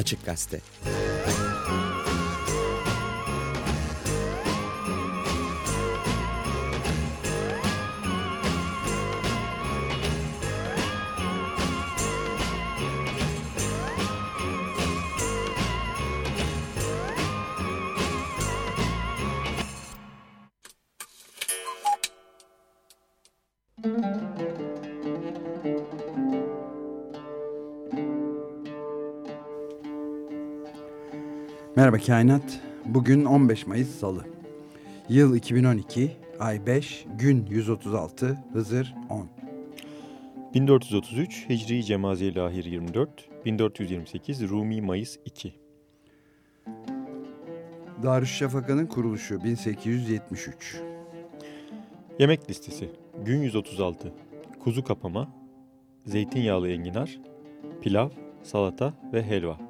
Açık Gazete. Merhaba Kainat. Bugün 15 Mayıs Salı. Yıl 2012, ay 5, gün 136, Hızır 10. 1433 Hicri Cemazi Lahir 24, 1428 Rumi Mayıs 2. Darüşşafaka'nın kuruluşu 1873. Yemek listesi. Gün 136. Kuzu kapama, zeytinyağlı enginar, pilav, salata ve helva.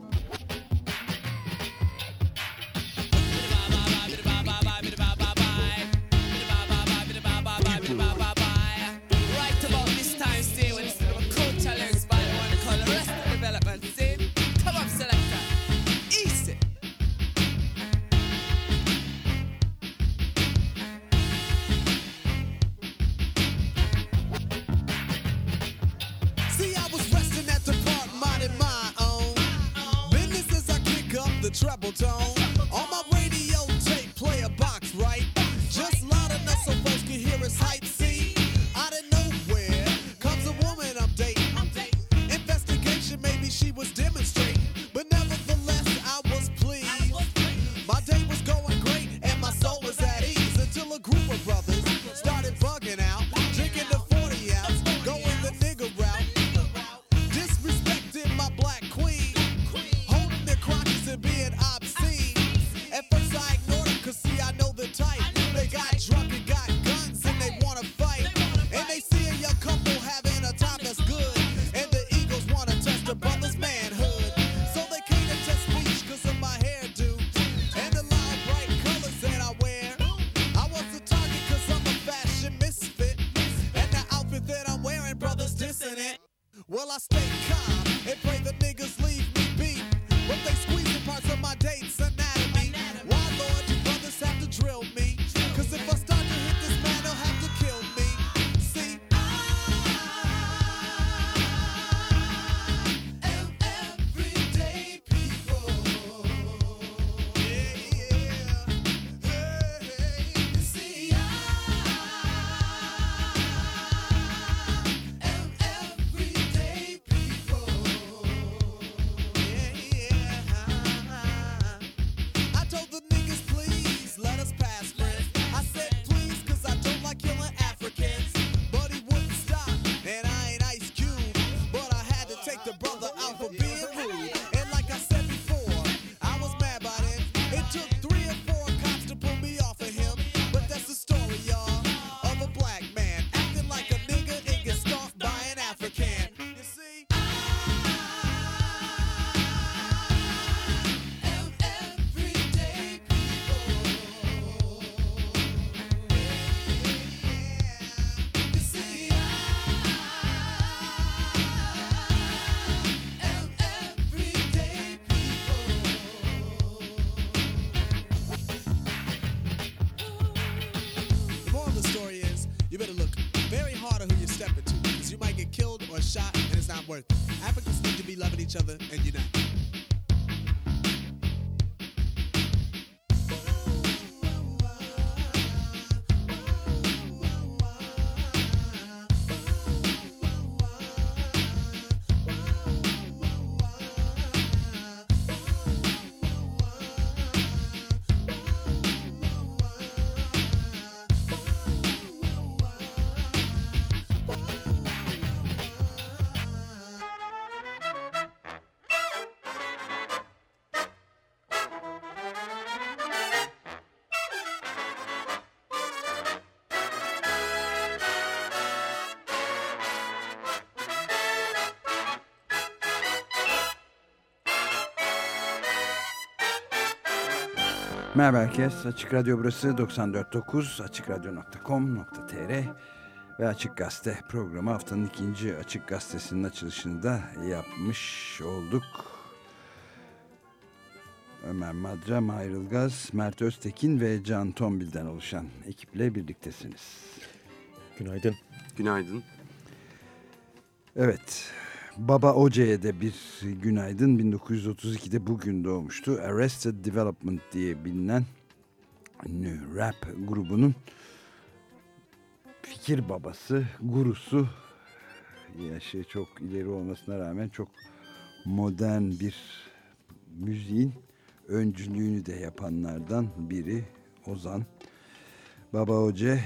Merhaba herkes. Açık Radyo burası 94.9 açıkradyo.com.tr ve Açık Gazete programı haftanın ikinci Açık Gazetesi'nin açılışını da yapmış olduk. Ömer Madra, Mahir Ilgaz, Mert Öztekin ve Can Tombil'den oluşan ekiple birliktesiniz. Günaydın. Günaydın. Evet, Baba Oce'ye de bir günaydın. 1932'de bugün doğmuştu. Arrested Development diye bilinen ünlü rap grubunun fikir babası, gurusu. Yaşı çok ileri olmasına rağmen çok modern bir müziğin öncülüğünü de yapanlardan biri Ozan. Baba Hoca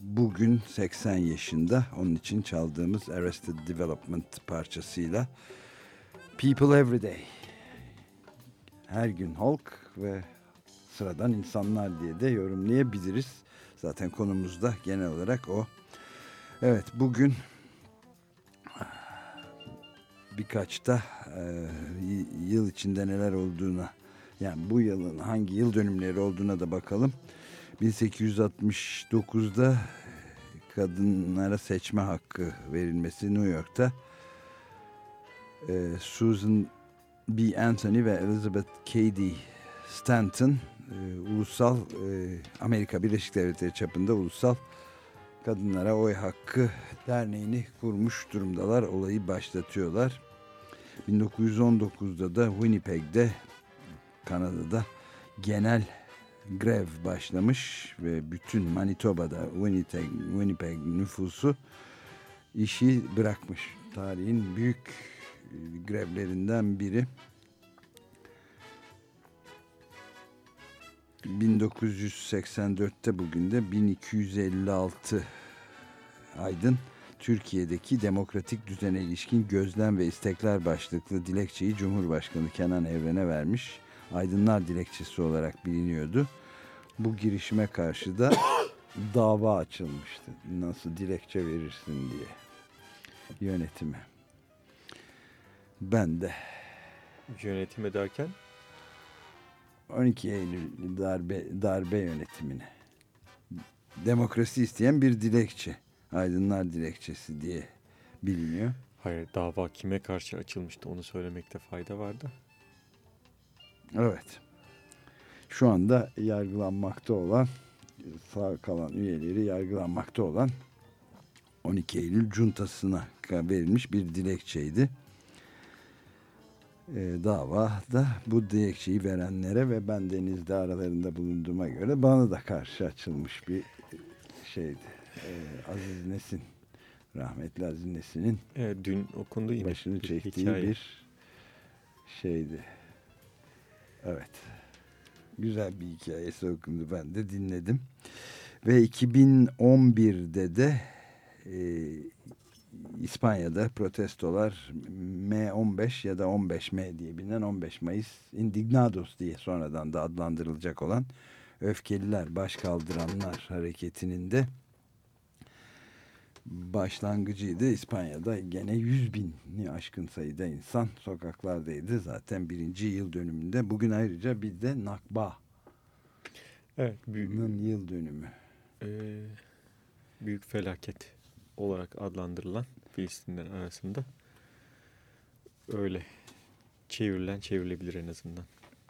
bugün 80 yaşında. Onun için çaldığımız Arrested Development parçasıyla People Everyday. Her gün Hulk ve sıradan insanlar diye de yorumlayabiliriz. Zaten konumuzda genel olarak o. Evet bugün birkaç da e, yıl içinde neler olduğuna yani bu yılın hangi yıl dönümleri olduğuna da bakalım. 1869'da kadınlara seçme hakkı verilmesi New York'ta e, Susan B. Anthony ve Elizabeth Cady Stanton e, ulusal e, Amerika Birleşik Devletleri çapında ulusal kadınlara oy hakkı derneğini kurmuş durumdalar. Olayı başlatıyorlar. 1919'da da Winnipeg'de Kanada'da genel grev başlamış ve bütün Manitoba'da Winnipeg, Winnipeg nüfusu işi bırakmış. Tarihin büyük e, grevlerinden biri. 1984'te bugün de 1256 aydın Türkiye'deki demokratik düzene ilişkin gözlem ve istekler başlıklı dilekçeyi Cumhurbaşkanı Kenan Evren'e vermiş. Aydınlar dilekçesi olarak biliniyordu. Bu girişime karşı da dava açılmıştı. Nasıl dilekçe verirsin diye yönetime. Ben de Yönetim ederken 12 Eylül darbe, darbe yönetimine demokrasi isteyen bir dilekçe. Aydınlar dilekçesi diye biliniyor. hayır dava kime karşı açılmıştı onu söylemekte fayda vardı. Evet. Şu anda yargılanmakta olan sağ kalan üyeleri yargılanmakta olan 12 Eylül cuntasına verilmiş bir dilekçeydi. Ee, dava da bu dilekçeyi verenlere ve ben denizde aralarında bulunduğuma göre bana da karşı açılmış bir şeydi. Ee, Aziz Nesin, rahmetli Aziz Nesin'in Evet, dün okundu yine. başını bir çektiği hikaye. bir şeydi. Evet. Güzel bir hikayesi okundu. Ben de dinledim. Ve 2011'de de e, İspanya'da protestolar M15 ya da 15M diye bilinen 15 Mayıs Indignados diye sonradan da adlandırılacak olan Öfkeliler Başkaldıranlar hareketinin de başlangıcıydı. İspanya'da gene 100 bini aşkın sayıda insan sokaklardaydı. Zaten birinci yıl dönümünde. Bugün ayrıca bir de Nakba'nın Evet, büyük, yıl dönümü. e, büyük felaket olarak adlandırılan Filistinler arasında öyle çevrilen çevrilebilir en azından.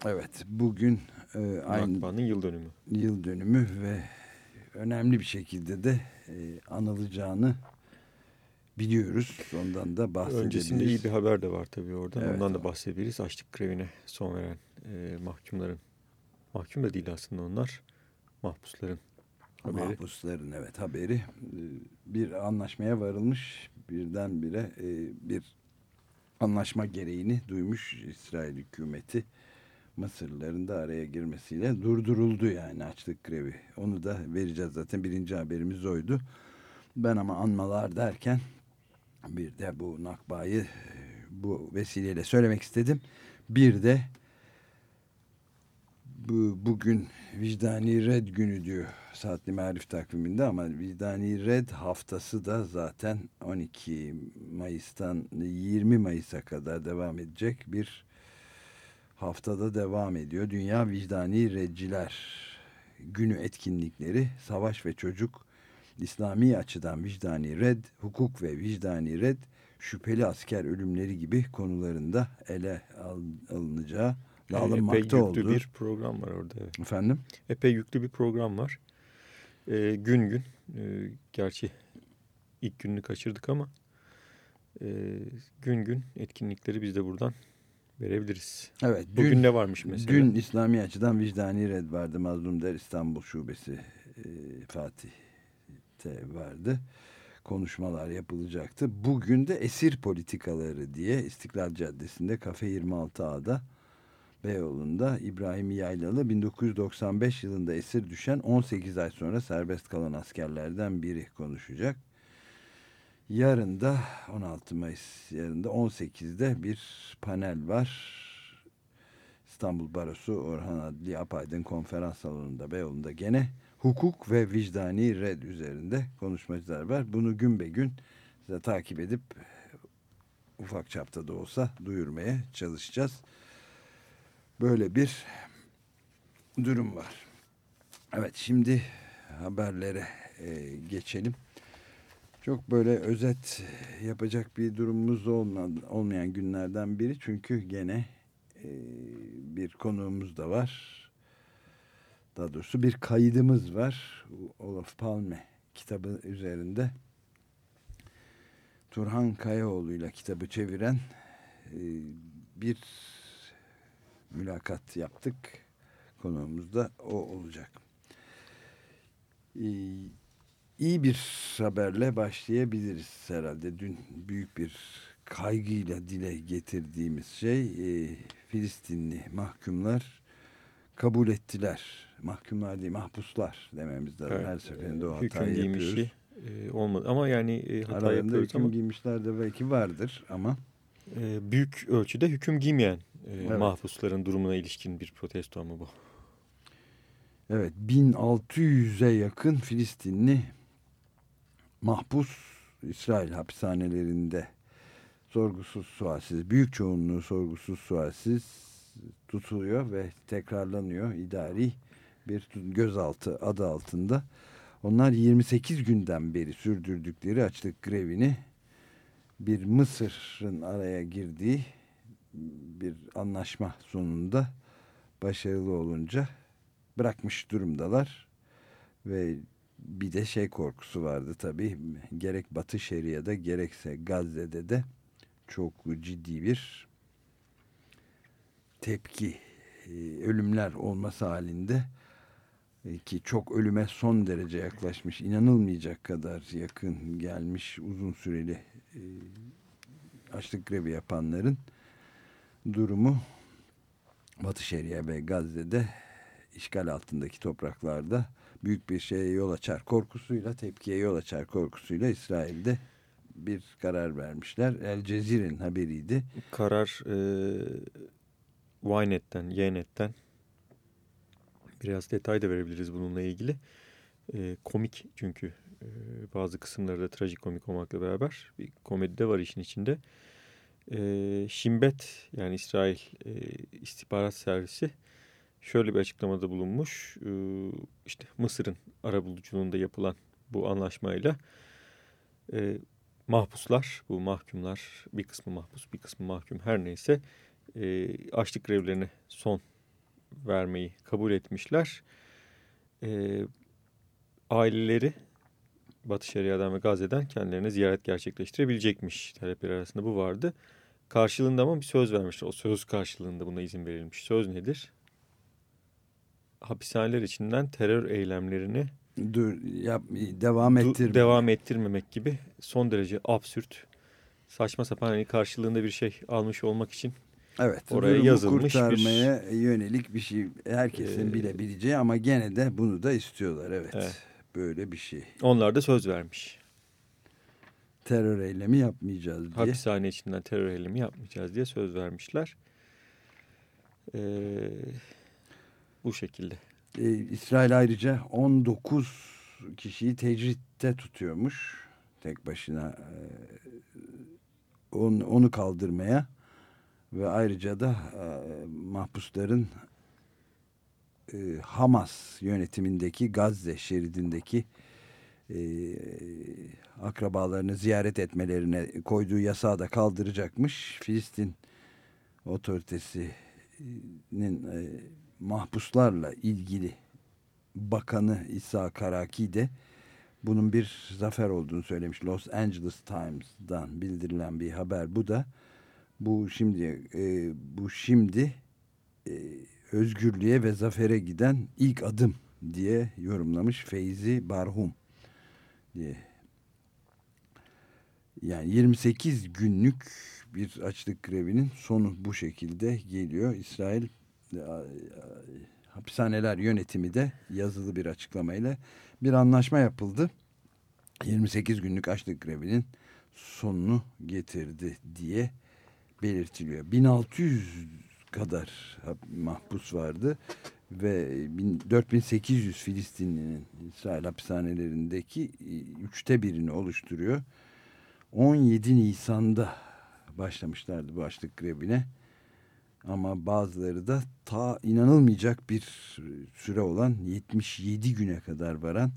Evet bugün e, aynı Nakba'nın yıl dönümü. yıl dönümü ve önemli bir şekilde de e, anılacağını biliyoruz. Ondan da bahsedebiliriz. Öncesinde iyi bir haber de var tabii oradan. Evet. Ondan da bahsedebiliriz. Açlık grevine son veren e, mahkumların, mahkum da değil aslında onlar, mahpusların haberi. Mahpusların evet haberi e, bir anlaşmaya varılmış birdenbire e, bir anlaşma gereğini duymuş İsrail hükümeti Mısırlıların da araya girmesiyle durduruldu yani açlık grevi. Onu da vereceğiz zaten birinci haberimiz oydu. Ben ama anmalar derken bir de bu nakbayı e, bu vesileyle söylemek istedim. Bir de bu, bugün vicdani red günü diyor saatli marif takviminde ama vicdani red haftası da zaten 12 Mayıs'tan 20 Mayıs'a kadar devam edecek bir haftada devam ediyor. Dünya Vicdani Redciler Günü etkinlikleri savaş ve çocuk İslami açıdan vicdani red, hukuk ve vicdani red, şüpheli asker ölümleri gibi konularında ele al, alınacağı ve Yani epey alınmakta yüklü olduğu. bir program var orada. Evet. Efendim? Epey yüklü bir program var. Ee, gün gün. e, gerçi ilk gününü kaçırdık ama e, gün gün etkinlikleri biz de buradan verebiliriz. Evet. Bugün dün- ne varmış mesela? Dün İslami açıdan vicdani red vardı. Mazlum Der İstanbul Şubesi e, Fatih'te vardı. Konuşmalar yapılacaktı. Bugün de esir politikaları diye İstiklal Caddesi'nde Kafe 26A'da Beyoğlu'nda İbrahim Yaylalı 1995 yılında esir düşen 18 ay sonra serbest kalan askerlerden biri konuşacak. Yarın da 16 Mayıs yarında 18'de bir panel var. İstanbul Barosu Orhan Adli Apaydın konferans salonunda Beyoğlu'nda gene hukuk ve vicdani red üzerinde konuşmacılar var. Bunu gün be gün size takip edip ufak çapta da olsa duyurmaya çalışacağız. Böyle bir durum var. Evet şimdi haberlere e, geçelim. Çok böyle özet yapacak bir durumumuz olmadı, olmayan günlerden biri. Çünkü gene e, bir konuğumuz da var. Daha doğrusu bir kaydımız var. Olaf Palme kitabı üzerinde. Turhan Kayaoğlu'yla kitabı çeviren e, bir mülakat yaptık. Konuğumuz da o olacak. E, iyi bir haberle başlayabiliriz herhalde. Dün büyük bir kaygıyla dile getirdiğimiz şey e, Filistinli mahkumlar kabul ettiler. Mahkumlar değil mahpuslar dememiz lazım. Evet, Her seferinde o e, hatayı giymişi yapıyoruz. e, olmadı. Ama yani e, hata Aralarında yapıyoruz hüküm ama giymişler de belki vardır ama e, büyük ölçüde hüküm giymeyen e, Evet. mahpusların durumuna ilişkin bir protesto ama bu. evet 1600'e yakın Filistinli mahpus İsrail hapishanelerinde sorgusuz sualsiz büyük çoğunluğu sorgusuz sualsiz tutuluyor ve tekrarlanıyor idari bir gözaltı adı altında. Onlar 28 günden beri sürdürdükleri açlık grevini bir Mısır'ın araya girdiği bir anlaşma sonunda başarılı olunca bırakmış durumdalar ve bir de şey korkusu vardı tabii. Gerek Batı Şeria'da gerekse Gazze'de de çok ciddi bir tepki e, ölümler olması halinde e, ki çok ölüme son derece yaklaşmış inanılmayacak kadar yakın gelmiş uzun süreli e, açlık grevi yapanların durumu Batı Şeria ve Gazze'de işgal altındaki topraklarda büyük bir şeye yol açar korkusuyla tepkiye yol açar korkusuyla İsrail'de bir karar vermişler. El Cezire'nin haberiydi. Karar e, Ynet'ten, Ynet'ten biraz detay da verebiliriz bununla ilgili. E, komik çünkü e, bazı kısımları da trajikomik olmakla beraber bir komedi de var işin içinde. E, Şimbet yani İsrail e, istihbarat servisi şöyle bir açıklamada bulunmuş. E, işte Mısır'ın arabuluculuğunda yapılan bu anlaşmayla e, mahpuslar, bu mahkumlar bir kısmı mahpus bir kısmı mahkum her neyse e, açlık grevlerine son vermeyi kabul etmişler. E, aileleri Batı Şeria'dan ve Gazze'den kendilerine ziyaret gerçekleştirebilecekmiş. Talepleri arasında bu vardı. Karşılığında ama bir söz vermişler. O söz karşılığında buna izin verilmiş. Söz nedir? Hapishaneler içinden terör eylemlerini Dur, yap, devam du- ettir. devam ettirmemek gibi son derece absürt, saçma sapan hani karşılığında bir şey almış olmak için Evet. Oraya yazılmış bir- kurtarmaya yönelik bir şey herkesin Ee, bilebileceği ama gene de bunu da istiyorlar. Evet. Evet. Böyle bir şey. onlar da söz vermiş. Terör eylemi yapmayacağız diye. Hapishane içinden terör eylemi yapmayacağız diye söz vermişler. Ee, bu şekilde. Ee, İsrail ayrıca 19 kişiyi tecritte tutuyormuş. Tek başına e, onu, onu kaldırmaya ve ayrıca da e, mahpusların e, Hamas yönetimindeki Gazze şeridindeki akrabalarını ziyaret etmelerine koyduğu yasağı da kaldıracakmış. Filistin otoritesinin mahpuslarla ilgili bakanı İsa Karaki de bunun bir zafer olduğunu söylemiş. Los Angeles Times'dan bildirilen bir haber bu da. Bu şimdi e, bu şimdi e, özgürlüğe ve zafere giden ilk adım diye yorumlamış Feyzi Barhum diye. Yani 28 günlük bir açlık grevinin sonu bu şekilde geliyor. İsrail hapishaneler yönetimi de yazılı bir açıklamayla bir anlaşma yapıldı. 28 günlük açlık grevinin sonunu getirdi diye belirtiliyor. 1600 kadar mahpus vardı ve 4800 Filistinlinin İsrail hapishanelerindeki üçte birini oluşturuyor. 17 Nisan'da başlamışlardı bu açlık grevine. Ama bazıları da ta inanılmayacak bir süre olan 77 güne kadar varan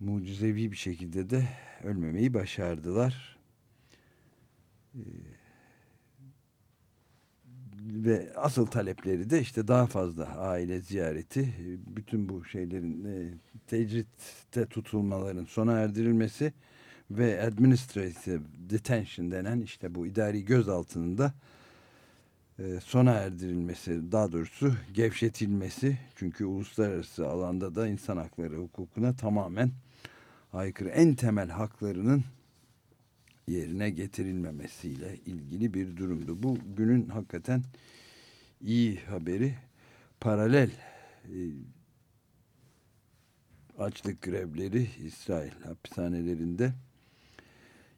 mucizevi bir şekilde de ölmemeyi başardılar. Ee, ve asıl talepleri de işte daha fazla aile ziyareti, bütün bu şeylerin e, tecritte tutulmaların sona erdirilmesi ve administrative detention denen işte bu idari gözaltının da e, sona erdirilmesi, daha doğrusu gevşetilmesi. Çünkü uluslararası alanda da insan hakları hukukuna tamamen aykırı en temel haklarının yerine getirilmemesiyle ilgili bir durumdu. Bu günün hakikaten iyi haberi paralel e, açlık grevleri İsrail hapishanelerinde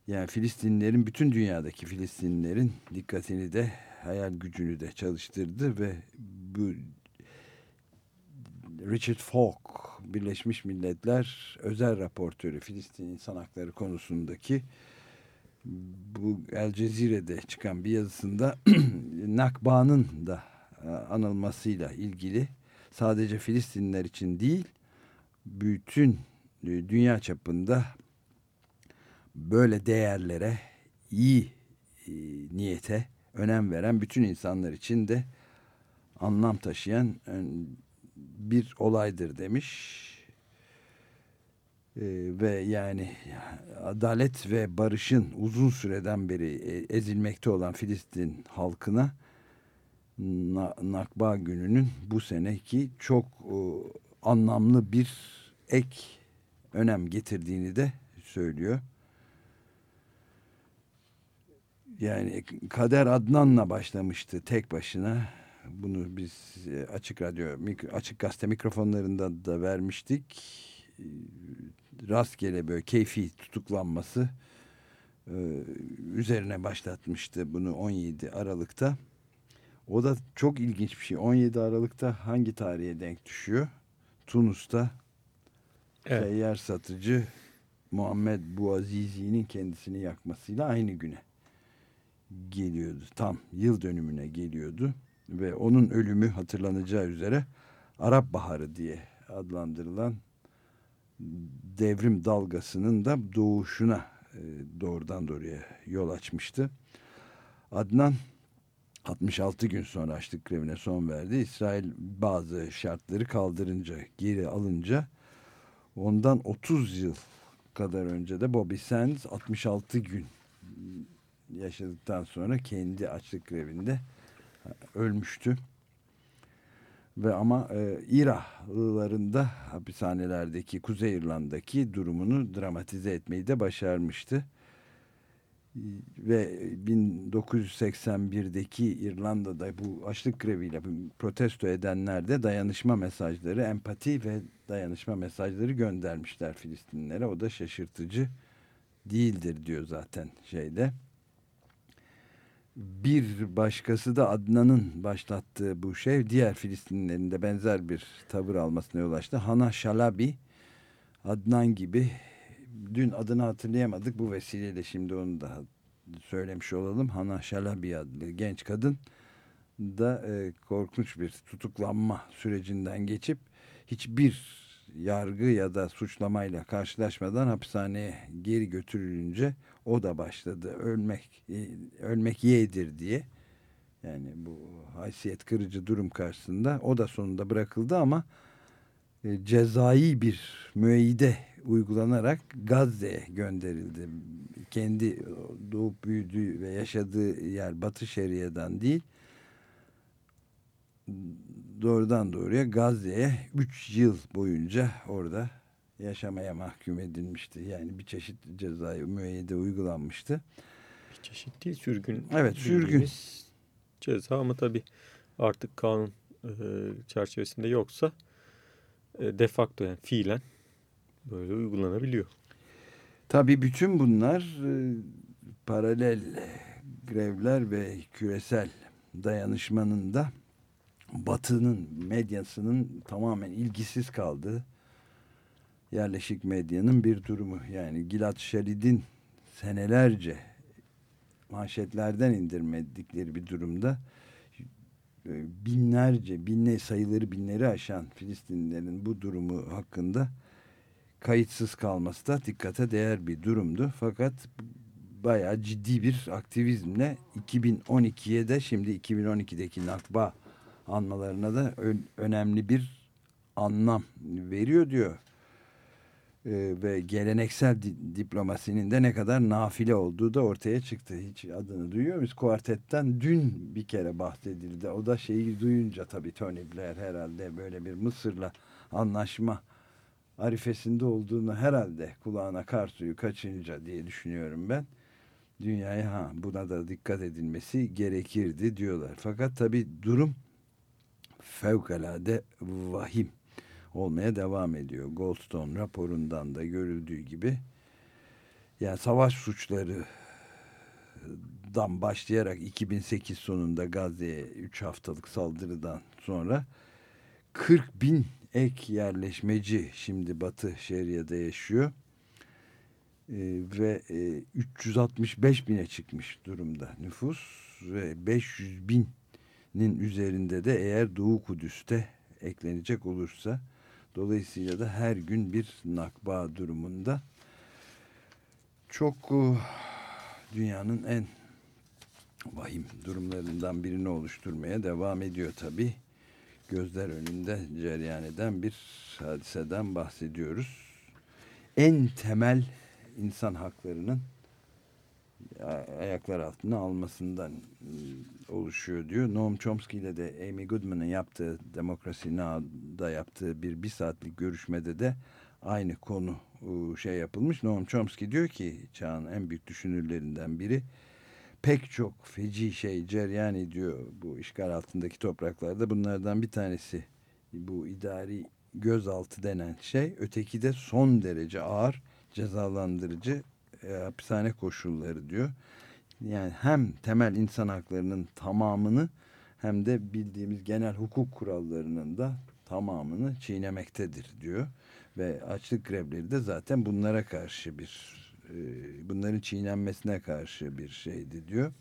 yani Filistinlilerin bütün dünyadaki Filistinlilerin dikkatini de hayal gücünü de çalıştırdı ve bu Richard Falk Birleşmiş Milletler özel raportörü Filistin insan hakları konusundaki bu El Cezire'de çıkan bir yazısında Nakba'nın da e, anılmasıyla ilgili sadece Filistinler için değil bütün e, dünya çapında böyle değerlere iyi e, niyete önem veren bütün insanlar için de anlam taşıyan bir olaydır demiş. Ee, ve yani adalet ve barışın uzun süreden beri e, ezilmekte olan Filistin halkına Nakba gününün bu seneki çok o, anlamlı bir ek önem getirdiğini de söylüyor. Yani Kader Adnan'la başlamıştı tek başına. Bunu biz e, açık radyo, açık gazete mikrofonlarında da vermiştik rastgele böyle keyfi tutuklanması e, üzerine başlatmıştı bunu 17 Aralık'ta. O da çok ilginç bir şey. 17 Aralık'ta hangi tarihe denk düşüyor? Tunus'ta evet. seyyar satıcı Muhammed Bouazizi'nin kendisini yakmasıyla aynı güne geliyordu. Tam yıl dönümüne geliyordu. Ve onun ölümü hatırlanacağı üzere Arap Baharı diye adlandırılan devrim dalgasının da doğuşuna e, doğrudan doğruya yol açmıştı. Adnan 66 gün sonra açlık grevine son verdi. İsrail bazı şartları kaldırınca, geri alınca ondan 30 yıl kadar önce de Bobby Sands 66 gün yaşadıktan sonra kendi açlık grevinde ölmüştü ve ama e, İrahlıların hapishanelerdeki Kuzey İrlanda'daki durumunu dramatize etmeyi de başarmıştı. Ve 1981'deki İrlanda'da bu açlık greviyle protesto edenler de dayanışma mesajları, empati ve dayanışma mesajları göndermişler Filistinlilere. O da şaşırtıcı değildir diyor zaten şeyde bir başkası da Adnan'ın başlattığı bu şey diğer Filistinlilerin de benzer bir tavır almasına yol açtı. Hana Şalabi Adnan gibi dün adını hatırlayamadık bu vesileyle şimdi onu da söylemiş olalım. Hana Şalabi adlı genç kadın da e, korkunç bir tutuklanma sürecinden geçip hiçbir yargı ya da suçlamayla karşılaşmadan hapishaneye geri götürülünce o da başladı ölmek e, ölmek yeğdir diye yani bu haysiyet kırıcı durum karşısında o da sonunda bırakıldı ama e, cezai bir müeyyide uygulanarak Gazze'ye gönderildi. Kendi doğup büyüdüğü ve yaşadığı yer Batı Şeria'dan değil doğrudan doğruya Gazze'ye 3 yıl boyunca orada yaşamaya mahkum edilmişti. Yani bir çeşit cezai müeyyide uygulanmıştı. Bir çeşit değil sürgün. Evet sürgün. Ceza ama tabii artık kanun e, çerçevesinde yoksa e, de facto yani fiilen böyle uygulanabiliyor. Tabii bütün bunlar e, paralel grevler ve küresel dayanışmanın da Batı'nın medyasının tamamen ilgisiz kaldığı yerleşik medyanın bir durumu. Yani Gilad Şerid'in senelerce manşetlerden indirmedikleri bir durumda e, binlerce, binle sayıları binleri aşan Filistinlilerin bu durumu hakkında kayıtsız kalması da dikkate değer bir durumdu. Fakat bayağı ciddi bir aktivizmle 2012'ye de şimdi 2012'deki Nakba anmalarına da önemli bir anlam veriyor diyor. Ee, ve geleneksel di diplomasinin de ne kadar nafile olduğu da ortaya çıktı. Hiç adını duyuyor muyuz? Kuartet'ten dün bir kere bahsedildi. O da şeyi duyunca tabii Tony Blair herhalde böyle bir Mısır'la anlaşma arifesinde olduğunu herhalde kulağına kar suyu kaçınca diye düşünüyorum ben. Dünyaya ha buna da dikkat edilmesi gerekirdi diyorlar. Fakat tabii durum fevkalade vahim olmaya devam ediyor. Goldstone raporundan da görüldüğü gibi yani savaş suçları dan başlayarak 2008 sonunda Gazze'ye 3 haftalık saldırıdan sonra 40 bin ek yerleşmeci şimdi Batı Şeria'da yaşıyor. Ee, ve e, 365 bine çıkmış durumda nüfus ve 500 binin üzerinde de eğer Doğu Kudüs'te eklenecek olursa dolayısıyla da her gün bir nakba durumunda çok e, dünyanın en vahim durumlarından birini oluşturmaya devam ediyor tabi gözler önünde cereyan eden bir hadiseden bahsediyoruz. En temel insan haklarının ayaklar altına almasından oluşuyor diyor. Noam Chomsky ile de Amy Goodman'ın yaptığı Demokrasi Now'da yaptığı bir bir saatlik görüşmede de aynı konu şey yapılmış. Noam Chomsky diyor ki çağın en büyük düşünürlerinden biri pek çok feci şey ceryan ediyor bu işgal altındaki topraklarda. Bunlardan bir tanesi bu idari gözaltı denen şey. Öteki de son derece ağır cezalandırıcı e, hapishane koşulları diyor. Yani hem temel insan haklarının tamamını hem de bildiğimiz genel hukuk kurallarının da tamamını çiğnemektedir diyor. Ve açlık grevleri de zaten bunlara karşı bir e, bunların çiğnenmesine karşı bir şeydi diyor.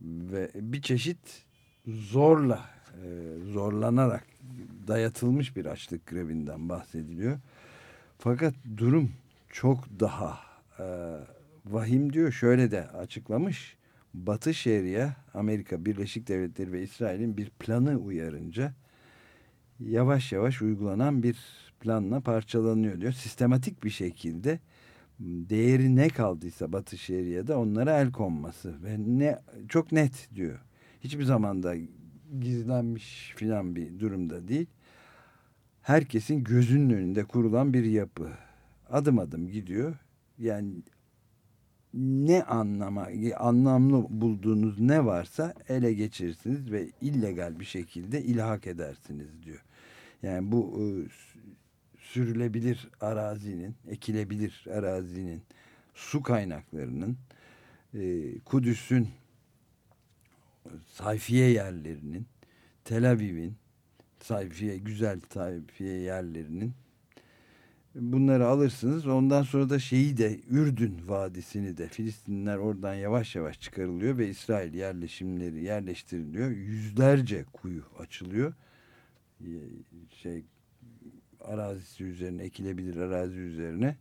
Ve bir çeşit zorla e, zorlanarak dayatılmış bir açlık grevinden bahsediliyor. Fakat durum çok daha e, vahim diyor. Şöyle de açıklamış. Batı Şeria, Amerika Birleşik Devletleri ve İsrail'in bir planı uyarınca yavaş yavaş uygulanan bir planla parçalanıyor diyor. Sistematik bir şekilde değeri ne kaldıysa Batı Şeria'da onlara el konması ve ne çok net diyor. Hiçbir zamanda gizlenmiş filan bir durumda değil. Herkesin gözünün önünde kurulan bir yapı. Adım adım gidiyor. Yani ne anlama anlamlı bulduğunuz ne varsa ele geçirirsiniz ve illegal bir şekilde ilhak edersiniz diyor. Yani bu ıı, sürülebilir arazinin, ekilebilir arazinin, su kaynaklarının, e, Kudüs'ün sayfiye yerlerinin, Tel Aviv'in sayfiye, güzel sayfiye yerlerinin bunları alırsınız. Ondan sonra da şeyi de Ürdün Vadisi'ni de Filistinliler oradan yavaş yavaş çıkarılıyor ve İsrail yerleşimleri yerleştiriliyor. Yüzlerce kuyu açılıyor. Şey arazisi üzerine ekilebilir arazi üzerine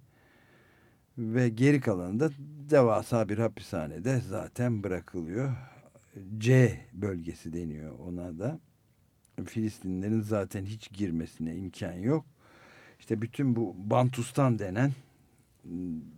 ve geri kalanı da devasa bir hapishanede zaten bırakılıyor. C bölgesi deniyor ona da. Filistinlerin zaten hiç girmesine imkan yok. İşte bütün bu Bantustan denen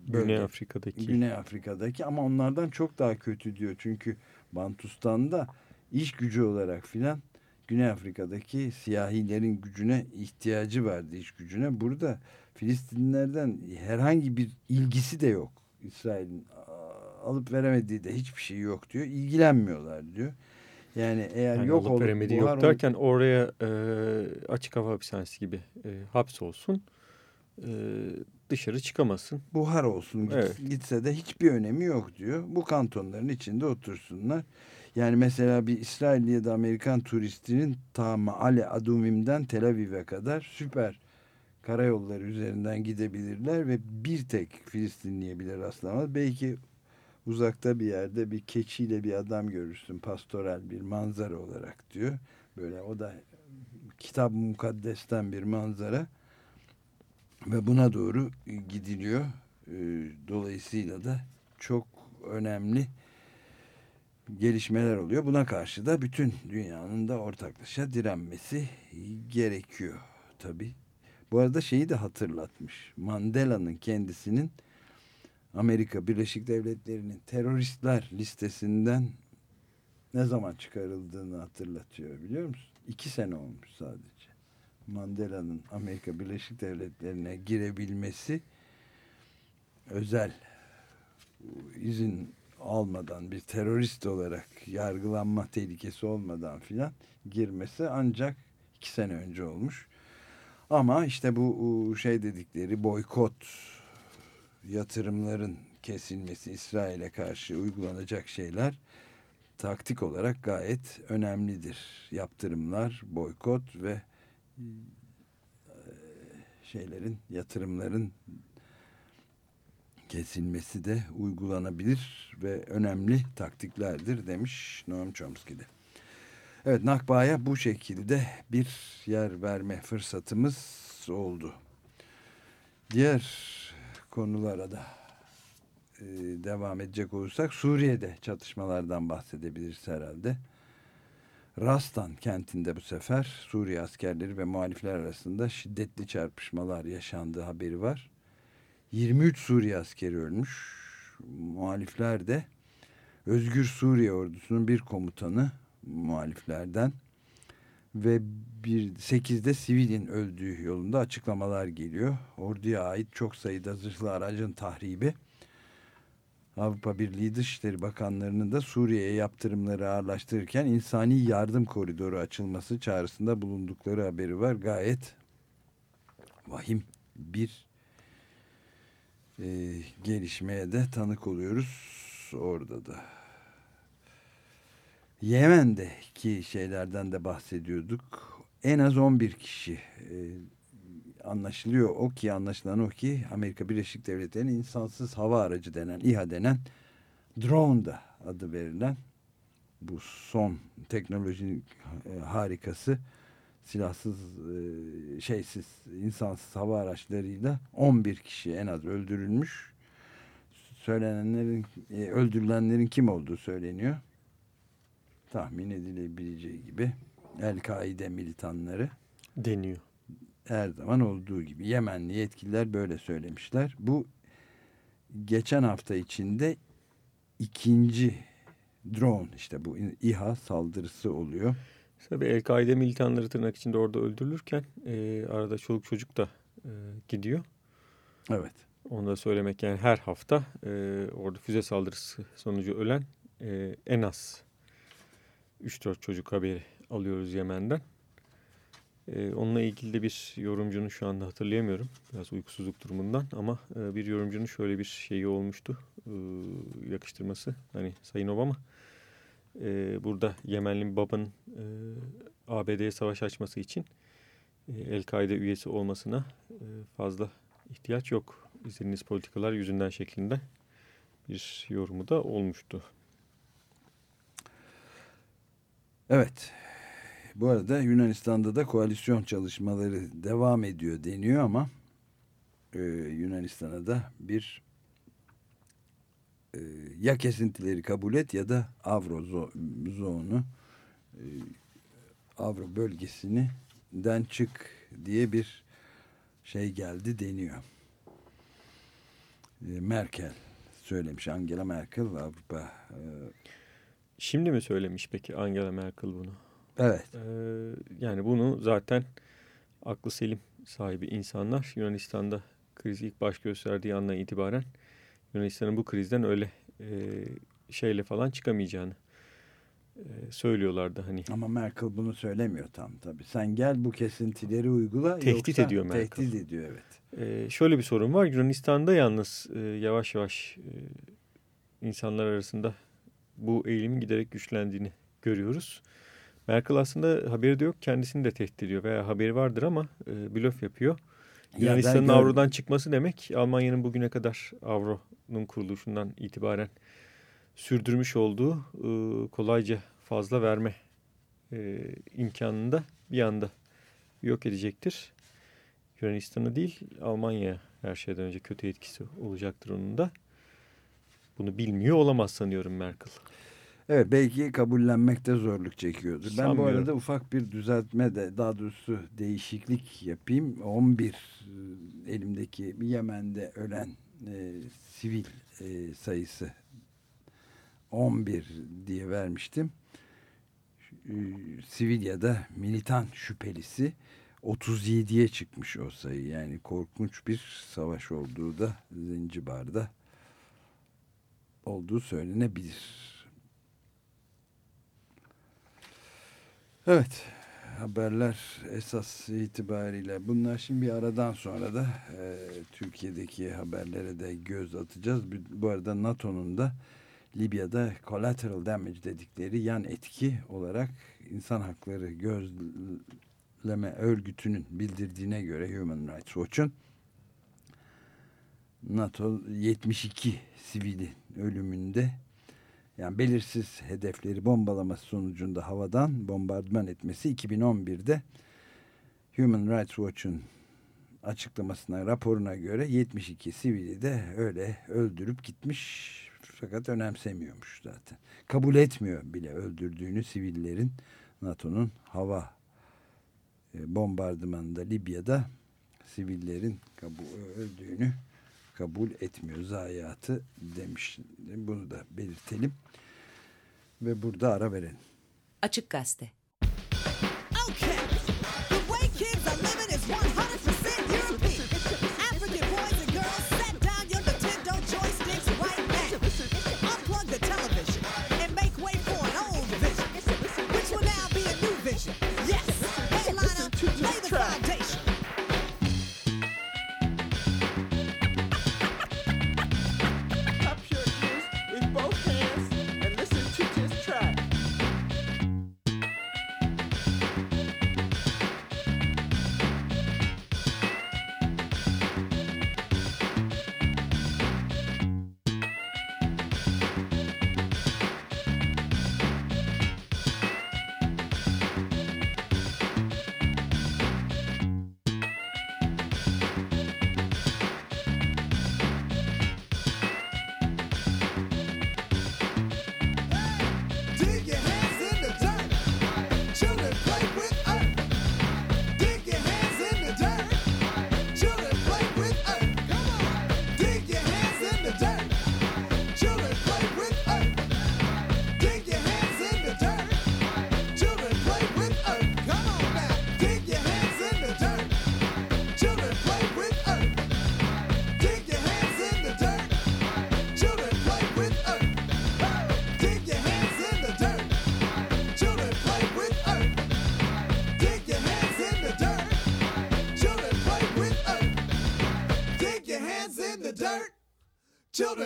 bölge, Güney Afrika'daki Güney Afrika'daki ama onlardan çok daha kötü diyor. Çünkü Bantustan'da iş gücü olarak filan Güney Afrika'daki siyahilerin gücüne ihtiyacı vardı iş gücüne. Burada Filistinlilerden herhangi bir ilgisi de yok. İsrail'in alıp veremediği de hiçbir şey yok diyor. İlgilenmiyorlar diyor. Yani eğer yani yok olup veremediği yok derken on... oraya e, açık hava hapishanesi gibi e, hapsolsun. E, dışarı çıkamasın. Buhar olsun evet. gitse de hiçbir önemi yok diyor. Bu kantonların içinde otursunlar. Yani mesela bir İsrailli ya da Amerikan turistinin ta Ale Adumim'den Tel Aviv'e kadar süper karayolları üzerinden gidebilirler ve bir tek Filistinliye bile rastlamaz. Belki uzakta bir yerde bir keçiyle bir adam görürsün pastoral bir manzara olarak diyor. Böyle o da kitap mukaddesten bir manzara ve buna doğru gidiliyor. Ee, dolayısıyla da çok önemli gelişmeler oluyor. Buna karşı da bütün dünyanın da ortaklaşa direnmesi gerekiyor tabii. Bu arada şeyi de hatırlatmış. Mandela'nın kendisinin Amerika Birleşik Devletleri'nin teröristler listesinden ne zaman çıkarıldığını hatırlatıyor biliyor musun? İki sene olmuş sadece. Mandela'nın Amerika Birleşik Devletleri'ne girebilmesi özel izin almadan bir terörist olarak yargılanma tehlikesi olmadan filan girmesi ancak iki sene önce olmuş. Ama işte bu şey dedikleri boykot yatırımların kesilmesi İsrail'e karşı uygulanacak şeyler taktik olarak gayet önemlidir. Yaptırımlar, boykot ve şeylerin, yatırımların kesilmesi de uygulanabilir ve önemli taktiklerdir demiş Noam Chomsky'de. Evet Nakba'ya bu şekilde bir yer verme fırsatımız oldu. Diğer konulara da e, devam edecek olursak Suriye'de çatışmalardan bahsedebiliriz herhalde. Rastan kentinde bu sefer Suriye askerleri ve muhalifler arasında şiddetli çarpışmalar yaşandığı haberi var. 23 Suriye askeri ölmüş. Muhalifler de Özgür Suriye ordusunun bir komutanı muhaliflerden ve bir 8'de sivilin öldüğü yolunda açıklamalar geliyor. Orduya ait çok sayıda zırhlı aracın tahribi Avrupa Birliği Dışişleri Bakanlarının da Suriye'ye yaptırımları ağırlaştırırken insani yardım koridoru açılması çağrısında bulundukları haberi var. Gayet vahim bir e, gelişmeye de tanık oluyoruz orada da. Yemen'deki şeylerden de bahsediyorduk. En az 11 kişi e, anlaşılıyor o ki anlaşılan o ki Amerika Birleşik Devletleri'nin insansız hava aracı denen İHA denen drone da adı verilen bu son teknolojinin e, harikası silahsız e, şeysiz insansız hava araçlarıyla 11 kişi en az öldürülmüş. Söylenenlerin e, öldürülenlerin kim olduğu söyleniyor. Tahmin edilebileceği gibi El-Kaide militanları deniyor. Her zaman olduğu gibi Yemenli yetkililer böyle söylemişler. Bu geçen hafta içinde ikinci drone işte bu İHA saldırısı oluyor. Tabii El-Kaide militanları tırnak içinde orada öldürülürken e, arada çoluk çocuk da e, gidiyor. Evet. Onu da söylemek yani her hafta e, orada füze saldırısı sonucu ölen e, en az 3-4 çocuk haberi alıyoruz Yemen'den. E, onunla ilgili de bir yorumcunun şu anda hatırlayamıyorum. Biraz uykusuzluk durumundan ama e, bir yorumcunun şöyle bir şeyi olmuştu. E, yakıştırması. Hani Sayın Obama e, burada Yemenli babanın e, ABD'ye savaş açması için e, El-Kaide üyesi olmasına e, fazla ihtiyaç yok. İzlediğiniz politikalar yüzünden şeklinde bir yorumu da olmuştu. Evet. Bu arada Yunanistan'da da koalisyon çalışmaları devam ediyor deniyor ama e, Yunanistan'a da bir e, ya kesintileri kabul et ya da Avro zonu e, Avro bölgesini den çık diye bir şey geldi deniyor. E, Merkel söylemiş Angela Merkel Avrupa e, Şimdi mi söylemiş peki Angela Merkel bunu? Evet. Ee, yani bunu zaten aklı selim sahibi insanlar Yunanistan'da kriz ilk baş gösterdiği andan itibaren Yunanistan'ın bu krizden öyle e, şeyle falan çıkamayacağını e, söylüyorlardı hani. Ama Merkel bunu söylemiyor tam tabii. Sen gel bu kesintileri uygula. Tehdit ediyor Merkel. Tehdit ediyor evet. E, şöyle bir sorun var. Yunanistan'da yalnız e, yavaş yavaş e, insanlar arasında bu eğilimin giderek güçlendiğini görüyoruz. Merkel aslında haberi de yok. Kendisini de tehdit ediyor veya haberi vardır ama e, blöf yapıyor. Ya Yunanistan'ın gör- avrodan çıkması demek Almanya'nın bugüne kadar avronun kuruluşundan itibaren sürdürmüş olduğu e, kolayca fazla verme e, imkanını da bir anda yok edecektir. Yunanistan'a değil Almanya'ya her şeyden önce kötü etkisi olacaktır onun da. Bunu bilmiyor olamaz sanıyorum Merkel. Evet belki kabullenmekte zorluk çekiyordur. Ben bu arada ufak bir düzeltme de daha doğrusu değişiklik yapayım. 11 e, elimdeki Yemen'de ölen e, sivil e, sayısı 11 diye vermiştim. E, sivil ya da militan şüphelisi 37'ye çıkmış o sayı. Yani korkunç bir savaş olduğu da Zincibar'da olduğu söylenebilir. Evet haberler esas itibariyle bunlar şimdi bir aradan sonra da e, Türkiye'deki haberlere de göz atacağız. Bu- arada NATO'nun da Libya'da collateral damage dedikleri yan etki olarak insan hakları gözleme örgütünün bildirdiğine göre Human Rights Watch'un NATO 72 sivilin ölümünde yani belirsiz hedefleri bombalaması sonucunda havadan bombardıman etmesi 2011'de Human Rights Watch'un açıklamasına, raporuna göre 72 sivili de öyle öldürüp gitmiş fakat önemsemiyormuş zaten. Kabul etmiyor bile öldürdüğünü sivillerin NATO'nun hava e, bombardımanında Libya'da sivillerin öldüğünü kabul etmiyor. Zayiatı demiş. Bunu da belirtelim. Ve burada ara verelim. Açık Gazete. Okay.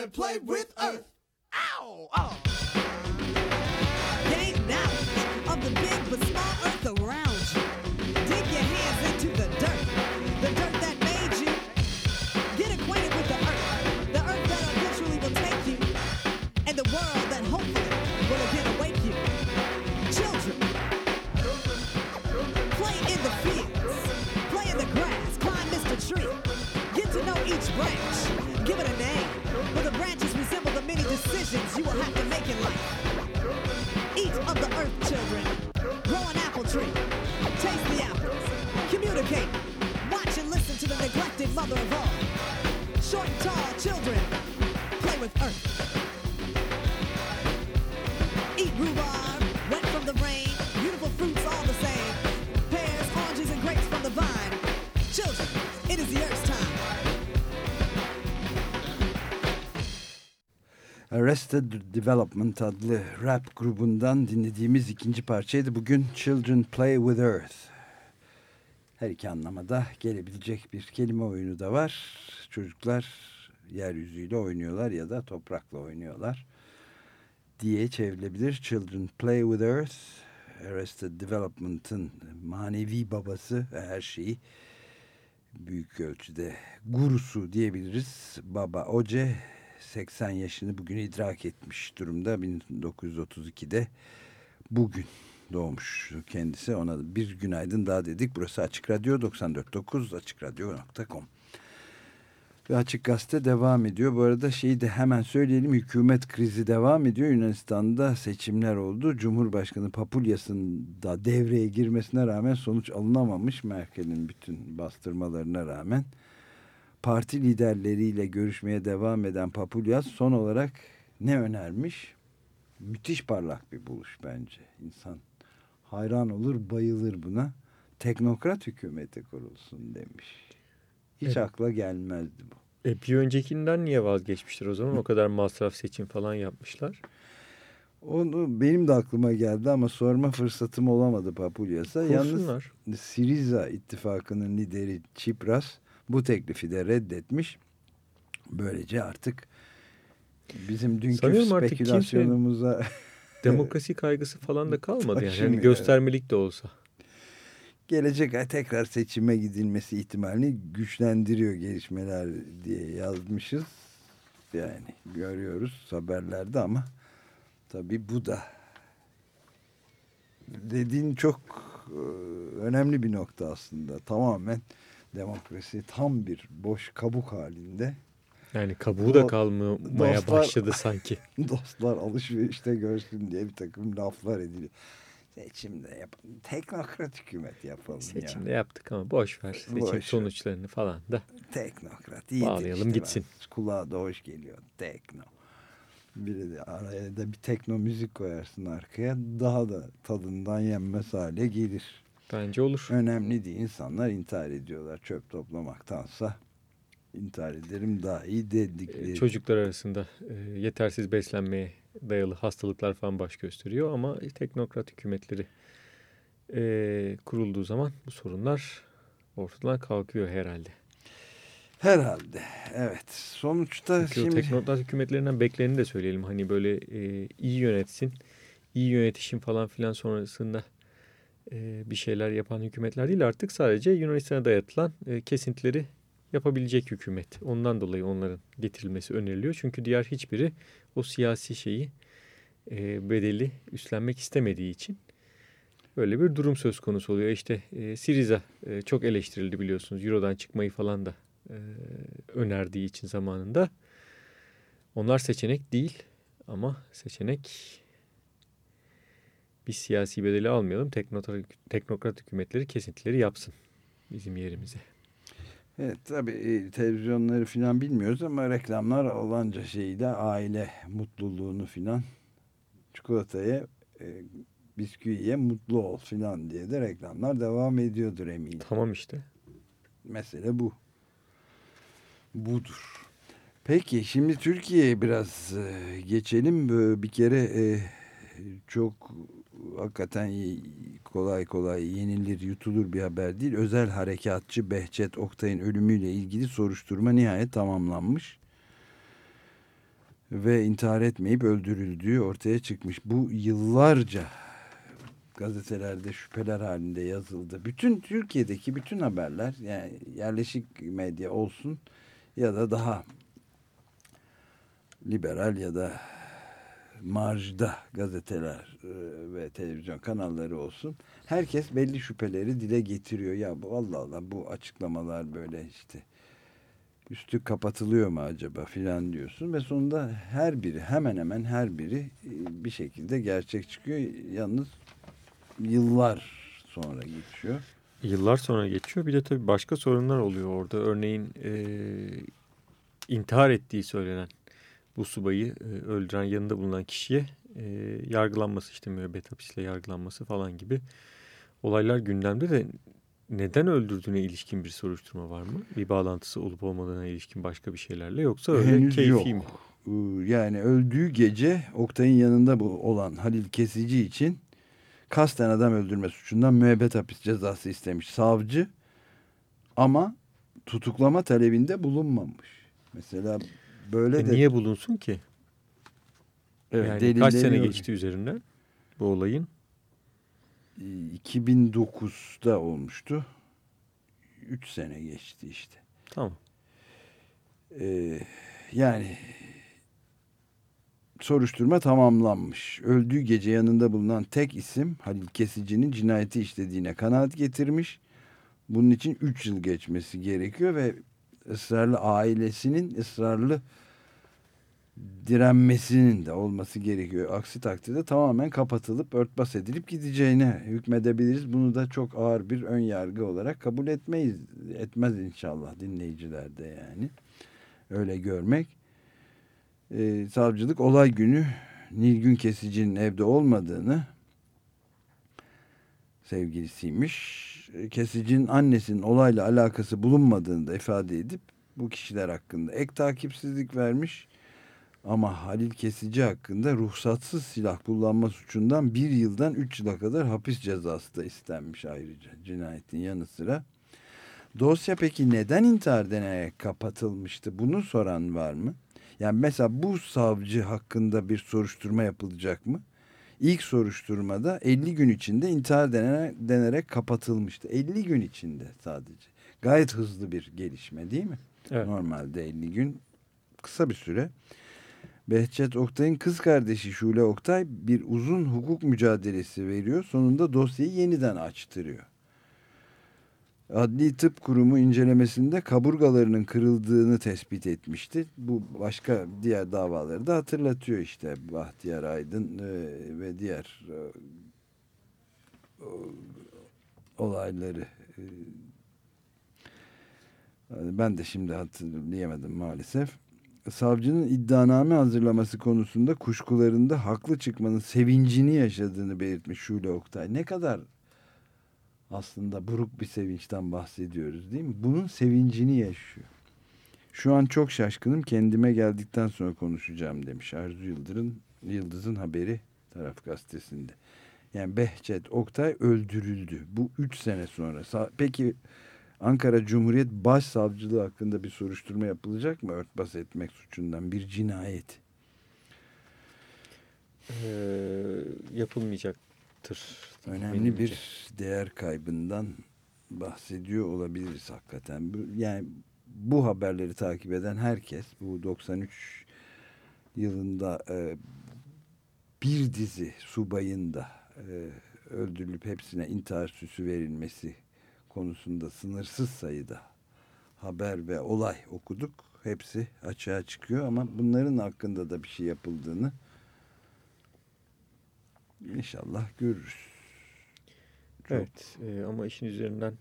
Play with Arrested Development adlı rap grubundan dinlediğimiz ikinci parçaydı. Bugün Children Play With Earth. Her iki anlamada gelebilecek bir kelime oyunu da var. Çocuklar yeryüzüyle oynuyorlar ya da toprakla oynuyorlar diye çevrilebilir. Children Play With Earth. Arrested Development'ın manevi babası ve her şeyi büyük ölçüde gurusu diyebiliriz. Baba Oce 80 yaşını bugün idrak etmiş durumda. 1932'de bugün doğmuş kendisi. Ona bir günaydın daha dedik. Burası Açık Radyo 94.9 AçıkRadyo.com ve Açık Gazete devam ediyor. Bu arada şeyi de hemen söyleyelim. Hükümet krizi devam ediyor. Yunanistan'da seçimler oldu. Cumhurbaşkanı Papulyas'ın da devreye girmesine rağmen sonuç alınamamış. Merkel'in bütün bastırmalarına rağmen. Parti liderleriyle görüşmeye devam eden Papulyas son olarak ne önermiş? Müthiş parlak bir buluş bence. İnsan hayran olur, bayılır buna. Teknokrat hükümeti kurulsun demiş. Hiç Evet. akla gelmezdi bu. E, bir öncekinden niye vazgeçmiştir o zaman? O kadar masraf seçim falan yapmışlar. Onu benim de aklıma geldi ama sorma fırsatım olamadı Papulyas'a. Yalnız. Siriza ittifakının lideri Çipras bu teklifi de reddetmiş. Böylece artık bizim dünkü Sanıyorum artık spekülasyonumuza Demokrasi kaygısı falan da kalmadı yani. Yani ya. göstermelik de olsa. gelecek ay tekrar seçime gidilmesi ihtimalini güçlendiriyor gelişmeler diye yazmışız. Yani görüyoruz haberlerde ama tabii bu da dediğin çok e, önemli bir nokta aslında. Tamamen demokrasi tam bir boş kabuk halinde. Yani kabuğu da kalmamaya dostlar- başladı sanki. Dostlar alışverişte görsün diye bir takım laflar ediliyor. Seçimde yap teknokrat hükümet yapalım ya. Seçimde yaptık ama boş ver. Seçim Boş ver. sonuçlarını falan da. Teknokrat iyidir Bağlayalım işte gitsin. bak. Kulağa da hoş geliyor. Tekno. Bir de araya da bir tekno müzik koyarsın arkaya. Daha da tadından yenmez hale gelir. Bence olur. Önemli değil. İnsanlar intihar ediyorlar çöp toplamaktansa. intihar ederim daha iyi dedikleri. Çocuklar arasında e, yetersiz beslenmeye dayalı hastalıklar falan baş gösteriyor ama teknokrat hükümetleri e, kurulduğu zaman bu sorunlar ortadan kalkıyor herhalde. Herhalde. Evet. Sonuçta Çünkü şimdi teknokrat hükümetlerinden bekleneni de söyleyelim. Hani böyle e, iyi yönetsin, iyi yönetişim falan filan sonrasında bir şeyler yapan hükümetler değil artık sadece Yunanistan'a dayatılan e, kesintileri yapabilecek hükümet. Ondan dolayı onların getirilmesi öneriliyor. Çünkü diğer hiçbiri o siyasi şeyi e, bedeli üstlenmek istemediği için böyle bir durum söz konusu oluyor. İşte e, Siriza çok eleştirildi biliyorsunuz. Euro'dan çıkmayı falan da önerdiği için zamanında. Onlar seçenek değil ama seçenek bir siyasi bedeli almayalım. Teknokrat, teknokrat hükümetleri kesintileri yapsın bizim yerimize. Evet tabii e, televizyonları falan bilmiyoruz ama reklamlar olanca şeyde aile mutluluğunu falan çikolataya e, bisküviye mutlu ol falan diye de reklamlar devam ediyordur eminim. Tamam işte. Mesele bu. Budur. Peki şimdi Türkiye'ye biraz e, geçelim. Bir kere e, çok hakikaten kolay kolay yenilir yutulur bir haber değil. Özel harekatçı Behçet Oktay'ın ölümüyle ilgili soruşturma nihayet tamamlanmış. Ve intihar etmeyip öldürüldüğü ortaya çıkmış. Bu yıllarca gazetelerde şüpheler halinde yazıldı. Bütün Türkiye'deki bütün haberler yani yerleşik medya olsun ya da daha liberal ya da marjda gazeteler e, ve televizyon kanalları olsun. Herkes belli şüpheleri dile getiriyor. Ya bu Allah Allah bu açıklamalar böyle işte üstü kapatılıyor mu acaba filan diyorsun ve sonunda her biri hemen hemen her biri e, bir şekilde gerçek çıkıyor. Yalnız yıllar sonra geçiyor. Yıllar sonra geçiyor. Bir de tabii başka sorunlar oluyor orada. Örneğin e, intihar ettiği söylenen bu subayı e, öldüren yanında bulunan kişiye e, yargılanması işte müebbet hapisle yargılanması falan gibi olaylar gündemde de neden öldürdüğüne ilişkin bir soruşturma var mı? Bir bağlantısı olup olmadığına ilişkin başka bir şeylerle yoksa öyle Henüz keyfi yok. mi? Ee, Yani öldüğü gece Oktay'ın yanında bu olan Halil Kesici için kasten adam öldürme suçundan müebbet hapis cezası istemiş savcı ama tutuklama talebinde bulunmamış. Mesela böyle E de niye bulunsun ki? evet, yani kaç sene geçti üzerinden bu olayın? Ee, 2009'da olmuştu. 3 sene geçti işte. Tamam. Ee, yani soruşturma tamamlanmış. Öldüğü gece yanında bulunan tek isim Halil Kesici'nin cinayeti işlediğine kanaat getirmiş. Bunun için 3 yıl geçmesi gerekiyor ve ısrarlı ailesinin ısrarlı direnmesinin de olması gerekiyor. Aksi takdirde tamamen kapatılıp örtbas edilip gideceğine hükmedebiliriz. Bunu da çok ağır bir ön yargı olarak kabul etmeyiz. Etmez inşallah dinleyiciler de yani. Öyle görmek. Ee, savcılık olay günü Nilgün Kesici'nin evde olmadığını sevgilisiymiş. Kesici'nin annesinin olayla alakası bulunmadığını da ifade edip bu kişiler hakkında ek takipsizlik vermiş. Ama Halil Kesici hakkında ruhsatsız silah kullanma suçundan bir yıldan üç yıla kadar hapis cezası da istenmiş ayrıca cinayetin yanı sıra. Dosya peki neden intihar denerek kapatılmıştı? Bunu soran var mı? Yani mesela bu savcı hakkında bir soruşturma yapılacak mı? İlk soruşturmada 50 gün içinde intihar denerek, denerek kapatılmıştı. 50 gün içinde sadece. Gayet hızlı bir gelişme değil mi? Evet. Normalde 50 gün kısa bir süre. Behçet Oktay'ın kız kardeşi Şule Oktay bir uzun hukuk mücadelesi veriyor. Sonunda dosyayı yeniden açtırıyor. Adli Tıp Kurumu incelemesinde kaburgalarının kırıldığını tespit etmişti. Bu başka diğer davaları da hatırlatıyor işte Bahtiyar Aydın e, ve diğer e, olayları. E, ben de şimdi hatırlayamadım maalesef. Savcının iddianame hazırlaması konusunda kuşkularında haklı çıkmanın sevincini yaşadığını belirtmiş Şule Oktay. Ne kadar aslında buruk bir sevinçten bahsediyoruz değil mi? Bunun sevincini yaşıyor. Şu an çok şaşkınım kendime geldikten sonra konuşacağım demiş Arzu Yıldırın, Yıldız'ın haberi taraf gazetesinde. Yani Behçet Oktay öldürüldü. Bu üç sene sonra. Peki Ankara Cumhuriyet Başsavcılığı hakkında bir soruşturma yapılacak mı? Örtbas etmek suçundan bir cinayet. Ee, yapılmayacaktır. Önemli bir değer kaybından bahsediyor olabiliriz hakikaten. Yani bu haberleri takip eden herkes bu 93 yılında e, bir dizi subayın da e, öldürülüp hepsine intihar süsü verilmesi konusunda sınırsız sayıda haber ve olay okuduk. Hepsi açığa çıkıyor ama bunların hakkında da bir şey yapıldığını inşallah görürüz. Evet e, ama işin üzerinden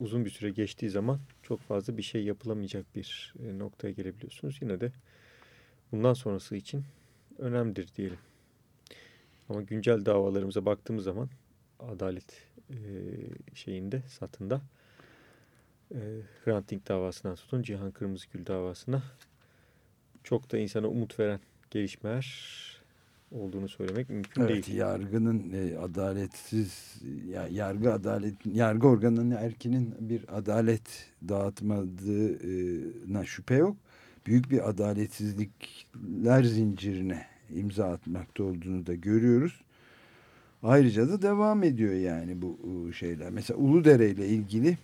uzun bir süre geçtiği zaman çok fazla bir şey yapılamayacak bir e, noktaya gelebiliyorsunuz. Yine de bundan sonrası için önemlidir diyelim. Ama güncel davalarımıza baktığımız zaman adalet e, şeyinde satında e, Hrant davasından tutun Cihan Kırmızıgül davasına çok da insana umut veren gelişmeler olduğunu söylemek mümkün Evet, değil. yargının e, adaletsiz ya yargı adalet yargı organının erkinin bir adalet dağıtmadığına şüphe yok. Büyük bir adaletsizlikler zincirine imza atmakta olduğunu da görüyoruz. Ayrıca da devam ediyor yani bu şeyler. Mesela Uludere ile ilgili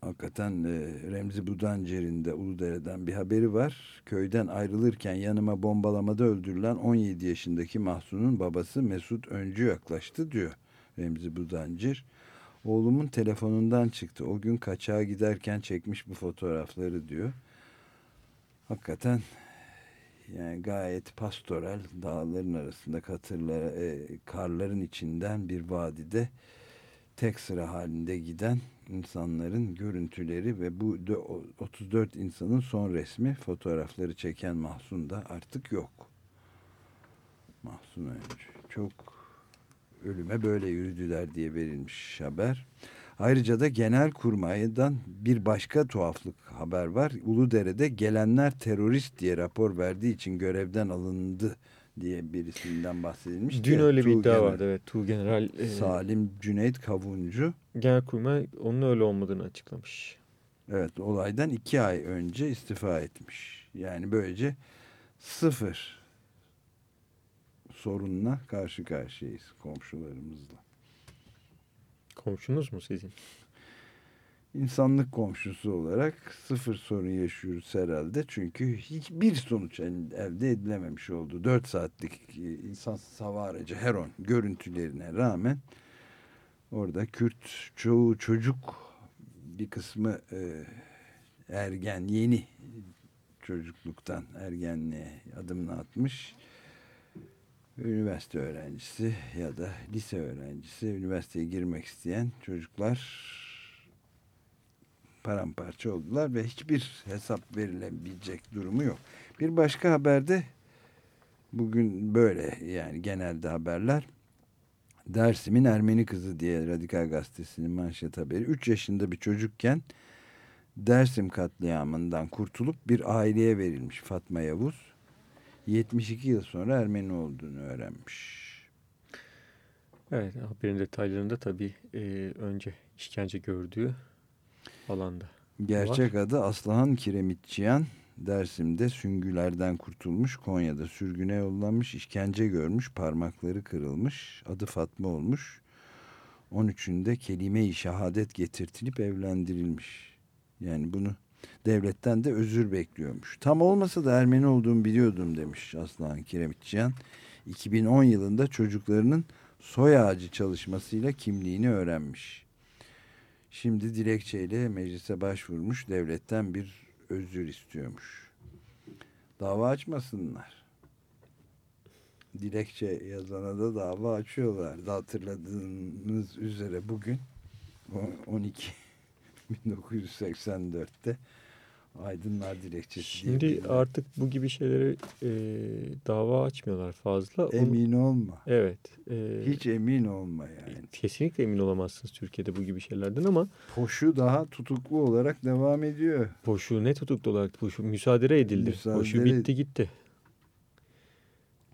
hakikaten e, Remzi Budancer'in de Uludere'den bir haberi var. Köyden ayrılırken yanıma bombalamada öldürülen 17 yaşındaki Mahsun'un babası Mesut Öncü yaklaştı diyor Remzi Budancer. Oğlumun telefonundan çıktı. O gün kaçağa giderken çekmiş bu fotoğrafları diyor. Hakikaten yani gayet pastoral dağların arasında katırlara, e, karların içinden bir vadide tek sıra halinde giden insanların görüntüleri ve bu dö- o- 34 insanın son resmi fotoğrafları çeken Mahsun da artık yok. Mahsun Öncü. Çok ölüme böyle yürüdüler diye verilmiş haber. Ayrıca da genel kurmaydan bir başka tuhaflık haber var. Uludere'de gelenler terörist diye rapor verdiği için görevden alındı diye birisinden bahsedilmiş. Dün öyle bir iddia vardı. Evet, Tu General e, Salim Cüneyt Kavuncu Genelkurmay onun öyle olmadığını açıklamış. evet olaydan iki ay önce istifa etmiş. Yani böylece sıfır sorunla karşı karşıyayız komşularımızla. Komşunuz mu sizin? İnsanlık komşusu olarak sıfır sorun yaşıyoruz herhalde. Çünkü hiçbir sonuç el- elde edilememiş oldu. 4 saatlik e, insansız hava aracı Heron görüntülerine rağmen orada Kürt çoğu çocuk bir kısmı e, ergen yeni çocukluktan ergenliğe adımını atmış. Üniversite öğrencisi ya da lise öğrencisi üniversiteye girmek isteyen çocuklar paramparça oldular ve hiçbir hesap verilebilecek durumu yok. Bir başka haberde bugün böyle yani genelde haberler Dersim'in Ermeni kızı diye Radikal Gazetesi'nin manşet haberi 3 yaşında bir çocukken Dersim katliamından kurtulup bir aileye verilmiş Fatma Yavuz 72 yıl sonra Ermeni olduğunu öğrenmiş. Evet, haberin detaylarında tabii e, önce işkence gördüğü alanda. Gerçek adı Aslıhan Kiremitçiyan. Dersim'de süngülerden kurtulmuş, Konya'da sürgüne yollanmış, işkence görmüş, parmakları kırılmış, adı Fatma olmuş. 13'ünde kelime-i şehadet getirtilip evlendirilmiş. Yani bunu devletten de özür bekliyormuş. Tam olmasa da Ermeni olduğumu biliyordum demiş Aslıhan Kiremitçiyan. 2010 yılında çocuklarının soy ağacı çalışmasıyla kimliğini öğrenmiş. Şimdi dilekçeyle meclise başvurmuş devletten bir özür istiyormuş. Dava açmasınlar. Dilekçe yazana da dava açıyorlar. Da hatırladığınız üzere bugün o- 12 1984'te Aydınlar Dilekçesi Şimdi artık bu gibi şeylere e, dava açmıyorlar fazla. Onu- emin olma. evet. e, Hiç emin olma yani. Kesinlikle emin olamazsınız Türkiye'de bu gibi şeylerden ama Poşu daha tutuklu olarak devam ediyor. Poşu ne tutuklu olarak Poşu müsaade edildi. Müsaade Poşu bitti gitti.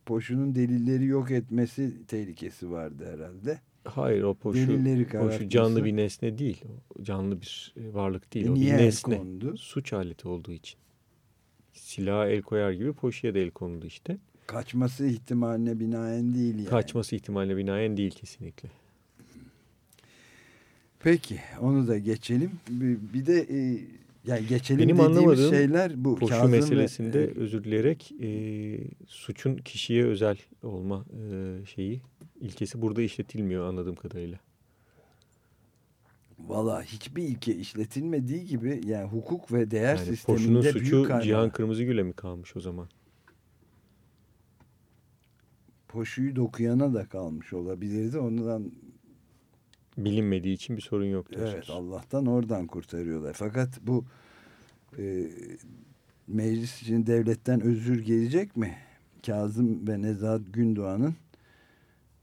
Poşunun delilleri yok etmesi tehlikesi vardı herhalde. Hayır o Poşu, Poşu canlı bir nesne değil. Canlı bir e, varlık değil. E o bir niye el nesne. kondu? Suç aleti olduğu için. Silaha el koyar gibi Poşu'ya da el konuldu işte. Kaçması ihtimaline binaen değil yani. Kaçması ihtimaline binaen değil kesinlikle. Peki onu da geçelim. Bir, bir de e, yani geçelim Benim anlamadığım şeyler bu. Poşu Kazım ve- meselesinde e, özür dileyerek e, suçun kişiye özel olma e, şeyi ilkesi burada işletilmiyor anladığım kadarıyla. Valla hiçbir ilke işletilmediği gibi yani hukuk ve değer Yani sisteminde büyük suçu kaynağı. Cihan Kırmızıgül'e mi kalmış o zaman? Poşuyu dokuyana da kalmış olabilirdi. Ondan Bilinmediği için bir sorun yok Evet. Allah'tan oradan kurtarıyorlar. Fakat bu e, meclis için devletten özür gelecek mi? Kazım ve Nezahat Gündoğan'ın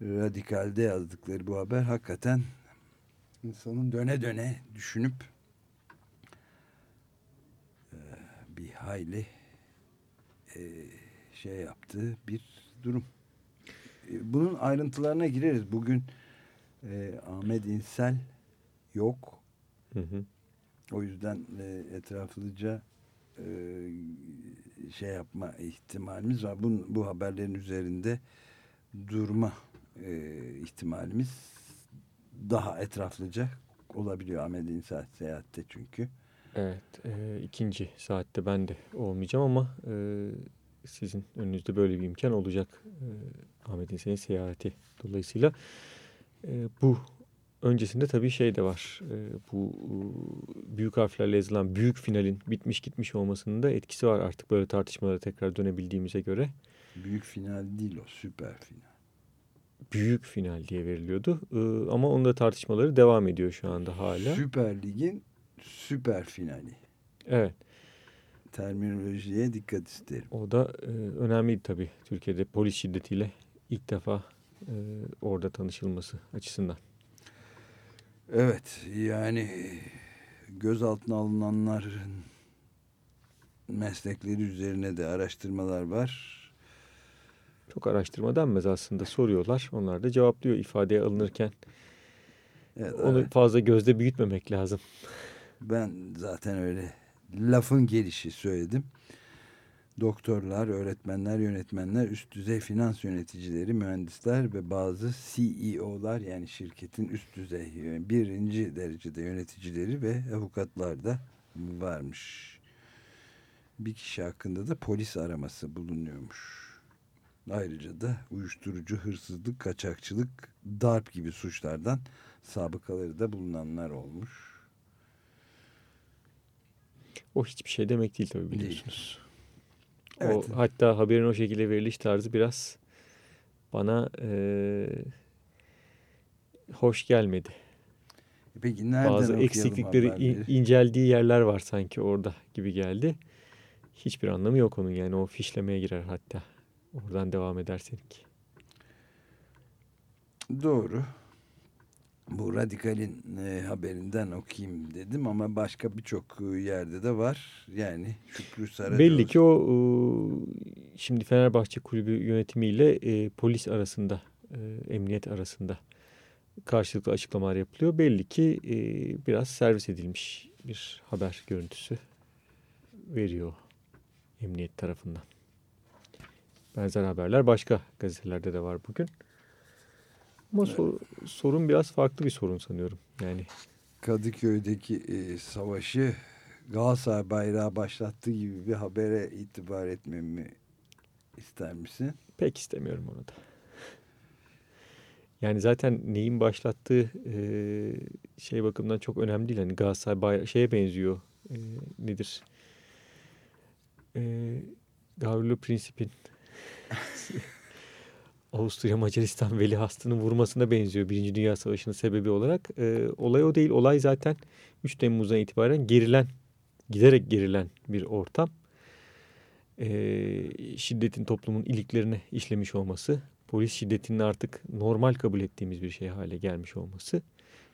radikalde yazdıkları bu haber hakikaten insanın döne döne düşünüp e, bir hayli e, şey yaptığı bir durum. E, bunun ayrıntılarına gireriz. Bugün Ahmet İnsel yok. Hı hı. O yüzden etraflıca şey yapma ihtimalimiz var. Bu, bu haberlerin üzerinde durma e, ihtimalimiz daha etraflıca olabiliyor. Ahmet İnsel seyahatte çünkü. Evet, e, ikinci saatte ben de olmayacağım ama e, sizin önünüzde böyle bir imkan olacak e, Ahmet İnsan'ın seyahati dolayısıyla. E, bu öncesinde tabii şey de var. E, bu büyük harflerle yazılan büyük finalin bitmiş gitmiş olmasının da etkisi var artık böyle tartışmalara tekrar dönebildiğimize göre. Büyük final değil o. Süper final. Büyük final diye veriliyordu. Ee, ama onun da tartışmaları devam ediyor şu anda hala. Süper Lig'in süper finali. Evet. Terminolojiye dikkat isterim. O da e, önemliydi tabii. Türkiye'de polis şiddetiyle ilk defa e, orada tanışılması açısından. Evet yani gözaltına alınanların meslekleri üzerine de araştırmalar var. Çok araştırma denmez aslında. Soruyorlar. Onlar da cevaplıyor ifadeye alınırken. Evet, Onu evet. fazla gözde büyütmemek lazım. Ben zaten öyle lafın gelişi söyledim. Doktorlar, öğretmenler, yönetmenler, üst düzey finans yöneticileri, mühendisler ve bazı CEO'lar yani şirketin üst düzey birinci derecede yöneticileri ve avukatlar da varmış. Bir kişi hakkında da polis araması bulunuyormuş. Ayrıca da uyuşturucu, hırsızlık, kaçakçılık, darp gibi suçlardan sabıkaları da bulunanlar olmuş. O hiçbir şey demek değil tabii biliyorsunuz. Evet. O, hatta haberin o şekilde veriliş tarzı biraz bana e, hoş gelmedi. Peki nereden Bazı eksiklikleri haberleri? inceldiği yerler var sanki orada gibi geldi. Hiçbir anlamı yok onun yani o fişlemeye girer hatta. Oradan devam edersek. Doğru. Bu Radikal'in e, haberinden okuyayım dedim ama başka birçok e, yerde de var. Yani Şükrü Saracoğlu. Belli ki o e, şimdi Fenerbahçe kulübü yönetimiyle e, polis arasında, e, emniyet arasında karşılıklı açıklamalar yapılıyor. Belli ki e, biraz servis edilmiş bir haber görüntüsü veriyor emniyet tarafından. Benzer haberler başka gazetelerde de var bugün. Ama sor- sorun biraz farklı bir sorun sanıyorum. Yani Kadıköy'deki e, savaşı Galatasaray bayrağı başlattığı gibi bir habere itibar etmemi ister misin? Pek istemiyorum onu da. Yani zaten neyin başlattığı e, şey bakımından çok önemli değil. Hani Galatasaray bayrağı şeye benziyor. E, nedir? E, Gavrilo Princip'in Avusturya Macaristan veliahtını vurmasına benziyor Birinci Dünya Savaşı'nın sebebi olarak. E, olay o değil. Olay zaten 3 Temmuz'dan itibaren gerilen, giderek gerilen bir ortam. E, şiddetin toplumun iliklerine işlemiş olması, polis şiddetinin artık normal kabul ettiğimiz bir şey hale gelmiş olması.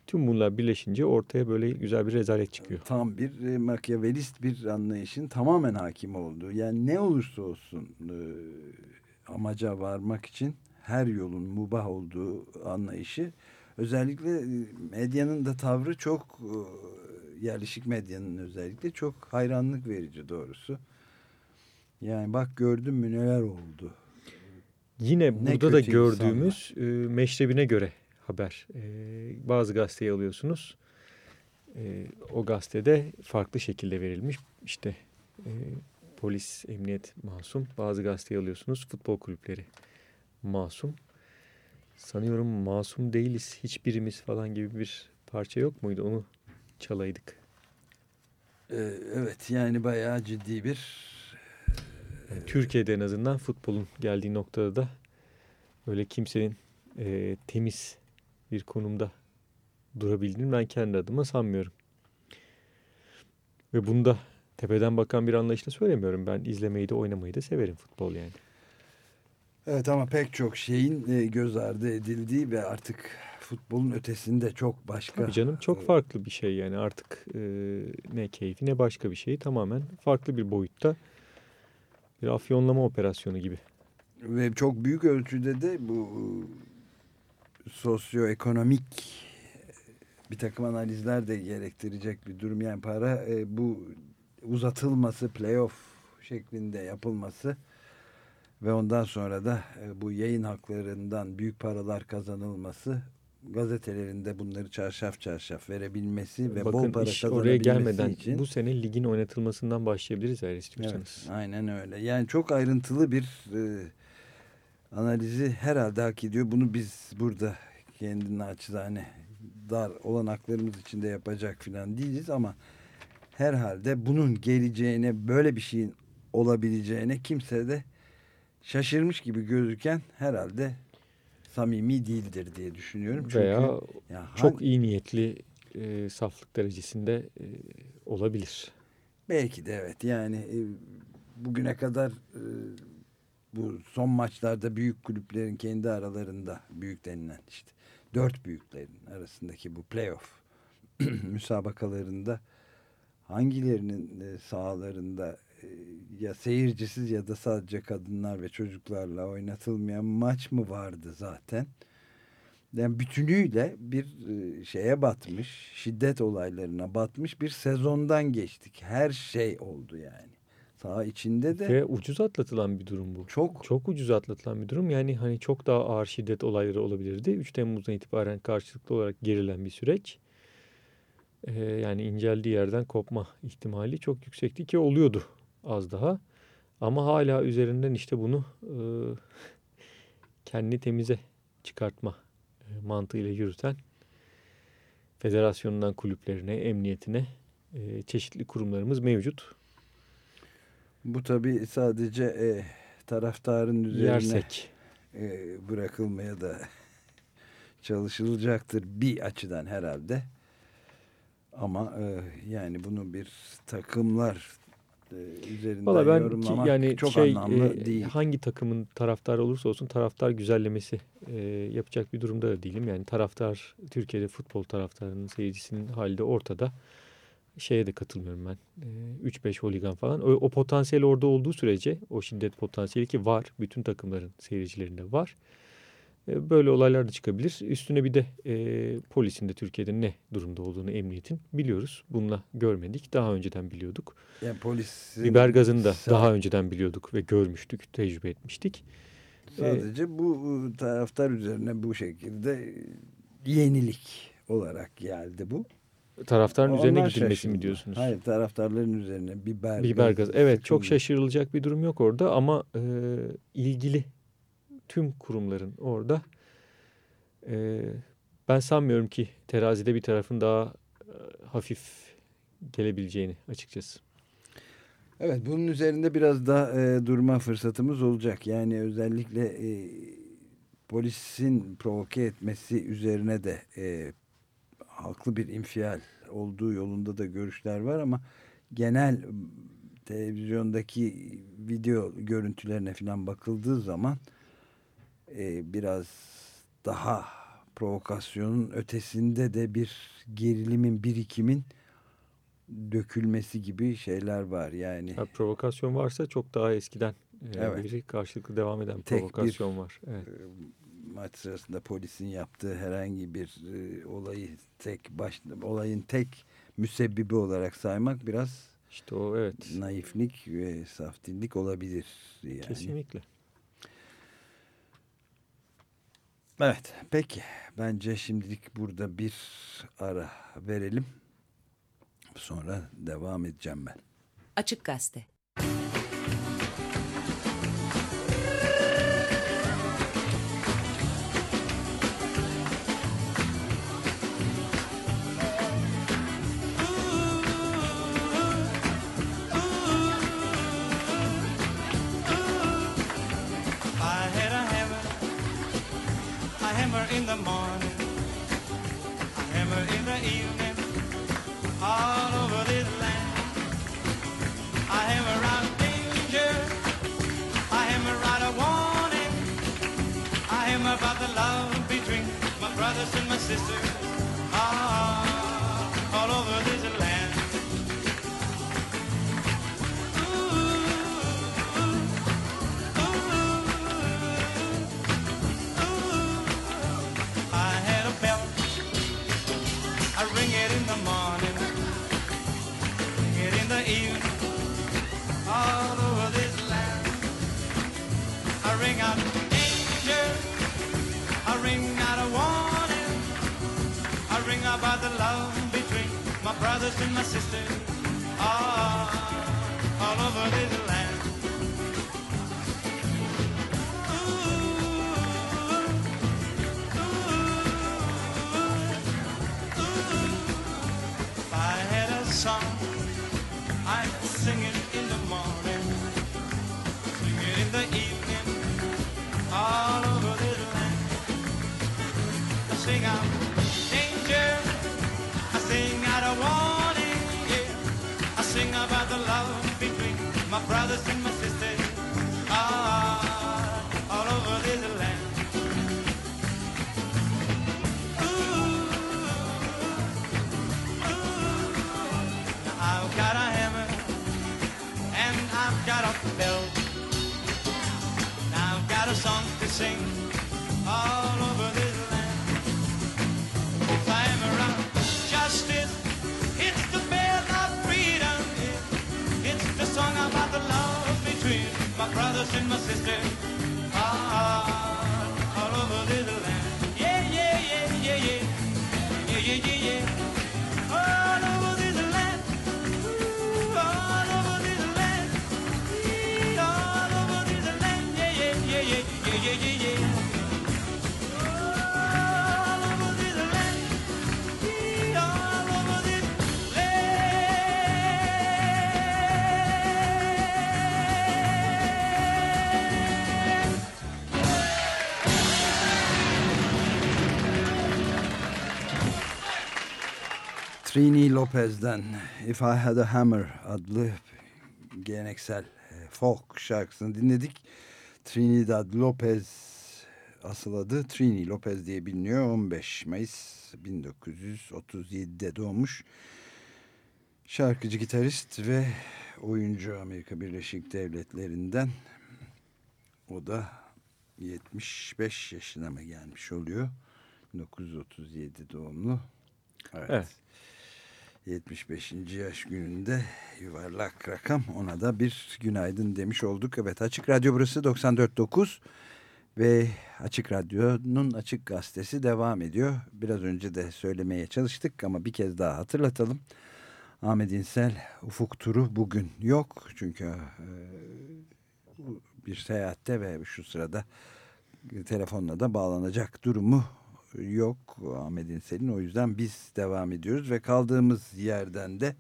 Tüm bunlar birleşince ortaya böyle güzel bir rezalet çıkıyor. Tam bir e, makyavelist bir anlayışın tamamen hakim olduğu. Yani ne olursa olsun e, amaca varmak için her yolun mubah olduğu anlayışı. Özellikle e, medyanın da tavrı çok e, yerleşik medyanın özellikle çok hayranlık verici doğrusu. Yani bak gördün mü neler oldu. Yine Ne burada da gördüğümüz e, meşrebine göre haber. E, bazı gazeteyi alıyorsunuz. E, o gazetede farklı şekilde verilmiş. İşte e, polis, emniyet masum. Bazı gazeteyi alıyorsunuz. Futbol kulüpleri masum. Sanıyorum masum değiliz. Hiçbirimiz falan gibi bir parça yok muydu? Onu çalaydık. E, evet yani bayağı ciddi bir Yani Türkiye'de en azından futbolun geldiği noktada da öyle kimsenin e, temiz bir konumda durabildiğini ben kendi adıma sanmıyorum. Ve bunu da tepeden bakan bir anlayışla söylemiyorum. Ben izlemeyi de oynamayı da severim futbol yani. Evet ama pek çok şeyin e, göz ardı edildiği ve artık futbolun ötesinde çok başka. Tabii canım çok e, farklı bir şey yani artık e, ne keyfi ne başka bir şey tamamen farklı bir boyutta bir afyonlama operasyonu gibi. Ve çok büyük ölçüde de bu sosyoekonomik bir takım analizler de gerektirecek bir durum. Yani para e, bu uzatılması, playoff şeklinde yapılması ve ondan sonra da e, bu yayın haklarından büyük paralar kazanılması gazetelerinde bunları çarşaf çarşaf verebilmesi ve bol Bakın para iş oraya gelmeden için bu sene ligin oynatılmasından başlayabiliriz eğer istiyorsanız. Evet, aynen öyle. Yani çok ayrıntılı bir e, analizi herhalde hak ediyor. Bunu biz burada kendine açıdan dar olanaklarımız içinde yapacak filan değiliz ama herhalde bunun geleceğine böyle bir şeyin olabileceğine kimse de şaşırmış gibi gözüken herhalde samimi değildir diye düşünüyorum. Çünkü Veya ya çok hangi- iyi niyetli e, saflık derecesinde e, olabilir. belki de evet yani e, bugüne kadar e, bu son maçlarda büyük kulüplerin kendi aralarında büyük denilen işte dört büyüklerin arasındaki bu playoff müsabakalarında hangilerinin e, sahalarında e, ya seyircisiz ya da sadece kadınlar ve çocuklarla oynatılmayan maç mı vardı zaten? Yani bütünüyle bir e, şeye batmış, şiddet olaylarına batmış bir sezondan geçtik. Her şey oldu yani. Saha içinde de Ve ucuz atlatılan bir durum bu. çok Çok ucuz atlatılan bir durum. Yani hani çok daha ağır şiddet olayları olabilirdi. 3 Temmuz'dan itibaren karşılıklı olarak gerilen bir süreç. Ee, yani inceldiği yerden kopma ihtimali çok yüksekti ki oluyordu az daha. Ama hala üzerinden işte bunu e, kendi temize çıkartma e, mantığıyla yürüten federasyonundan kulüplerine, emniyetine e, çeşitli kurumlarımız mevcut. Bu tabii sadece e, taraftarın üzerine Yersek. e, bırakılmaya da çalışılacaktır bir açıdan herhalde. Ama e, yani bunu bir takımlar e, üzerinden ben ki- yorumlamak yani çok şey anlamlı e, değil. hangi takımın taraftarı olursa olsun taraftar güzellemesi e, yapacak bir durumda da değilim. Yani taraftar Türkiye'de futbol taraftarının seyircisinin hali de ortada. Şeye de katılmıyorum ben. E, 3-5 holigan falan. O, o potansiyel orada olduğu sürece o şiddet potansiyeli ki var. Bütün takımların seyircilerinde var. Böyle olaylar da çıkabilir. Üstüne bir de e, polisin de Türkiye'de ne durumda olduğunu emniyetin biliyoruz. Bununla görmedik. Daha önceden biliyorduk. Yani polisin Biber gazını da daha önceden biliyorduk ve görmüştük, tecrübe etmiştik. sadece bu e, taraftar üzerine bu şekilde yenilik olarak geldi bu. Taraftarın üzerine Onlar gidilmesi şaşırdılar. mi diyorsunuz? Hayır taraftarların üzerine biber, Biber gazı. Evet çok sıkıldı. şaşırılacak bir durum yok orada ama e, ilgili tüm kurumların orada e, ben sanmıyorum ki terazide bir tarafın daha e, hafif gelebileceğini açıkçası. Evet bunun üzerinde biraz daha e, durma fırsatımız olacak. Yani özellikle e, polisin provoke etmesi üzerine de e, haklı bir infial olduğu yolunda da görüşler var ama genel m, televizyondaki video görüntülerine falan bakıldığı zaman e, biraz daha provokasyonun ötesinde de bir gerilimin birikimin dökülmesi gibi şeyler var yani. Ya, provokasyon varsa çok daha eskiden e, Evet. beri karşılıklı devam eden Tek bir- provokasyon var. Evet. Maç sırasında polisin yaptığı herhangi bir e, olayı tek baş olayın tek müsebbibi olarak saymak biraz İşte o evet. naiflik ve saftillik olabilir yani. Kesinlikle. Evet peki bence şimdilik burada bir ara verelim. Sonra devam edeceğim ben. Açık Gazete. The love between my brothers and my sisters. Ah, all over this land. Ooh, ooh. I've got a hammer and I've got a belt. I've got a song to sing brothers and my sisters. Ah, all over this land. Yeah, yeah, yeah, yeah, yeah. Yeah, yeah, yeah, yeah. Trini Lopez'den If I Had a Hammer adlı geleneksel e, folk şarkısını dinledik. Trinidad Lopez asıl adı Trini Lopez diye biliniyor. 15 Mayıs 1937'de doğmuş. Şarkıcı, gitarist ve oyuncu Amerika Birleşik Devletleri'nden. O da 75 yaşına mı gelmiş oluyor? 1937 doğumlu. Evet. Evet. 75. yaş gününde yuvarlak rakam ona da bir günaydın demiş olduk. Evet Açık Radyo burası 94.9 ve Açık Radyo'nun Açık Gazetesi devam ediyor. Biraz önce de söylemeye çalıştık ama bir kez daha hatırlatalım. Ahmet İnsel ufuk turu bugün yok çünkü e, bir seyahatte ve şu sırada telefonla da bağlanacak durumu yok Ahmet İnsel'in. O yüzden biz devam ediyoruz ve kaldığımız yerden de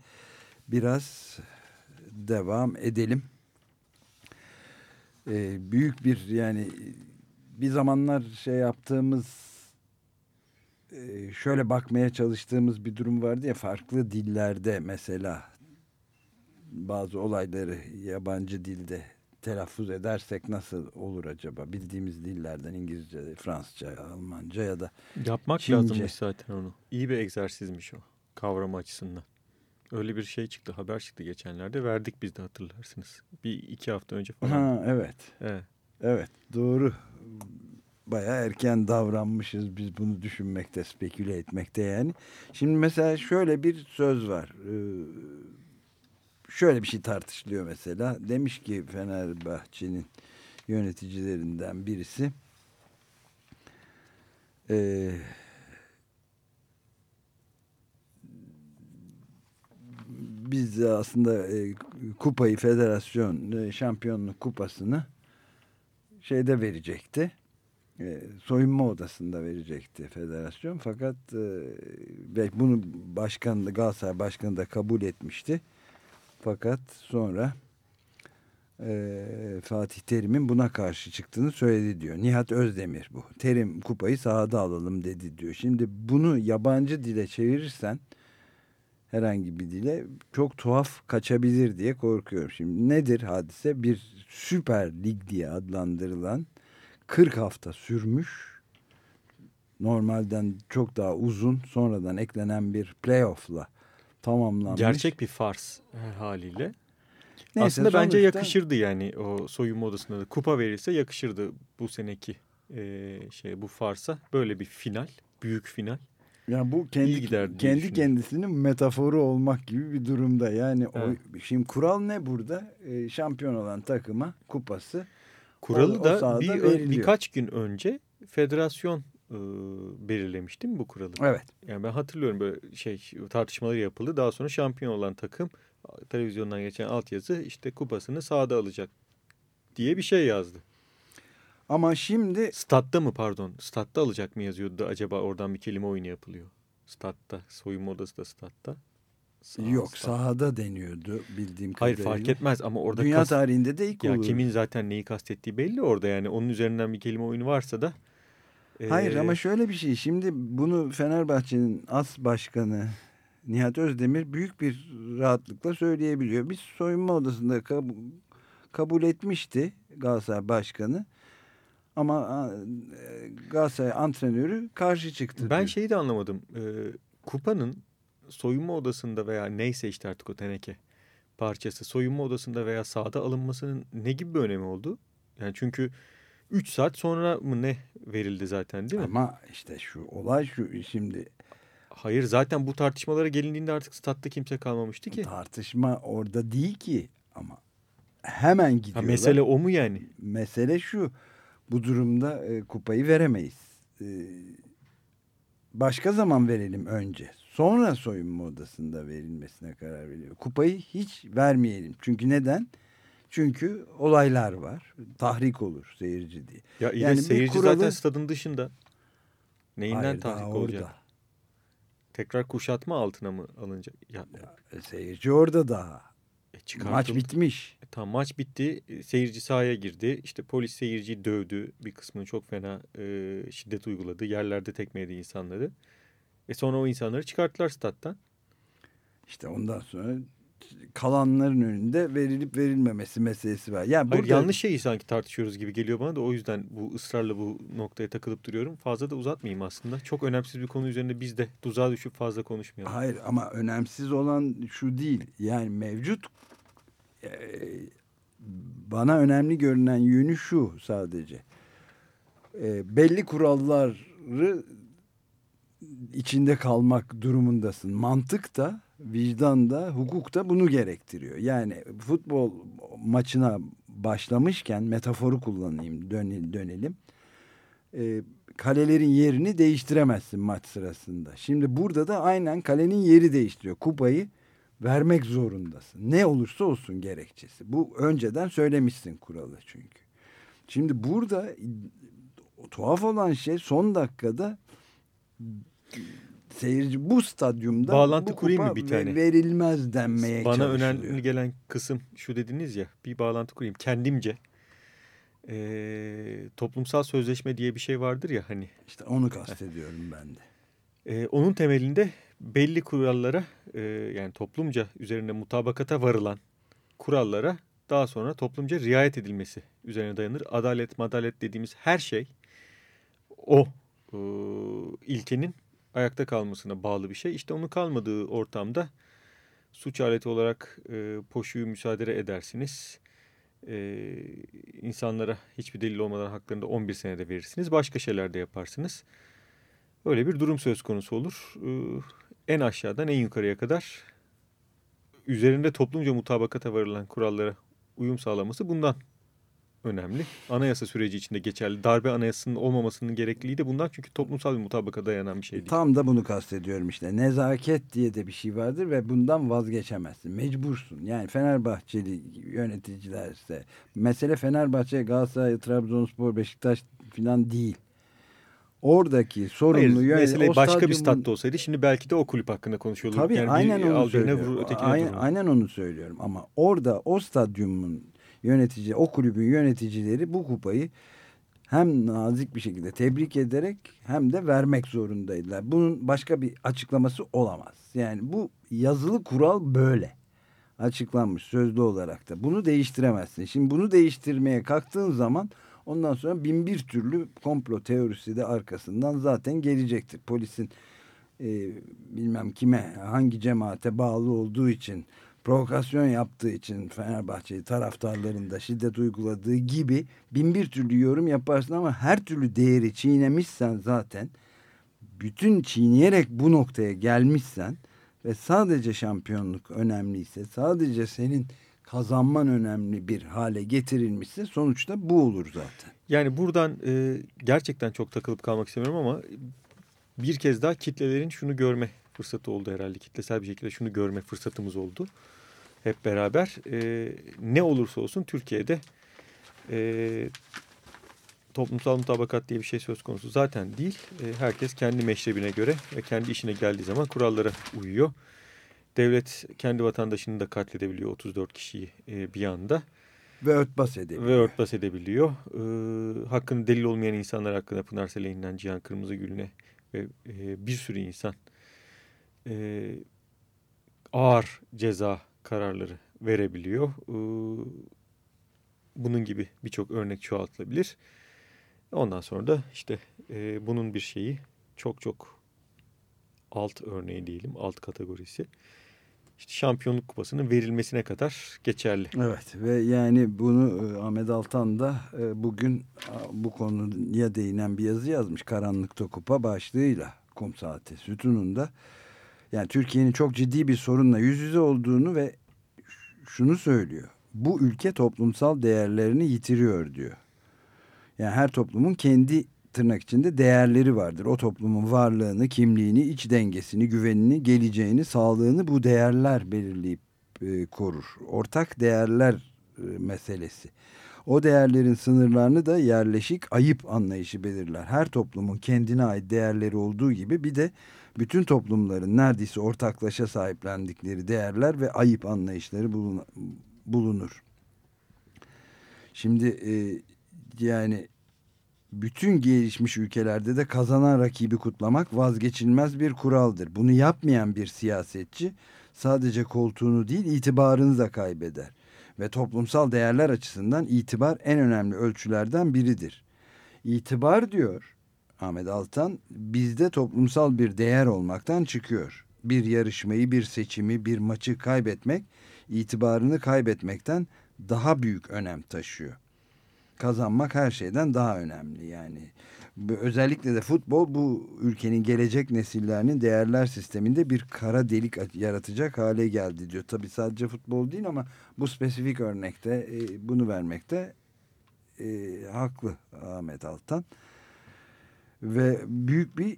biraz devam edelim. Ee, büyük bir yani bir zamanlar şey yaptığımız e, şöyle bakmaya çalıştığımız bir durum vardı ya farklı dillerde mesela bazı olayları yabancı dilde telaffuz edersek nasıl olur acaba? Bildiğimiz dillerden İngilizce, Fransızca, Almanca ya da Yapmak Çince. lazımmış zaten onu. İyi bir egzersizmiş o kavrama açısından. Öyle bir şey çıktı, haber çıktı geçenlerde. Verdik biz de hatırlarsınız. Bir iki hafta önce falan. ha evet. Evet. Evet doğru. Bayağı erken davranmışız biz bunu düşünmekte, speküle etmekte yani. Şimdi mesela şöyle bir söz var. Ee, şöyle bir şey tartışılıyor mesela. Demiş ki Fenerbahçe'nin yöneticilerinden birisi ee, biz aslında e, kupayı federasyon e, şampiyonluk kupasını şeyde verecekti. E, soyunma odasında verecekti federasyon. Fakat e, bunu başkan Galatasaray başkanı da kabul etmişti. Fakat sonra e, Fatih Terim'in buna karşı çıktığını söyledi diyor. Nihat Özdemir bu. Terim kupayı sahada alalım dedi diyor. Şimdi bunu yabancı dile çevirirsen herhangi bir dile çok tuhaf kaçabilir diye korkuyorum. Şimdi nedir hadise? Bir Süper Lig diye adlandırılan 40 hafta sürmüş normalden çok daha uzun sonradan eklenen bir playoff'la tamamlanmış. Gerçek bir fars her haliyle. Neyse, Aslında bence yakışırdı yani o soyunma odasında da kupa verilse yakışırdı bu seneki e, şey bu farsa. Böyle bir final, büyük final. Ya bu kendi gider kendi kendisinin metaforu olmak gibi bir durumda. Yani Evet. o şimdi kural ne burada? Ee, şampiyon olan takıma kupası Kuralı O- o da sahada bir, veriliyor. birkaç gün önce federasyon e, belirlemiş değil mi bu kuralı? Evet. Yani ben hatırlıyorum böyle şey tartışmaları yapıldı. Daha sonra şampiyon olan takım televizyondan geçen altyazı işte kupasını sahada alacak diye bir şey yazdı. Ama şimdi Statta mı pardon? Statta alacak mı yazıyordu acaba oradan bir kelime oyunu yapılıyor. Statta, soyunma odası da statta. Sağ- yok stat. sahada deniyordu bildiğim Hayır kadarıyla. fark etmez ama orada Dünya kas- tarihinde de ilk ya olur. kimin zaten neyi kastettiği belli orada yani onun üzerinden bir kelime oyunu varsa da Hayır Ee, ama şöyle bir şey. Şimdi bunu Fenerbahçe'nin as başkanı Nihat Özdemir büyük bir rahatlıkla söyleyebiliyor. Biz soyunma odasında kab- kabul etmişti Galatasaray başkanı. Ama Galatasaray antrenörü karşı çıktı. Ben diyor. şeyi de anlamadım. Ee, kupanın soyunma odasında veya neyse işte artık o teneke parçası soyunma odasında veya sahada alınmasının ne gibi bir önemi oldu? Yani çünkü 3 saat sonra mı ne verildi zaten değil mi? Ama işte şu olay şu şimdi Hayır zaten bu tartışmalara gelindiğinde artık statta kimse kalmamıştı ki. tartışma orada değil ki ama hemen Ha, gidiyorlar. mesele o mu yani? Mesele şu. Bu durumda e, kupayı veremeyiz. E, başka zaman verelim önce. Sonra soyunma odasında verilmesine karar veriyor. Kupayı hiç vermeyelim. Çünkü neden? Çünkü olaylar var. Tahrik olur seyirci diye. Ya Yani seyirci kuralı- zaten stadın dışında. Neyinden Hayır, tahrik olacak? orada. Tekrar kuşatma altına mı alınacak? Ya, E, seyirci orada daha. e, çıkartıldı. Maç bitmiş. E, Tam maç bitti. E, Seyirci sahaya girdi. İşte polis seyirciyi dövdü. Bir kısmını çok fena e, şiddet uyguladı. Yerlerde tekmeledi insanları. E sonra o insanları çıkarttılar stat'tan. İşte ondan sonra kalanların önünde verilip verilmemesi meselesi var. Yani Hayır, burada yanlış şeyi sanki tartışıyoruz gibi geliyor bana da o yüzden bu ısrarla bu noktaya takılıp duruyorum. Fazla da uzatmayayım aslında. Çok önemsiz bir konu üzerinde biz de tuzağa düşüp fazla konuşmayalım. Hayır ama önemsiz olan şu değil. Yani mevcut e, bana önemli görünen yönü şu sadece. E, belli kuralları içinde kalmak durumundasın. Mantık da, vicdan da, hukuk da bunu gerektiriyor. Yani futbol maçına başlamışken metaforu kullanayım, döne- dönelim. E, kalelerin yerini değiştiremezsin maç sırasında. Şimdi burada da aynen kalenin yeri değiştiriyor. Kupayı vermek zorundasın. Ne olursa olsun gerekçesi. Bu önceden söylemişsin kuralı çünkü. Şimdi burada tuhaf olan şey son dakikada seyirci bu stadyumda Bağlantı bu kurayım mı bir tane? verilmez denmeye Bana çalışılıyor. önemli gelen kısım şu dediniz ya bir bağlantı kurayım. Kendimce e, toplumsal sözleşme diye bir şey vardır ya hani. İşte onu kastediyorum ben de. E, onun temelinde belli kurallara e, yani toplumca üzerinde mutabakata varılan kurallara daha sonra toplumca riayet edilmesi üzerine dayanır. Adalet, madalet dediğimiz her şey o e, ilkenin ayakta kalmasına bağlı bir şey. İşte onun kalmadığı ortamda suç aleti olarak e, poşuyu müsaade edersiniz. E, insanlara hiçbir delil olmadan haklarında 11 senede verirsiniz. Başka şeyler de yaparsınız. Öyle bir durum söz konusu olur. Ee, en aşağıdan en yukarıya kadar üzerinde toplumca mutabakata varılan kurallara uyum sağlaması bundan önemli. Anayasa süreci içinde geçerli. Darbe anayasasının olmamasının gerekliliği de bundan çünkü toplumsal bir mutabaka dayanan bir şey değil. Tam da bunu kastediyorum işte. Nezaket diye de bir şey vardır ve bundan vazgeçemezsin. Mecbursun. Yani Fenerbahçeli yöneticilerse mesele Fenerbahçe, Galatasaray, Trabzonspor, Beşiktaş falan değil. Oradaki sorumlu Hayır, yönet- mesele başka bir stadyumun- statta olsaydı şimdi belki de o kulüp hakkında konuşuyoruz. Tabii yani aynen bir onu söylüyorum. vur ötekine aynen, aynen onu söylüyorum ama orada o stadyumun yönetici, o kulübün yöneticileri bu kupayı hem nazik bir şekilde tebrik ederek hem de vermek zorundaydılar. Bunun başka bir açıklaması olamaz. Yani bu yazılı kural böyle açıklanmış sözlü olarak da. Bunu değiştiremezsin. Şimdi bunu değiştirmeye kalktığın zaman ondan sonra bin bir türlü komplo teorisi de arkasından zaten gelecektir. Polisin e, bilmem kime hangi cemaate bağlı olduğu için provokasyon yaptığı için Fenerbahçe taraftarlarında şiddet uyguladığı gibi bin bir türlü yorum yaparsın ama her türlü değeri çiğnemişsen zaten bütün çiğneyerek bu noktaya gelmişsen ve sadece şampiyonluk önemliyse sadece senin kazanman önemli bir hale getirilmişse sonuçta bu olur zaten. Yani buradan e, gerçekten çok takılıp kalmak istemiyorum ama bir kez daha kitlelerin şunu görme fırsatı oldu herhalde. Kitlesel bir şekilde şunu görme fırsatımız oldu. Hep beraber e, ne olursa olsun Türkiye'de e, toplumsal mutabakat diye bir şey söz konusu zaten değil. E, herkes kendi meşrebine göre ve kendi işine geldiği zaman kurallara uyuyor. Devlet kendi vatandaşını da katledebiliyor 34 kişiyi e, bir anda. Ve örtbas edebiliyor. ve örtbas edebiliyor. Ee, hakkında delil olmayan insanlar hakkında Pınar Seleyin'den Cihan Kırmızıgül'üne ve e, bir sürü insan e, ağır ceza kararları verebiliyor. Ee, bunun gibi birçok örnek çoğaltılabilir. Ondan sonra da işte e, bunun bir şeyi çok çok alt örneği diyelim, alt kategorisi. İşte şampiyonluk kupasının verilmesine kadar geçerli. Evet ve yani bunu e, Ahmet Altan da e, bugün bu konuya değinen bir yazı yazmış. Karanlıkta Kupa başlığıyla kum saati sütununda. Yani Türkiye'nin çok ciddi bir sorunla yüz yüze olduğunu ve şunu söylüyor. Bu ülke toplumsal değerlerini yitiriyor diyor. Yani her toplumun kendi tırnak içinde değerleri vardır. O toplumun varlığını, kimliğini, iç dengesini, güvenini, geleceğini, sağlığını bu değerler belirleyip e, korur. Ortak değerler e, meselesi. O değerlerin sınırlarını da yerleşik ayıp anlayışı belirler. Her toplumun kendine ait değerleri olduğu gibi bir de bütün toplumların neredeyse ortaklaşa sahiplendikleri değerler ve ayıp anlayışları bulun, bulunur. Şimdi e, yani bütün gelişmiş ülkelerde de kazanan rakibi kutlamak vazgeçilmez bir kuraldır. Bunu yapmayan bir siyasetçi sadece koltuğunu değil itibarını da kaybeder. Ve toplumsal değerler açısından itibar en önemli ölçülerden biridir. İtibar diyor Ahmet Altan bizde toplumsal bir değer olmaktan çıkıyor. Bir yarışmayı, bir seçimi, bir maçı kaybetmek itibarını kaybetmekten daha büyük önem taşıyor kazanmak her şeyden daha önemli yani. Özellikle de futbol bu ülkenin gelecek nesillerinin değerler sisteminde bir kara delik yaratacak hale geldi diyor. Tabi sadece futbol değil ama bu spesifik örnekte e, bunu vermekte e, haklı Ahmet Altan. Ve büyük bir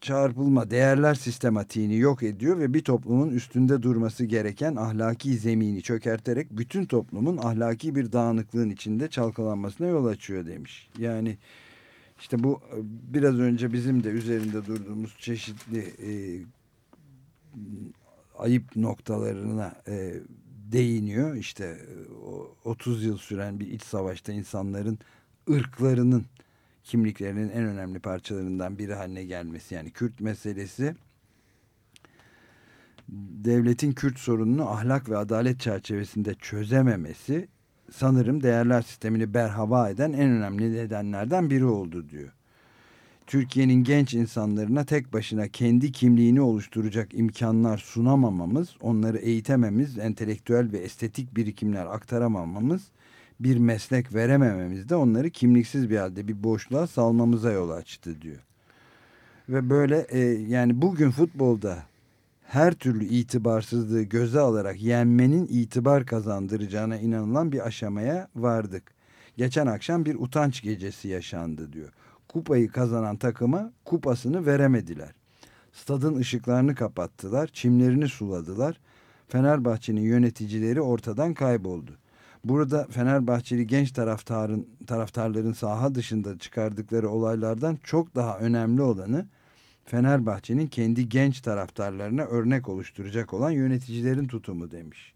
çarpılma değerler sistematiğini yok ediyor ve bir toplumun üstünde durması gereken ahlaki zemini çökerterek bütün toplumun ahlaki bir dağınıklığın içinde çalkalanmasına yol açıyor demiş. Yani işte bu biraz önce bizim de üzerinde durduğumuz çeşitli e, ayıp noktalarına e, değiniyor. İşte o 30 yıl süren bir iç savaşta insanların ırklarının kimliklerinin en önemli parçalarından biri haline gelmesi yani Kürt meselesi devletin Kürt sorununu ahlak ve adalet çerçevesinde çözememesi sanırım değerler sistemini berhava eden en önemli nedenlerden biri oldu diyor. Türkiye'nin genç insanlarına tek başına kendi kimliğini oluşturacak imkanlar sunamamamız, onları eğitememiz, entelektüel ve estetik birikimler aktaramamamız bir meslek veremememiz de onları kimliksiz bir halde bir boşluğa salmamıza yol açtı diyor. Ve böyle e, yani bugün futbolda her türlü itibarsızlığı göze alarak yenmenin itibar kazandıracağına inanılan bir aşamaya vardık. Geçen akşam bir utanç gecesi yaşandı diyor. Kupayı kazanan takıma kupasını veremediler. Stadın ışıklarını kapattılar, çimlerini suladılar. Fenerbahçe'nin yöneticileri ortadan kayboldu. Burada Fenerbahçeli genç taraftarın taraftarların saha dışında çıkardıkları olaylardan çok daha önemli olanı Fenerbahçe'nin kendi genç taraftarlarına örnek oluşturacak olan yöneticilerin tutumu demiş.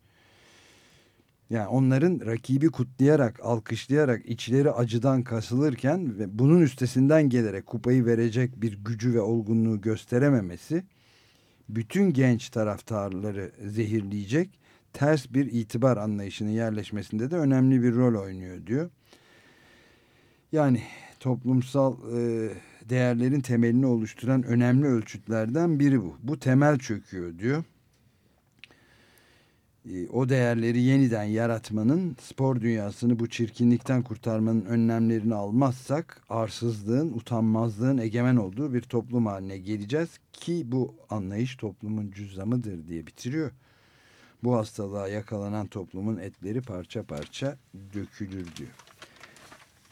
Yani onların rakibi kutlayarak, alkışlayarak içleri acıdan kasılırken ve bunun üstesinden gelerek kupayı verecek bir gücü ve olgunluğu gösterememesi bütün genç taraftarları zehirleyecek ters bir itibar anlayışının yerleşmesinde de önemli bir rol oynuyor diyor. Yani toplumsal e, değerlerin temelini oluşturan önemli ölçütlerden biri bu. Bu temel çöküyor diyor. E, o değerleri yeniden yaratmanın, spor dünyasını bu çirkinlikten kurtarmanın önlemlerini almazsak arsızlığın, utanmazlığın egemen olduğu bir toplum haline geleceğiz ki bu anlayış toplumun cüzdanıdır diye bitiriyor bu hastalığa yakalanan toplumun etleri parça parça dökülür diyor.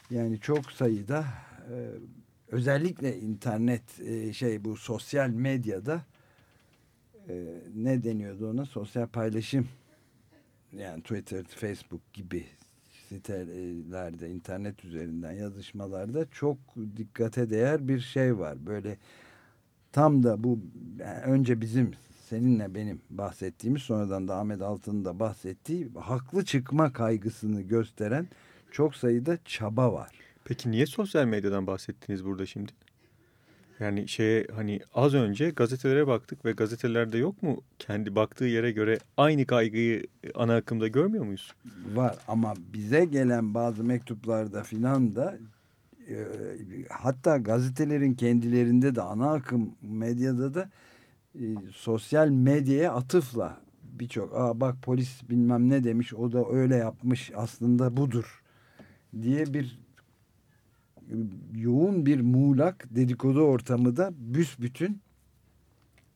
Yani çok sayıda e, özellikle internet e, şey bu sosyal medyada e, ne deniyordu ona sosyal paylaşım yani Twitter, Facebook gibi sitelerde internet üzerinden yazışmalarda çok dikkate değer bir şey var. Böyle tam da bu önce bizim seninle benim bahsettiğimiz sonradan da Ahmet Altı'nın da bahsettiği haklı çıkma kaygısını gösteren çok sayıda çaba var. Peki niye sosyal medyadan bahsettiniz burada şimdi? Yani şeye hani az önce gazetelere baktık ve gazetelerde yok mu kendi baktığı yere göre aynı kaygıyı ana akımda görmüyor muyuz? Var ama bize gelen bazı mektuplarda filan da e, hatta gazetelerin kendilerinde de ana akım medyada da e, sosyal medyaya atıfla birçok aa bak polis bilmem ne demiş o da öyle yapmış aslında budur diye bir e, yoğun bir muğlak dedikodu ortamı da büsbütün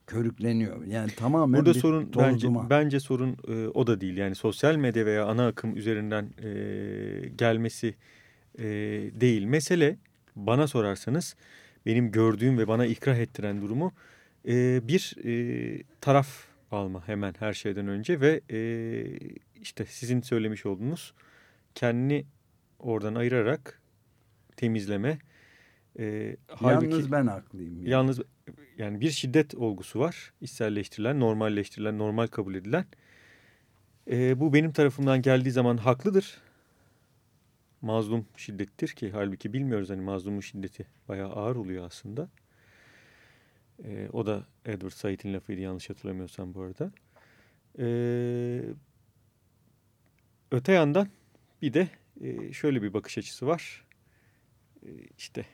körükleniyor. Yani tamamen Burada bir sorun toz bence bence sorun e, o da değil. Yani sosyal medya veya ana akım üzerinden e, gelmesi e, değil. Mesele bana sorarsanız benim gördüğüm ve bana ikrah ettiren durumu e, bir e, taraf alma hemen her şeyden önce ve e, işte sizin söylemiş olduğunuz kendini oradan ayırarak temizleme. E, halbuki- Yalnız ben haklıyım. yani. Yalnız yani bir şiddet olgusu var. İçselleştirilen, normalleştirilen, normal kabul edilen. Ee, bu benim tarafımdan geldiği zaman haklıdır. Mazlum şiddettir ki halbuki bilmiyoruz hani mazlumun şiddeti bayağı ağır oluyor aslında. Ee, o da Edward Said'in lafıydı yanlış hatırlamıyorsam bu arada. Ee, öte yandan bir de e, şöyle bir bakış açısı var. Ee, işte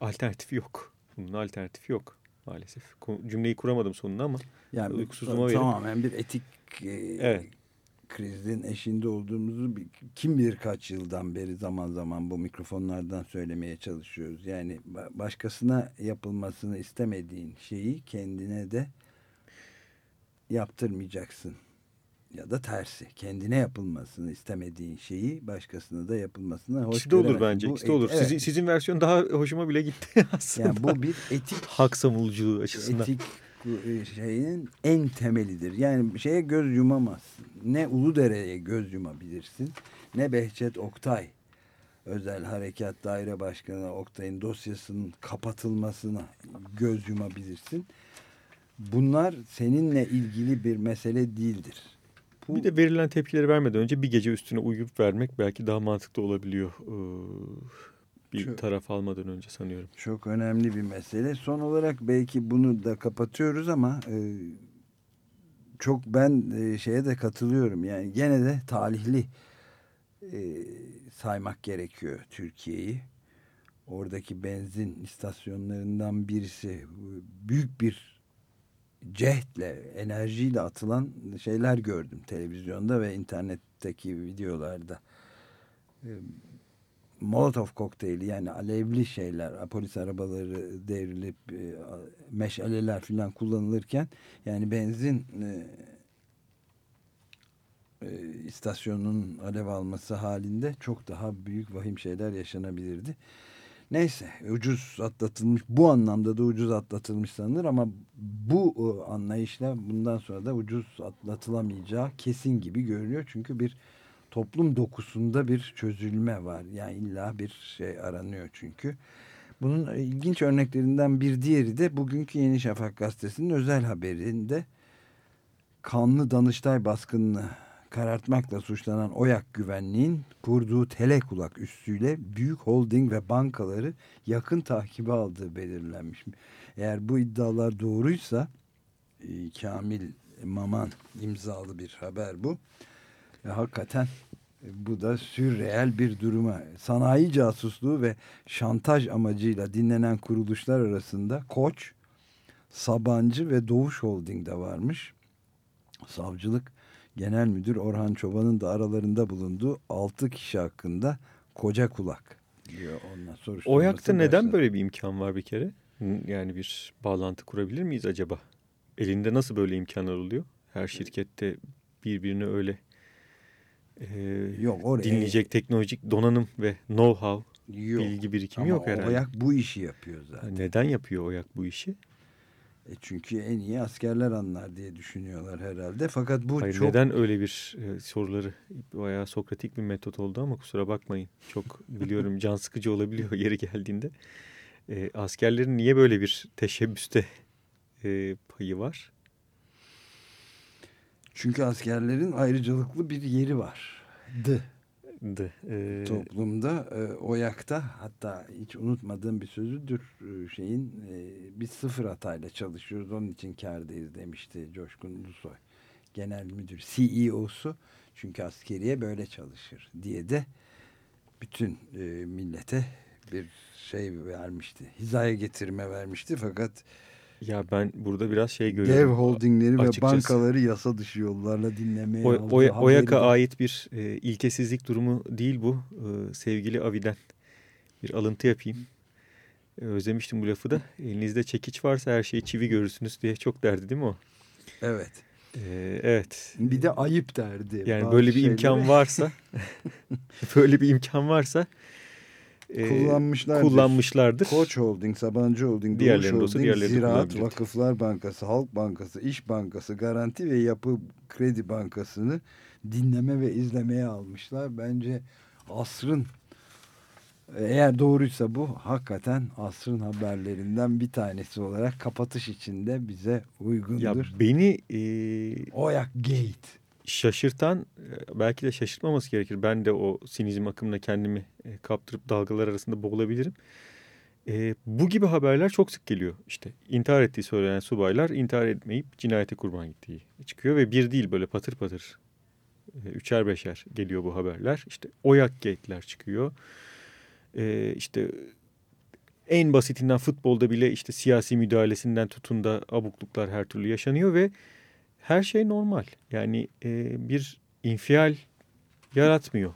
alternatifi yok. Bunun alternatifi yok maalesef. Cümleyi kuramadım sonunda ama Yani uykusuzluğuma verip- tamamen bir etik e, Evet. Krizin eşinde olduğumuzu kim bilir kaç yıldan beri zaman zaman bu mikrofonlardan söylemeye çalışıyoruz. Yani ba- başkasına yapılmasını istemediğin şeyi kendine de yaptırmayacaksın. Ya da tersi. Kendine yapılmasını istemediğin şeyi başkasına da yapılmasına hoş ikisi de olur bence. Bu ikisi de olur. evet. Sizin, sizin versiyon daha hoşuma bile gitti aslında. yani bu bir etik Hak savunuculuğu açısından. etik e, şeyin en temelidir. Yani şeye göz yumamazsın. Ne Uludere'ye göz yumabilirsin ne Behçet Oktay özel harekat daire başkanı Oktay'ın dosyasının kapatılmasına göz yumabilirsin. Bunlar seninle ilgili bir mesele değildir. Bu Bir de verilen tepkileri vermeden önce bir gece üstüne uyuyup vermek belki daha mantıklı olabiliyor. Ee, bir Şu- taraf almadan önce sanıyorum. Çok önemli bir mesele. Son olarak belki bunu da kapatıyoruz ama e, çok ben e, şeye de katılıyorum. Yani gene de talihli e, saymak gerekiyor Türkiye'yi. Oradaki benzin istasyonlarından birisi e, büyük bir cehdle, enerjiyle atılan şeyler gördüm televizyonda ve internetteki videolarda. Molotov kokteyli yani alevli şeyler, polis arabaları devrilip e, meşaleler filan kullanılırken yani benzin e, e, istasyonunun alev alması halinde çok daha büyük vahim şeyler yaşanabilirdi. Neyse ucuz atlatılmış bu anlamda da ucuz atlatılmış sanılır ama bu e, anlayışla bundan sonra da ucuz atlatılamayacağı kesin gibi görünüyor. Çünkü bir toplum dokusunda bir çözülme var. Yani illa bir şey aranıyor çünkü. Bunun ilginç örneklerinden bir diğeri de bugünkü Yeni Şafak gazetesinin özel haberinde kanlı Danıştay baskınını karartmakla suçlanan Oyak güvenliğin kurduğu telekulak üssüyle büyük holding ve bankaları yakın takibe aldığı belirlenmiş. Eğer bu iddialar doğruysa e, Kamil Maman imzalı bir haber bu. Ve hakikaten e, bu da sürreel bir duruma. Sanayi casusluğu ve şantaj amacıyla dinlenen kuruluşlar arasında Koç, Sabancı ve Doğuş Holding de varmış. Savcılık Genel Müdür Orhan Çoban'ın da aralarında bulunduğu 6 kişi hakkında koca kulak diyor onunla soruşturması Oyak'ta neden böyle bir imkan var bir kere? Yani bir bağlantı kurabilir miyiz acaba? Elinde nasıl böyle imkanlar oluyor? Her şirkette birbirini öyle e, Yok, oraya- dinleyecek teknolojik donanım ve know-how, bilgi birikimi yok herhalde. Oyak bu işi yapıyor zaten. Neden yapıyor Oyak bu işi? E çünkü en iyi askerler anlar diye düşünüyorlar herhalde. Fakat bu Hayır, çok neden öyle bir e, soruları bayağı sokratik bir metot oldu ama kusura bakmayın. Çok biliyorum can sıkıcı olabiliyor yeri geldiğinde. E, askerlerin niye böyle bir teşebbüste e, payı var? Çünkü askerlerin ayrıcalıklı bir yeri var. Dı. D. E, toplumda e, OYAK'ta hatta hiç unutmadığım bir sözüdür e, şeyin e, biz sıfır hatayla çalışıyoruz onun için kârdayız demişti Coşkun Ulusoy genel müdür CEO'su çünkü askeriye böyle çalışır diye de bütün e, millete bir şey vermişti hizaya getirme vermişti fakat ya ben burada biraz şey dev görüyorum. holdingleri ve Açıkçası. bankaları yasa dışı yollarla dinlemeye O, o, OYAK'a ait bir e, ilkesizlik durumu değil bu. E, sevgili Avi'den bir alıntı yapayım. E, özlemiştim bu lafı da. Elinizde çekiç varsa her şeyi çivi görürsünüz diye çok derdi değil mi o? evet E, evet. bir de ayıp derdi Yani böyle bir şeyleri. imkan varsa böyle bir imkan varsa kullanmışlardır. kullanmışlardır. Koç Holding, Sabancı Holding, Doğuş Holding, diğerleri Ziraat. Vakıflar Bankası, Halk Bankası, İş Bankası, Garanti ve Yapı Kredi Bankası'nı dinleme ve izlemeye almışlar. Bence asrın eğer doğruysa bu hakikaten asrın haberlerinden bir tanesi olarak kapatış içinde bize Ya uygundur. beni e, Oyak Gate. Şaşırtan e, belki de şaşırtmaması gerekir. Ben de o sinizm akımına kendimi e, kaptırıp dalgalar arasında boğulabilirim. E, bu gibi haberler çok sık geliyor. İşte intihar ettiği söylenen subaylar intihar etmeyip cinayete kurban gittiği çıkıyor ve bir değil böyle patır patır e, üçer beşer geliyor bu haberler. İşte oyak gate'ler çıkıyor. E, işte en basitinden futbolda bile işte siyasi müdahalesinden tutun da abukluklar her türlü yaşanıyor ve her şey normal. Yani e, bir infial yaratmıyor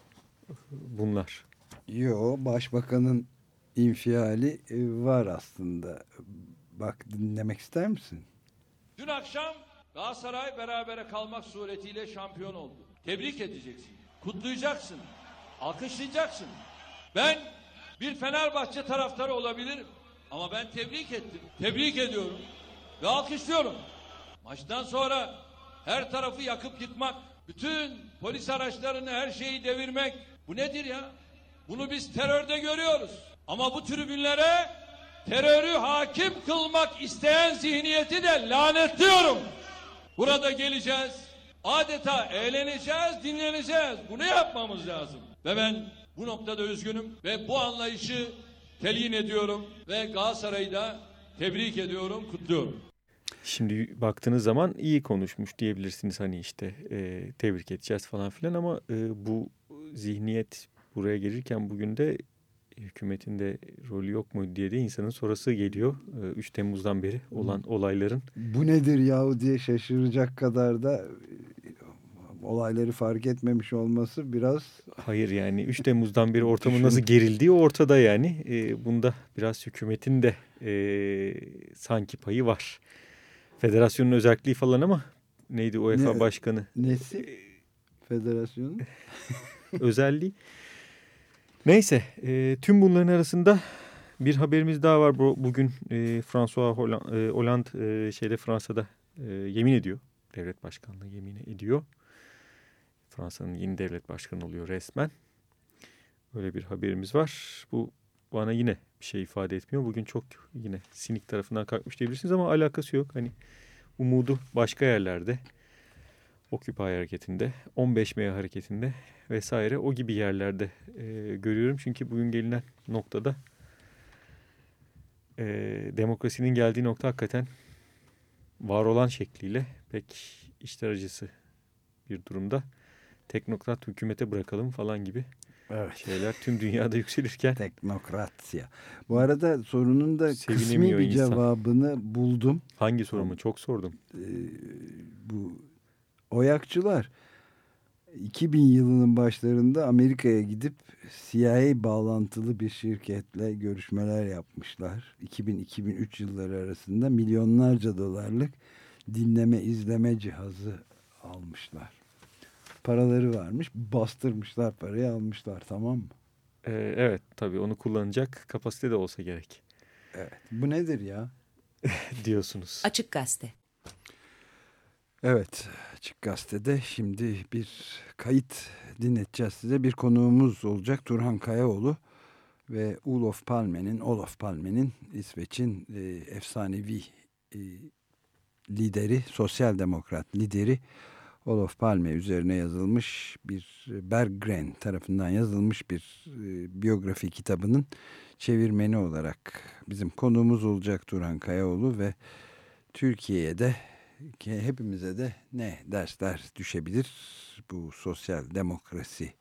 bunlar. Yo, başbakanın infiali e, var aslında. Bak dinlemek ister misin? Dün akşam Galatasaray berabere kalmak suretiyle şampiyon oldu. Tebrik edeceksin, kutlayacaksın, alkışlayacaksın. Ben bir Fenerbahçe taraftarı olabilirim ama ben tebrik ettim, tebrik ediyorum ve alkışlıyorum. Maçtan sonra her tarafı yakıp yıkmak, bütün polis araçlarını her şeyi devirmek bu nedir ya? Bunu biz terörde görüyoruz. Ama bu tribünlere terörü hakim kılmak isteyen zihniyeti de lanetliyorum. Burada geleceğiz. Adeta eğleneceğiz, dinleneceğiz. Bunu yapmamız lazım. Ve ben bu noktada üzgünüm ve bu anlayışı telyin ediyorum ve Galatasaray'ı da tebrik ediyorum, kutluyorum. Şimdi baktığınız zaman iyi konuşmuş diyebilirsiniz hani işte e, tebrik edeceğiz falan filan ama e, bu zihniyet buraya gelirken bugün de hükümetin de rolü yok mu diye de insanın sorası geliyor. E, 3 Temmuz'dan beri olan olayların. Bu nedir yahu diye şaşıracak kadar da e, olayları fark etmemiş olması biraz Hayır yani 3 Temmuz'dan beri ortamın nasıl gerildiği ortada yani. E, bunda biraz hükümetin de e, sanki payı var. Federasyonun özelliği falan ama neydi UEFA Ne- başkanı? nesi federasyonun? özelliği. Neyse e, tüm bunların arasında bir haberimiz daha var. Bu, bugün e, François Hollande, e, Hollande e, şeyde Fransa'da e, yemin ediyor. Devlet başkanlığı yemin ediyor. Fransa'nın yeni devlet başkanı oluyor resmen. Öyle bir haberimiz var. Bu bana yine bir şey ifade etmiyor. Bugün çok yine sinik tarafından kalkmış diyebilirsiniz ama alakası yok. Hani umudu başka yerlerde. Occupy hareketinde, 15 May hareketinde vesaire o gibi yerlerde e, görüyorum. Çünkü bugün gelinen noktada e, demokrasinin geldiği nokta hakikaten var olan şekliyle pek içler acısı bir durumda. Teknokrat hükümete bırakalım falan gibi Evet. şeyler tüm dünyada yükselirken Teknokratya. Bu arada sorunun da kısmi bir insan. cevabını buldum. hangi sorumu çok sordum. Ee, bu oyakçılar 2000 yılının başlarında Amerika'ya gidip CIA bağlantılı bir şirketle görüşmeler yapmışlar. 2000-2003 yılları arasında milyonlarca dolarlık dinleme izleme cihazı almışlar. Paraları varmış bastırmışlar parayı almışlar tamam mı? E, evet tabii onu kullanacak kapasite de olsa gerek Evet. Bu nedir ya? diyorsunuz. Açık Gazete. Evet, Açık Gazete'de şimdi bir kayıt dinleteceğiz size. Bir konuğumuz olacak Turhan Kayaoğlu ve Olof Palme'nin, Olof Palme'nin İsveç'in e, efsanevi e, lideri, sosyal demokrat lideri Olof Palme üzerine yazılmış bir Berggren tarafından yazılmış bir e, biyografi kitabının çevirmeni olarak bizim konuğumuz olacak Turan Kayaoğlu ve Türkiye'ye de hepimize de ne dersler düşebilir bu sosyal demokrasi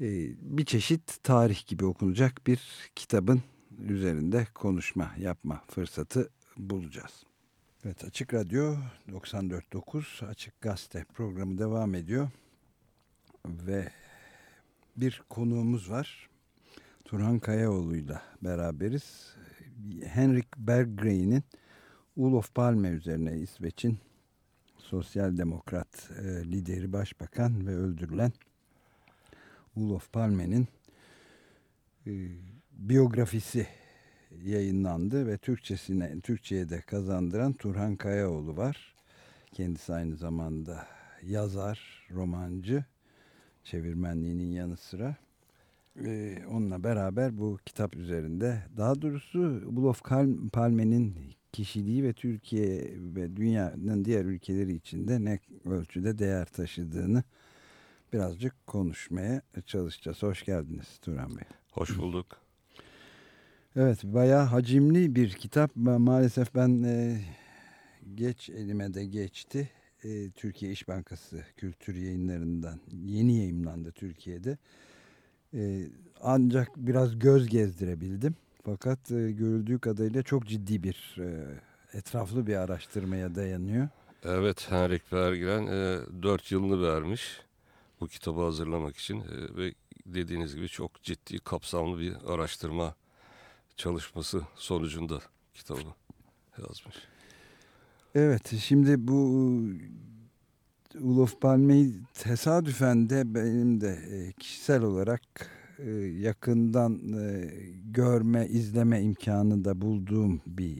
e, bir çeşit tarih gibi okunacak bir kitabın üzerinde konuşma yapma fırsatı bulacağız. Evet Açık Radyo 94.9 Açık Gazete programı devam ediyor ve bir konuğumuz var. Turhan Kayaoğlu'yla beraberiz. Henrik Berggrein'in Olof Palme üzerine İsveç'in sosyal demokrat e, lideri başbakan ve öldürülen Olof Palme'nin e, biyografisi yayınlandı ve Türkçesine Türkçe'ye de kazandıran Turhan Kayaoğlu var. Kendisi aynı zamanda yazar, romancı, çevirmenliğinin yanı sıra ee, onunla beraber bu kitap üzerinde daha doğrusu Olof Palme'nin kişiliği ve Türkiye ve dünyanın diğer ülkeleri içinde ne ölçüde değer taşıdığını birazcık konuşmaya çalışacağız. Hoş geldiniz Turan Bey. Hoş bulduk. Evet bayağı hacimli bir kitap. Maalesef ben e, geç elime de geçti. E, Türkiye İş Bankası kültür yayınlarından yeni yayımlandı Türkiye'de. E, ancak biraz göz gezdirebildim. Fakat e, görüldüğü kadarıyla çok ciddi bir e, etraflı bir araştırmaya dayanıyor. Evet Henrik Vergren e, 4 yılını vermiş bu kitabı hazırlamak için e, ve dediğiniz gibi çok ciddi kapsamlı bir araştırma çalışması sonucunda kitabı yazmış. Evet şimdi bu Ulof Palme'yi tesadüfen de benim de e, kişisel olarak e, yakından e, görme, izleme imkanı da bulduğum bir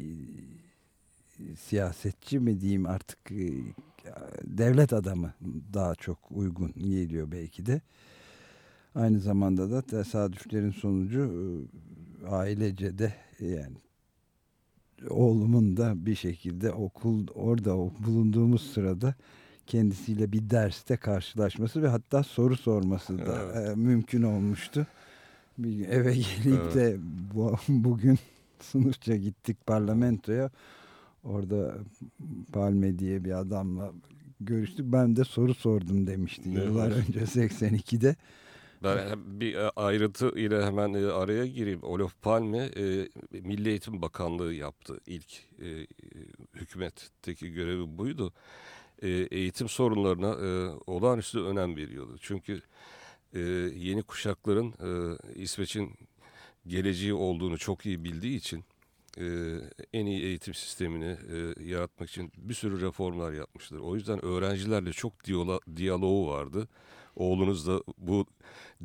siyasetçi mi diyeyim artık devlet adamı daha çok uygun geliyor belki de. Aynı zamanda da tesadüflerin sonucu ailece de yani oğlumun da bir şekilde okul orada bulunduğumuz sırada kendisiyle bir derste karşılaşması ve hatta soru sorması da evet. e, mümkün olmuştu. Bir eve gelip evet. de bu, bugün sınıfça gittik parlamentoya. Orada Palme diye bir adamla görüştük. Ben de soru sordum demişti yıllar evet. önce 82'de. Ben bir e, ayrıntı ile hemen e, araya gireyim. Olof Palme e, Milli Eğitim Bakanlığı yaptı. İlk hükümetteki görevi buydu. Eğitim sorunlarına olağanüstü önem veriyordu. Çünkü yeni kuşakların İsveç'in geleceği olduğunu çok iyi bildiği için en iyi eğitim sistemini yaratmak için bir sürü reformlar yapmıştır. O yüzden öğrencilerle çok diyaloğu vardı. Oğlunuz da bu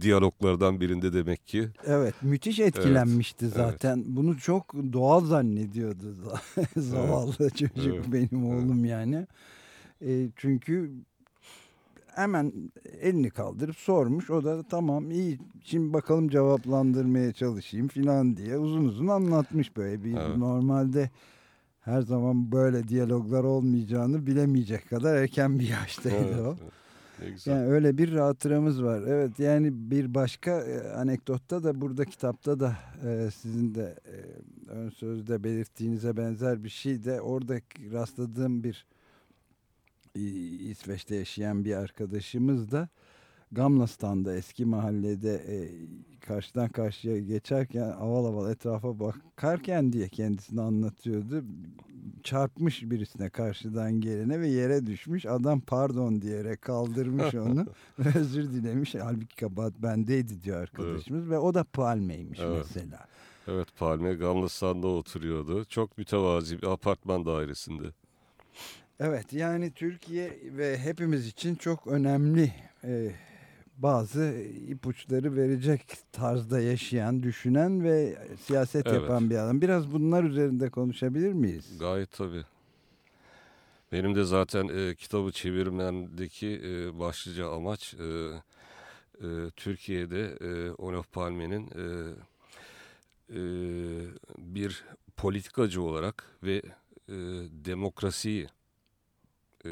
diyaloglardan birinde demek ki. Evet müthiş etkilenmişti evet, zaten. Evet. Bunu çok doğal zannediyordu zavallı evet, çocuk evet, benim oğlum evet. yani. E, çünkü hemen elini kaldırıp sormuş. O da tamam iyi şimdi bakalım cevaplandırmaya çalışayım falan diye uzun uzun anlatmış böyle. Bir evet. Normalde her zaman böyle diyaloglar olmayacağını bilemeyecek kadar erken bir yaştaydı evet, o. Evet. Yani öyle bir hatıramız var. Evet yani bir başka e, anekdotta da burada kitapta da e, sizin de e, ön sözde belirttiğinize benzer bir şey de orada rastladığım bir İsveç'te yaşayan bir arkadaşımız da Gamlastan'da eski mahallede e, karşıdan karşıya geçerken aval aval etrafa bakarken diye kendisini anlatıyordu. Çarpmış birisine karşıdan gelene ve yere düşmüş. Adam pardon diyerek kaldırmış onu özür dilemiş. Halbuki kabahat bendeydi diyor arkadaşımız evet. ve o da Palme'ymiş evet. mesela. Evet Palme Gamlastan'da oturuyordu. Çok mütevazi bir apartman dairesinde. Evet yani Türkiye ve hepimiz için çok önemli e, bazı ipuçları verecek tarzda yaşayan, düşünen ve siyaset evet. yapan bir adam. Biraz bunlar üzerinde konuşabilir miyiz? Gayet tabii. Benim de zaten e, kitabı çevirmemdeki e, başlıca amaç e, e, Türkiye'de e, Olof Palme'nin e, e, bir politikacı olarak ve e, demokrasiyi e,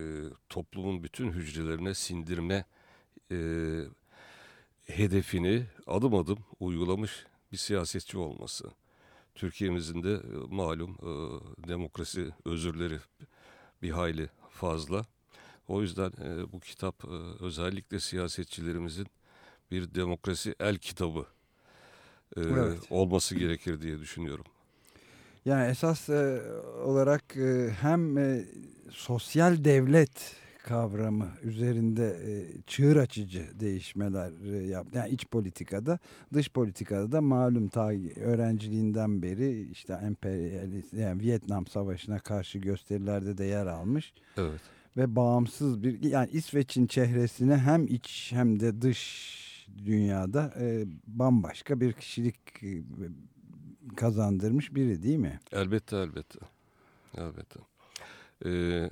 toplumun bütün hücrelerine sindirme e, hedefini adım adım uygulamış bir siyasetçi olması. Türkiye'mizin de e, malum e, demokrasi özürleri bir hayli fazla. O yüzden e, bu kitap e, özellikle siyasetçilerimizin bir demokrasi el kitabı e, Evet. olması gerekir diye düşünüyorum. Yani esas e, olarak e, hem e, sosyal devlet kavramı üzerinde e, çığır açıcı değişmeler e, yaptı. Yani iç politikada, dış politikada da malum ta öğrenciliğinden beri işte emperyalist yani Vietnam Savaşı'na karşı gösterilerde de yer almış Evet. ve bağımsız bir yani İsveç'in çehresine hem iç hem de dış dünyada e, bambaşka bir kişilik e, kazandırmış biri değil mi? Elbette elbette. Elbette. Ee,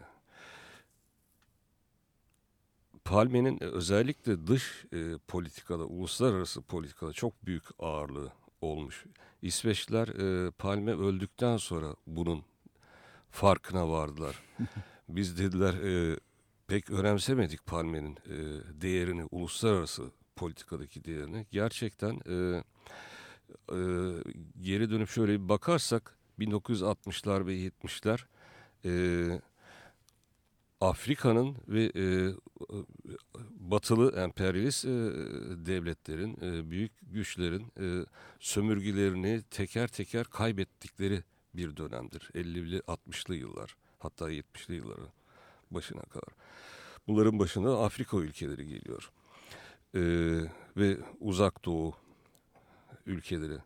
Palme'nin özellikle dış e, politikada, uluslararası politikada çok büyük ağırlığı olmuş. İsveçliler e, Palme öldükten sonra bunun farkına vardılar. Biz dediler e, pek önemsemedik Palme'nin e, değerini, uluslararası politikadaki değerini. Gerçekten e, e, geri dönüp şöyle bir bakarsak 1960'lar ve 70'ler e, Afrika'nın ve e, batılı emperyalist e, devletlerin, e, büyük güçlerin e, sömürgelerini teker teker kaybettikleri bir dönemdir. 50'li 60'lı yıllar hatta 70'li yılların başına kadar. Bunların başına Afrika ülkeleri geliyor. E, ve uzak doğu ülkeleri.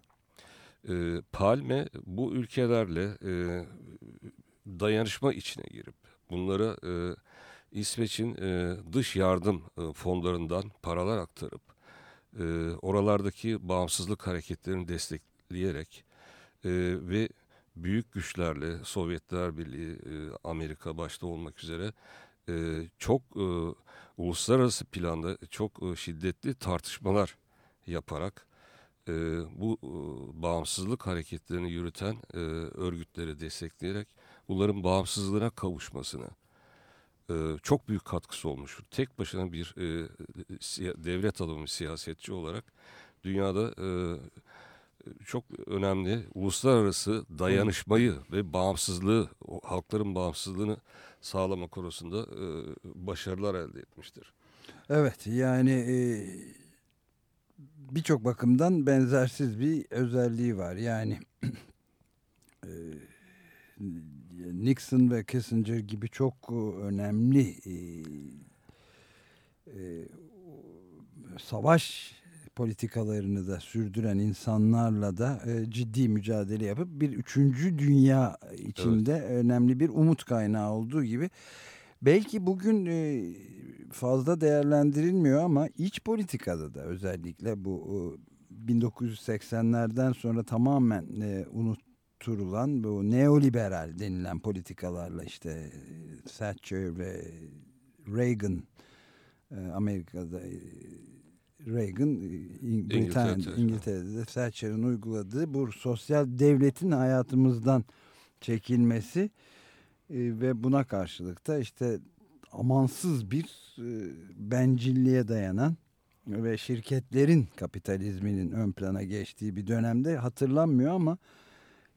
E, Palme bu ülkelerle e, dayanışma içine girip bunlara e, İsveç'in e, dış yardım e, fonlarından paralar aktarıp e, oralardaki bağımsızlık hareketlerini destekleyerek e, ve büyük güçlerle Sovyetler Birliği, e, Amerika başta olmak üzere e, çok e, uluslararası planda çok e, şiddetli tartışmalar yaparak e, bu e, bağımsızlık hareketlerini yürüten e, örgütleri destekleyerek bunların bağımsızlığına kavuşmasına e, çok büyük katkısı olmuştur. Tek başına bir e, devlet adamı siyasetçi olarak dünyada e, çok önemli uluslararası dayanışmayı ve bağımsızlığı, halkların bağımsızlığını sağlama konusunda e, başarılar elde etmiştir. Evet yani e, birçok bakımdan benzersiz bir özelliği var. Yani e, Nixon ve Kissinger gibi çok e, önemli e, e, savaş politikalarını da sürdüren insanlarla da e, ciddi mücadele yapıp bir üçüncü dünya içinde önemli bir umut kaynağı olduğu gibi belki bugün e, fazla değerlendirilmiyor ama iç politikada da özellikle bu e, 1980'lerden sonra tamamen e, unutturulan bu neoliberal denilen politikalarla işte e, Thatcher ve Reagan Amerika'da Reagan İngiltere'de. İngiltere'de de Thatcher'ın uyguladığı bu sosyal devletin hayatımızdan çekilmesi ve buna karşılık da işte amansız bir e, bencilliğe dayanan ve şirketlerin kapitalizminin ön plana geçtiği bir dönemde hatırlanmıyor ama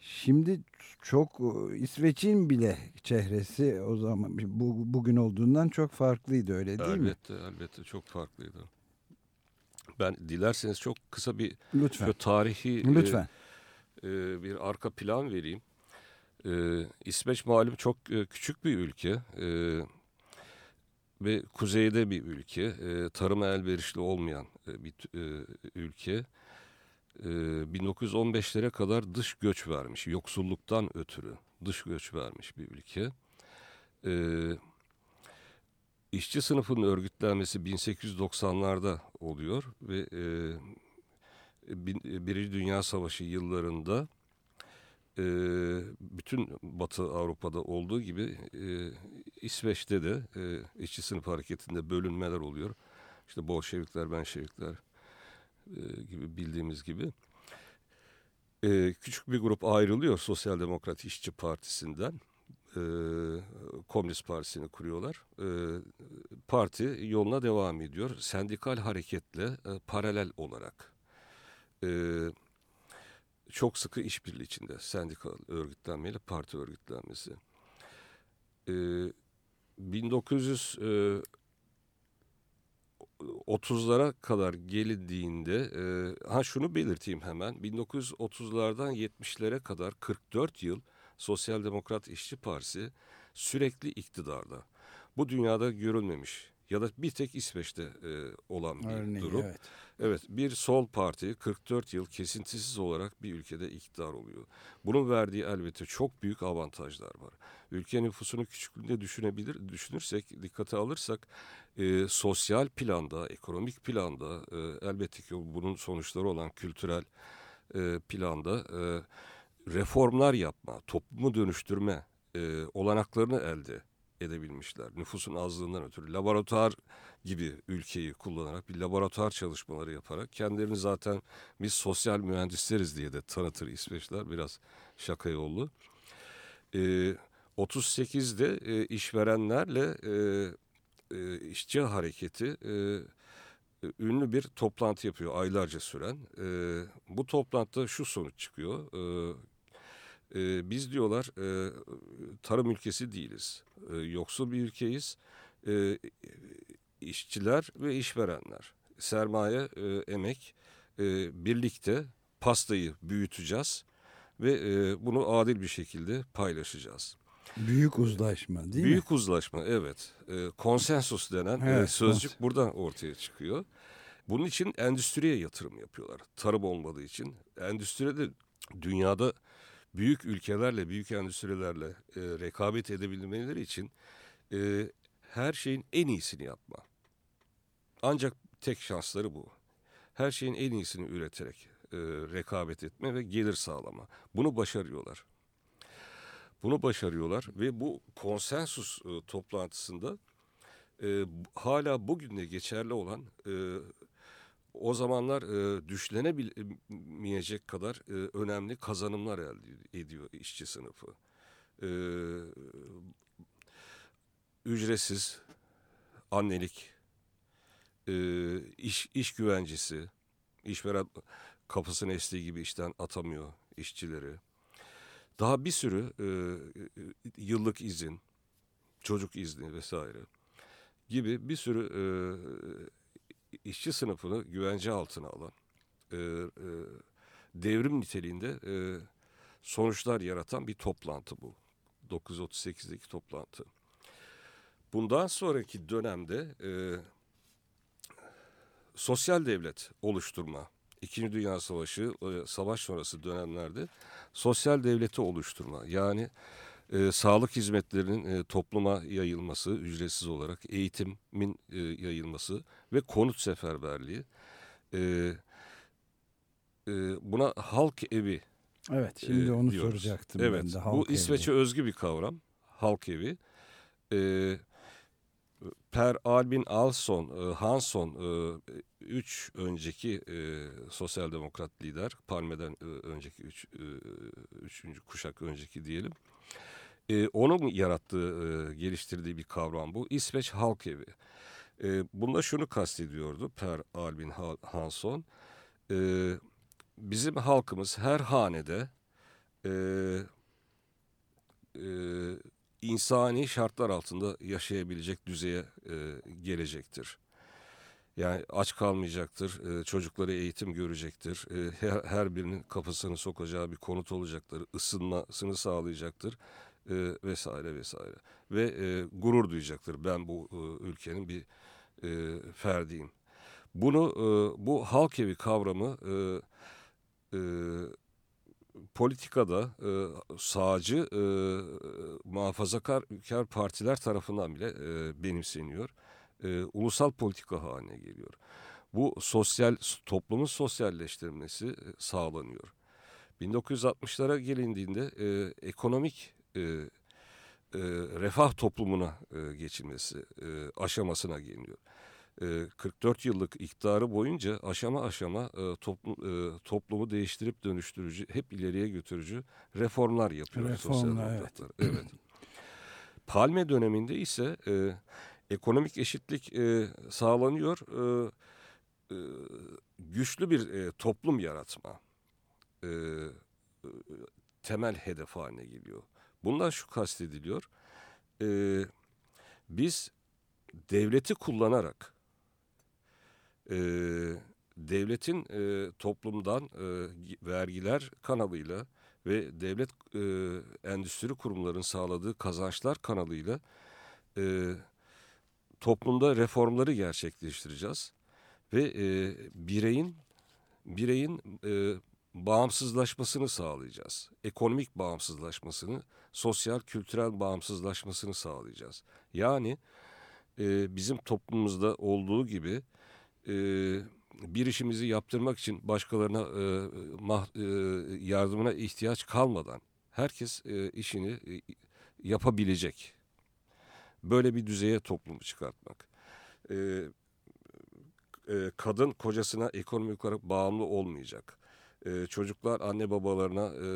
şimdi çok e, İsveç'in bile çehresi o zaman bu, bugün olduğundan çok farklıydı öyle değil mi? elbette, elbette çok farklıydı. Ben dilerseniz çok kısa bir Lütfen. tarihi e, Lütfen. e, bir arka plan vereyim. E, İsveç malum çok e, küçük bir ülke e, ve kuzeyde bir ülke, e, tarıma elverişli olmayan e, bir e, ülke. E, 1915'lere kadar dış göç vermiş, yoksulluktan ötürü dış göç vermiş bir ülke. E, işçi sınıfının örgütlenmesi 1890'larda oluyor ve e, Birinci Dünya Savaşı yıllarında e, bütün Batı Avrupa'da olduğu gibi e, İsveç'te de e, işçi sınıf hareketinde bölünmeler oluyor. İşte Bolşevikler, Menşevikler e, gibi bildiğimiz gibi. E, küçük bir grup ayrılıyor Sosyal Demokrat İşçi Partisi'nden. e, Komünist Partisi'ni kuruyorlar. E, parti yoluna devam ediyor. Sendikal hareketle e, paralel olarak. E, çok sıkı işbirliği içinde sendikal örgütlenmeyle parti örgütlenmesi. E, 1900 e, 30'lara kadar gelindiğinde e, ha şunu belirteyim hemen 1930'lardan 70'lere kadar 44 yıl Sosyal Demokrat İşçi Partisi sürekli iktidarda. Bu dünyada görülmemiş ya da bir tek İsveç'te e, olan bir Örneği, durum. evet. Evet bir sol parti 44 yıl kesintisiz olarak bir ülkede iktidar oluyor. Bunun verdiği elbette çok büyük avantajlar var. Ülke nüfusunu küçüklüğünde düşünebilir, düşünürsek, dikkate alırsak e, sosyal planda, ekonomik planda e, elbette ki bunun sonuçları olan kültürel e, planda e, reformlar yapma, toplumu dönüştürme e, olanaklarını elde edebilmişler. Nüfusun azlığından ötürü laboratuvar gibi ülkeyi kullanarak bir laboratuvar çalışmaları yaparak kendilerini zaten biz sosyal mühendisleriz diye de tanıtır İsveçler biraz şaka yollu. E, 38'de e, işverenlerle e, e, işçi hareketi e, ünlü bir toplantı yapıyor aylarca süren. E, bu toplantıda şu sonuç çıkıyor. E, e, biz diyorlar e, tarım ülkesi değiliz. E, yoksul bir ülkeyiz. E, işçiler ve işverenler. Sermaye, e, emek e, birlikte pastayı büyüteceğiz ve e, bunu adil bir şekilde paylaşacağız. Büyük uzlaşma değil mi? Büyük uzlaşma evet. E, konsensus denen e, Evet, sözcük kons- buradan ortaya çıkıyor. Bunun için endüstriye yatırım yapıyorlar. Tarım olmadığı için. Endüstride dünyada büyük ülkelerle, büyük endüstrilerle e, rekabet edebilmeleri için e, her şeyin en iyisini yapma. Ancak tek şansları bu. Her şeyin en iyisini üreterek e, rekabet etme ve gelir sağlama. Bunu başarıyorlar. Bunu başarıyorlar ve bu konsensus e, toplantısında e, hala bugün de geçerli olan e, o zamanlar e, düşlenemeyecek kadar e, önemli kazanımlar elde ediyor işçi sınıfı. E, ücretsiz annelik, e, iş, iş güvencesi, işveren kapısını estiği gibi işten atamıyor işçileri. Daha bir sürü e, yıllık izin, çocuk izni vesaire gibi bir sürü e, işçi sınıfını güvence altına alan e, e, devrim niteliğinde e, sonuçlar yaratan bir toplantı bu. 938'deki toplantı. Bundan sonraki dönemde e, sosyal devlet oluşturma, İkinci Dünya Savaşı, e, savaş sonrası dönemlerde sosyal devleti oluşturma. Yani e, sağlık hizmetlerinin e, topluma yayılması, ücretsiz olarak eğitimin e, yayılması ve konut seferberliği. E, e, buna halk evi Evet şimdi e, onu diyoruz. soracaktım evet, ben de. bu halk evi. İsveç'e özgü bir kavram. Halk evi. E, per Albin Alson, e, Hansson, e, üç önceki e, sosyal demokrat lider, Palme'den e, önceki üç, e, üçüncü kuşak önceki diyelim. E, onun yarattığı, e, geliştirdiği bir kavram bu. İsveç Halk Evi. E, bunda şunu kastediyordu Per Albin Ha- Hansson. E, bizim halkımız her hanede e, e, insani şartlar altında yaşayabilecek düzeye e, gelecektir. Yani aç kalmayacaktır, e, çocukları eğitim görecektir, e, her, her birinin kafasını sokacağı bir konut olacaktır, ısınmasını sağlayacaktır e, vesaire vesaire. Ve e, gurur duyacaktır ben bu e, ülkenin bir e, ferdiyim. Bunu e, bu halk evi kavramı e, e, politikada e, sağcı e, muhafazakar kar partiler tarafından bile e, benimseniyor. E, ulusal politika haline geliyor. Bu sosyal toplumun sosyalleştirilmesi e, sağlanıyor. 1960'lara gelindiğinde e, ekonomik e, e, refah toplumuna e, geçilmesi e, aşamasına geliyor. E, 44 yıllık iktidarı boyunca aşama aşama e, toplum, e, toplumu değiştirip dönüştürücü, hep ileriye götürücü reformlar yapıyor Reformlar, sosyal evet. demokratlar. Evet. Palme döneminde ise e, ekonomik eşitlik e, sağlanıyor. E, e, güçlü bir e, toplum yaratma e, e, temel hedef haline geliyor. Bundan şu kastediliyor. E, biz devleti kullanarak e, devletin e, toplumdan e, vergiler kanalıyla ve devlet e, endüstri kurumlarının sağladığı kazançlar kanalıyla e, toplumda reformları gerçekleştireceğiz ve e, bireyin bireyin e, bağımsızlaşmasını sağlayacağız. Ekonomik bağımsızlaşmasını, sosyal kültürel bağımsızlaşmasını sağlayacağız. Yani e, bizim toplumumuzda olduğu gibi e, bir işimizi yaptırmak için başkalarına e, mah, e, yardımına ihtiyaç kalmadan herkes e, işini e, yapabilecek. Böyle bir düzeye toplumu çıkartmak. E, e, kadın kocasına ekonomik olarak bağımlı olmayacak. E, çocuklar anne babalarına e,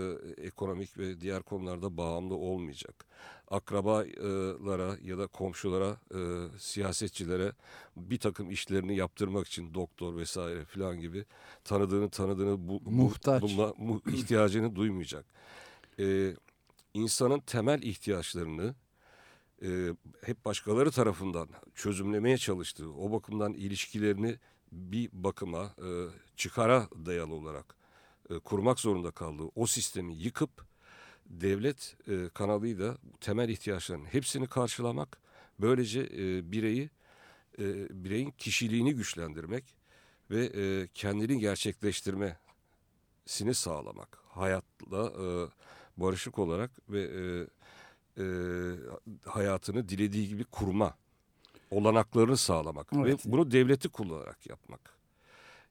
ekonomik ve diğer konularda bağımlı olmayacak. Akrabalara ya da komşulara, e, siyasetçilere bir takım işlerini yaptırmak için doktor vesaire filan gibi tanıdığını tanıdığını bu, Muhtaç. bulma, mu- ihtiyacını duymayacak. E, insanın temel ihtiyaçlarını e, hep başkaları tarafından çözümlemeye çalıştığı, o bakımdan ilişkilerini bir bakıma e, çıkara dayalı olarak e, kurmak zorunda kaldığı o sistemi yıkıp devlet e, kanalıyla temel ihtiyaçlarının hepsini karşılamak, böylece e, bireyi e, bireyin kişiliğini güçlendirmek ve e, kendini gerçekleştirmesini sağlamak, hayatla e, barışık olarak ve e, e, hayatını dilediği gibi kurma olanaklarını sağlamak Evet. ve bunu devleti kullanarak yapmak.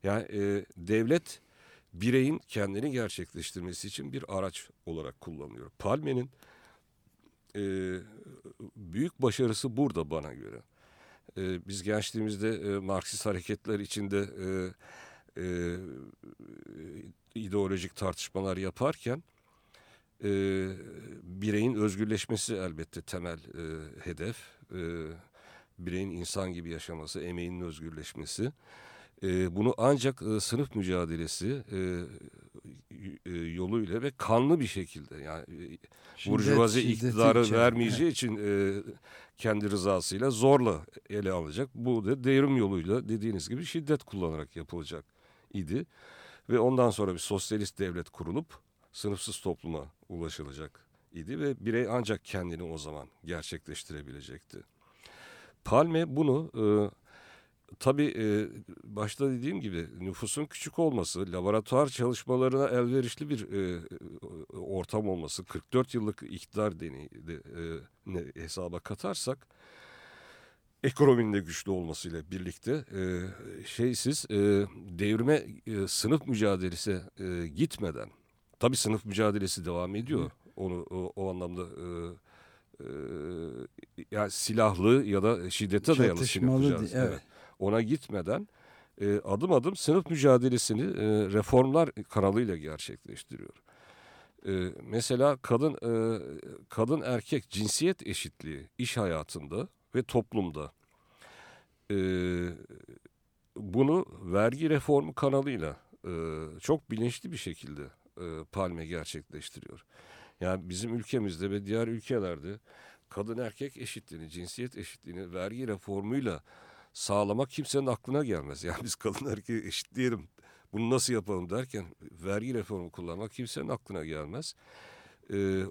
Yani e, devlet bireyin kendini gerçekleştirmesi için bir araç olarak kullanılıyor. Palme'nin e, büyük başarısı burada bana göre. E, biz gençliğimizde e, Marksist hareketler içinde e, e, ideolojik tartışmalar yaparken e, bireyin özgürleşmesi elbette temel e, hedef. E, bireyin insan gibi yaşaması, emeğinin özgürleşmesi. E, bunu ancak e, sınıf mücadelesi e, e, yoluyla ve kanlı bir şekilde yani e, Şiddet- burjuvazi şiddeti iktidarı içeren, vermeyeceği için e, kendi rızasıyla zorla ele alacak. Bu da devrim yoluyla dediğiniz gibi şiddet kullanarak yapılacak idi. Ve ondan sonra bir sosyalist devlet kurulup sınıfsız topluma ulaşılacak idi ve birey ancak kendini o zaman gerçekleştirebilecekti. Palme bunu e, tabii e, başta dediğim gibi nüfusun küçük olması, laboratuvar çalışmalarına elverişli bir e, ortam olması, 44 yıllık iktidar deneyi de, e, hesaba katarsak ekonominin de güçlü olmasıyla birlikte e, şeysiz e, devrime e, sınıf mücadelesi e, gitmeden tabii sınıf mücadelesi devam ediyor. Onu o, o anlamda e, e, yani silahlı ya da şiddete dayalı sınıf mücadelesi. evet. Ona gitmeden e, adım adım sınıf mücadelesini e, reformlar kanalıyla gerçekleştiriyor. E, mesela kadın e, kadın erkek cinsiyet eşitliği iş hayatında ve toplumda e, bunu vergi reformu kanalıyla e, çok bilinçli bir şekilde e, Palme gerçekleştiriyor. Yani bizim ülkemizde ve diğer ülkelerde kadın erkek eşitliğini, cinsiyet eşitliğini vergi reformuyla sağlamak kimsenin aklına gelmez. Yani biz kadın erkeği eşitleyelim, bunu nasıl yapalım derken vergi reformu kullanmak kimsenin aklına gelmez. Ee,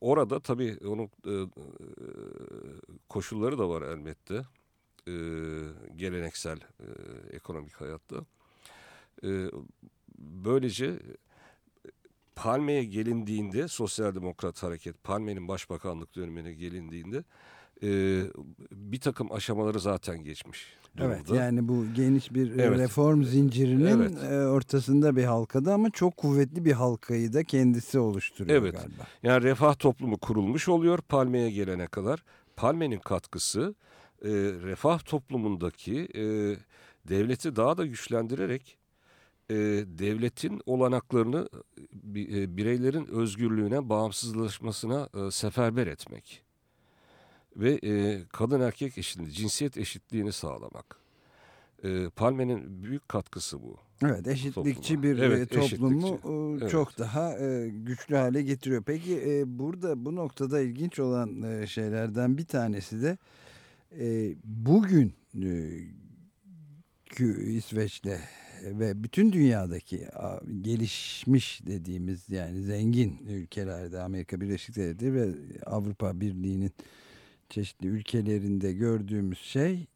orada tabii onun e, e, koşulları da var elbette. Ee, geleneksel e, ekonomik hayatta. Ee, böylece Palme'ye gelindiğinde Sosyal Demokrat Hareket Palme'nin başbakanlık dönemine gelindiğinde e, bir takım aşamaları zaten geçmiş. Evet durumda. yani bu geniş bir e, Evet. reform zincirinin Evet. e, ortasında bir halkada ama çok kuvvetli bir halkayı da kendisi oluşturuyor Evet. galiba. Yani refah toplumu kurulmuş oluyor Palme'ye gelene kadar. Palme'nin katkısı e, refah toplumundaki e, devleti daha da güçlendirerek e, devletin olanaklarını e, e, bireylerin özgürlüğüne, bağımsızlaşmasına e, seferber etmek. Ve e, kadın erkek eşitliği, cinsiyet eşitliğini sağlamak. E, Palme'nin büyük katkısı bu. Evet eşitlikçi Topluma. bir Evet, e, toplumu eşitlikçi. e, Evet. çok daha e, güçlü hale getiriyor. Peki e, burada bu noktada ilginç olan e, şeylerden bir tanesi de e, bugün e, İsveç'le ve bütün dünyadaki gelişmiş dediğimiz yani zengin ülkelerde Amerika Birleşik Devletleri ve Avrupa Birliği'nin çeşitli ülkelerinde gördüğümüz şey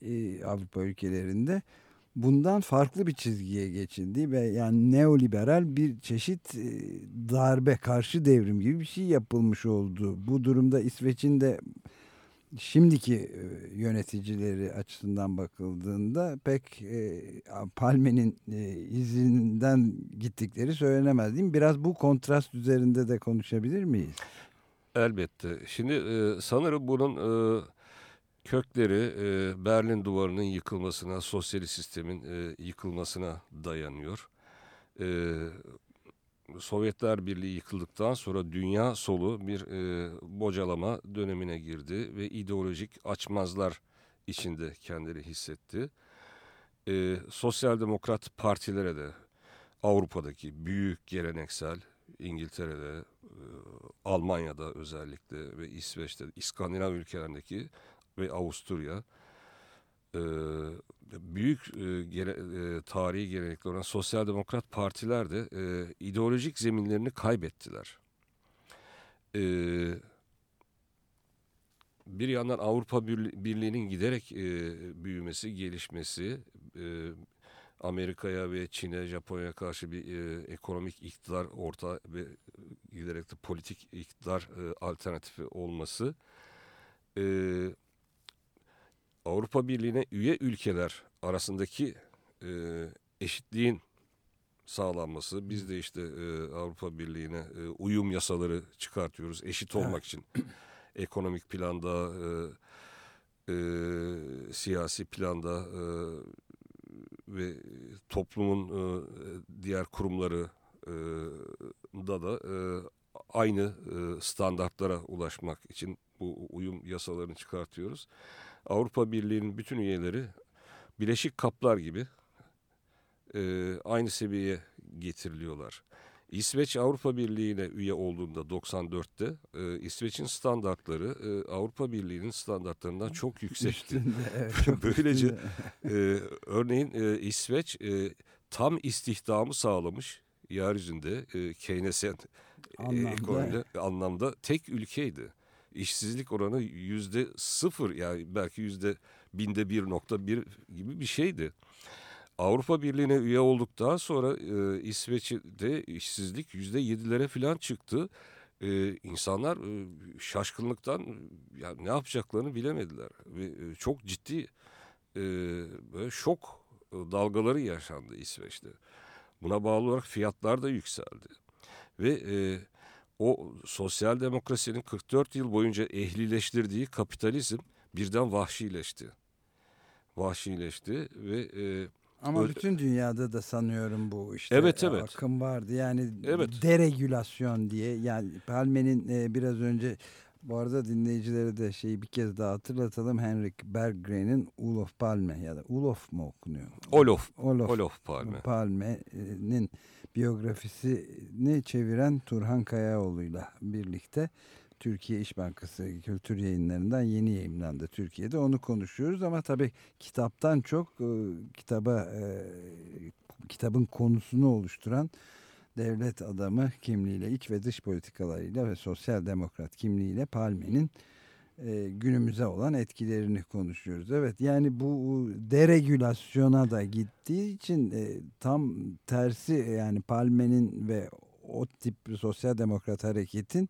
Avrupa ülkelerinde bundan farklı bir çizgiye geçildi ve yani neoliberal bir çeşit darbe karşı devrim gibi bir şey yapılmış oldu. Bu durumda İsveç'in de şimdiki yöneticileri açısından bakıldığında pek Palme'nin izinden gittikleri söylenemez değil mi? Biraz bu kontrast üzerinde de konuşabilir miyiz? Elbette. Şimdi e, sanırım bunun e, kökleri e, Berlin Duvarı'nın yıkılmasına, sosyalist sistemin e, yıkılmasına dayanıyor. E, Sovyetler Birliği yıkıldıktan sonra dünya solu bir e, bocalama dönemine girdi ve ideolojik açmazlar içinde kendini hissetti. E, sosyal demokrat partilere de Avrupa'daki büyük geleneksel İngiltere'de, Almanya'da özellikle ve İsveç'te, İskandinav ülkelerindeki ve Avusturya e, büyük e, e, tarihi gelenekli olan sosyal demokrat partiler de e, ideolojik zeminlerini kaybettiler. E, bir yandan Avrupa Birli- Birliği'nin giderek e, büyümesi, gelişmesi, e, Amerika'ya ve Çin'e, Japonya'ya karşı bir e, ekonomik iktidar orta ve giderek de politik iktidar e, alternatifi olması e, Avrupa Birliği'ne üye ülkeler arasındaki e, eşitliğin sağlanması. Biz de işte e, Avrupa Birliği'ne e, uyum yasaları çıkartıyoruz eşit olmak için. Ekonomik planda, e, e, siyasi planda e, ve toplumun e, diğer kurumları e, da da e, aynı standartlara ulaşmak için bu uyum yasalarını çıkartıyoruz. Avrupa Birliği'nin bütün üyeleri bileşik kaplar gibi aynı seviyeye getiriliyorlar. İsveç Avrupa Birliği'ne üye olduğunda 94'te e, İsveç'in standartları e, Avrupa Birliği'nin standartlarından çok yüksekti. Üstünde, evet, çok Böylece e, örneğin e, İsveç e, tam istihdamı sağlamış yeryüzünde e, Keynesyen e, Anlamda. ekonomide anlamda tek ülkeydi. İşsizlik oranı yüzde sıfır yani belki yüzde binde bir nokta bir gibi bir şeydi. Avrupa Birliği'ne üye olduktan sonra e, İsveç'te işsizlik yüzde yedilere falan çıktı. E, insanlar e, şaşkınlıktan ya ne yapacaklarını bilemediler ve e, çok ciddi e, böyle şok e, dalgaları yaşandı İsveç'te. Buna bağlı olarak fiyatlar da yükseldi ve e, o sosyal demokrasinin 44 yıl boyunca ehlileştirdiği kapitalizm birden vahşileşti. Vahşileşti ve e, Ama Öyle- bütün dünyada da sanıyorum bu işte Evet, evet. akım vardı. Yani Evet. deregülasyon diye yani Palme'nin e, biraz önce bu arada dinleyicilere de şeyi bir kez daha hatırlatalım. Henrik Berggren'in Olof Palme ya da Olof mu okunuyor? Olof, Olof, Olof Palme. Palme'nin biyografisini çeviren Turhan Kayaoğlu'yla birlikte Türkiye İş Bankası Kültür Yayınları'ndan yeni yayınlandı Türkiye'de. Onu konuşuyoruz ama tabii kitaptan çok e, kitaba e, kitabın konusunu oluşturan devlet adamı kimliğiyle, iç ve dış politikalarıyla ve sosyal demokrat kimliğiyle Palme'nin e, günümüze olan etkilerini konuşuyoruz. Evet yani bu deregülasyona da gittiği için e, tam tersi yani Palme'nin ve o tip sosyal demokrat hareketin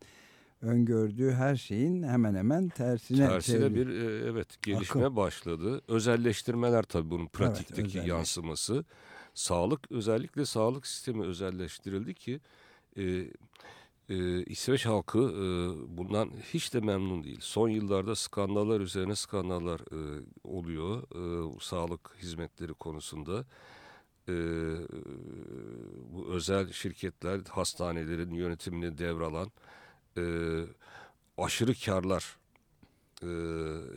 öngördüğü her şeyin hemen hemen tersine Tersine çevri- bir e, evet gelişme Akım. başladı. Özelleştirmeler tabii bunun pratikteki özelleş- yansıması. Sağlık özellikle sağlık sistemi özelleştirildi ki e, e, İsveç halkı e, bundan hiç de memnun değil. Son yıllarda skandallar üzerine skandallar e, oluyor e, sağlık hizmetleri konusunda. E, bu özel şirketler hastanelerin yönetimini devralan e, aşırı karlar e,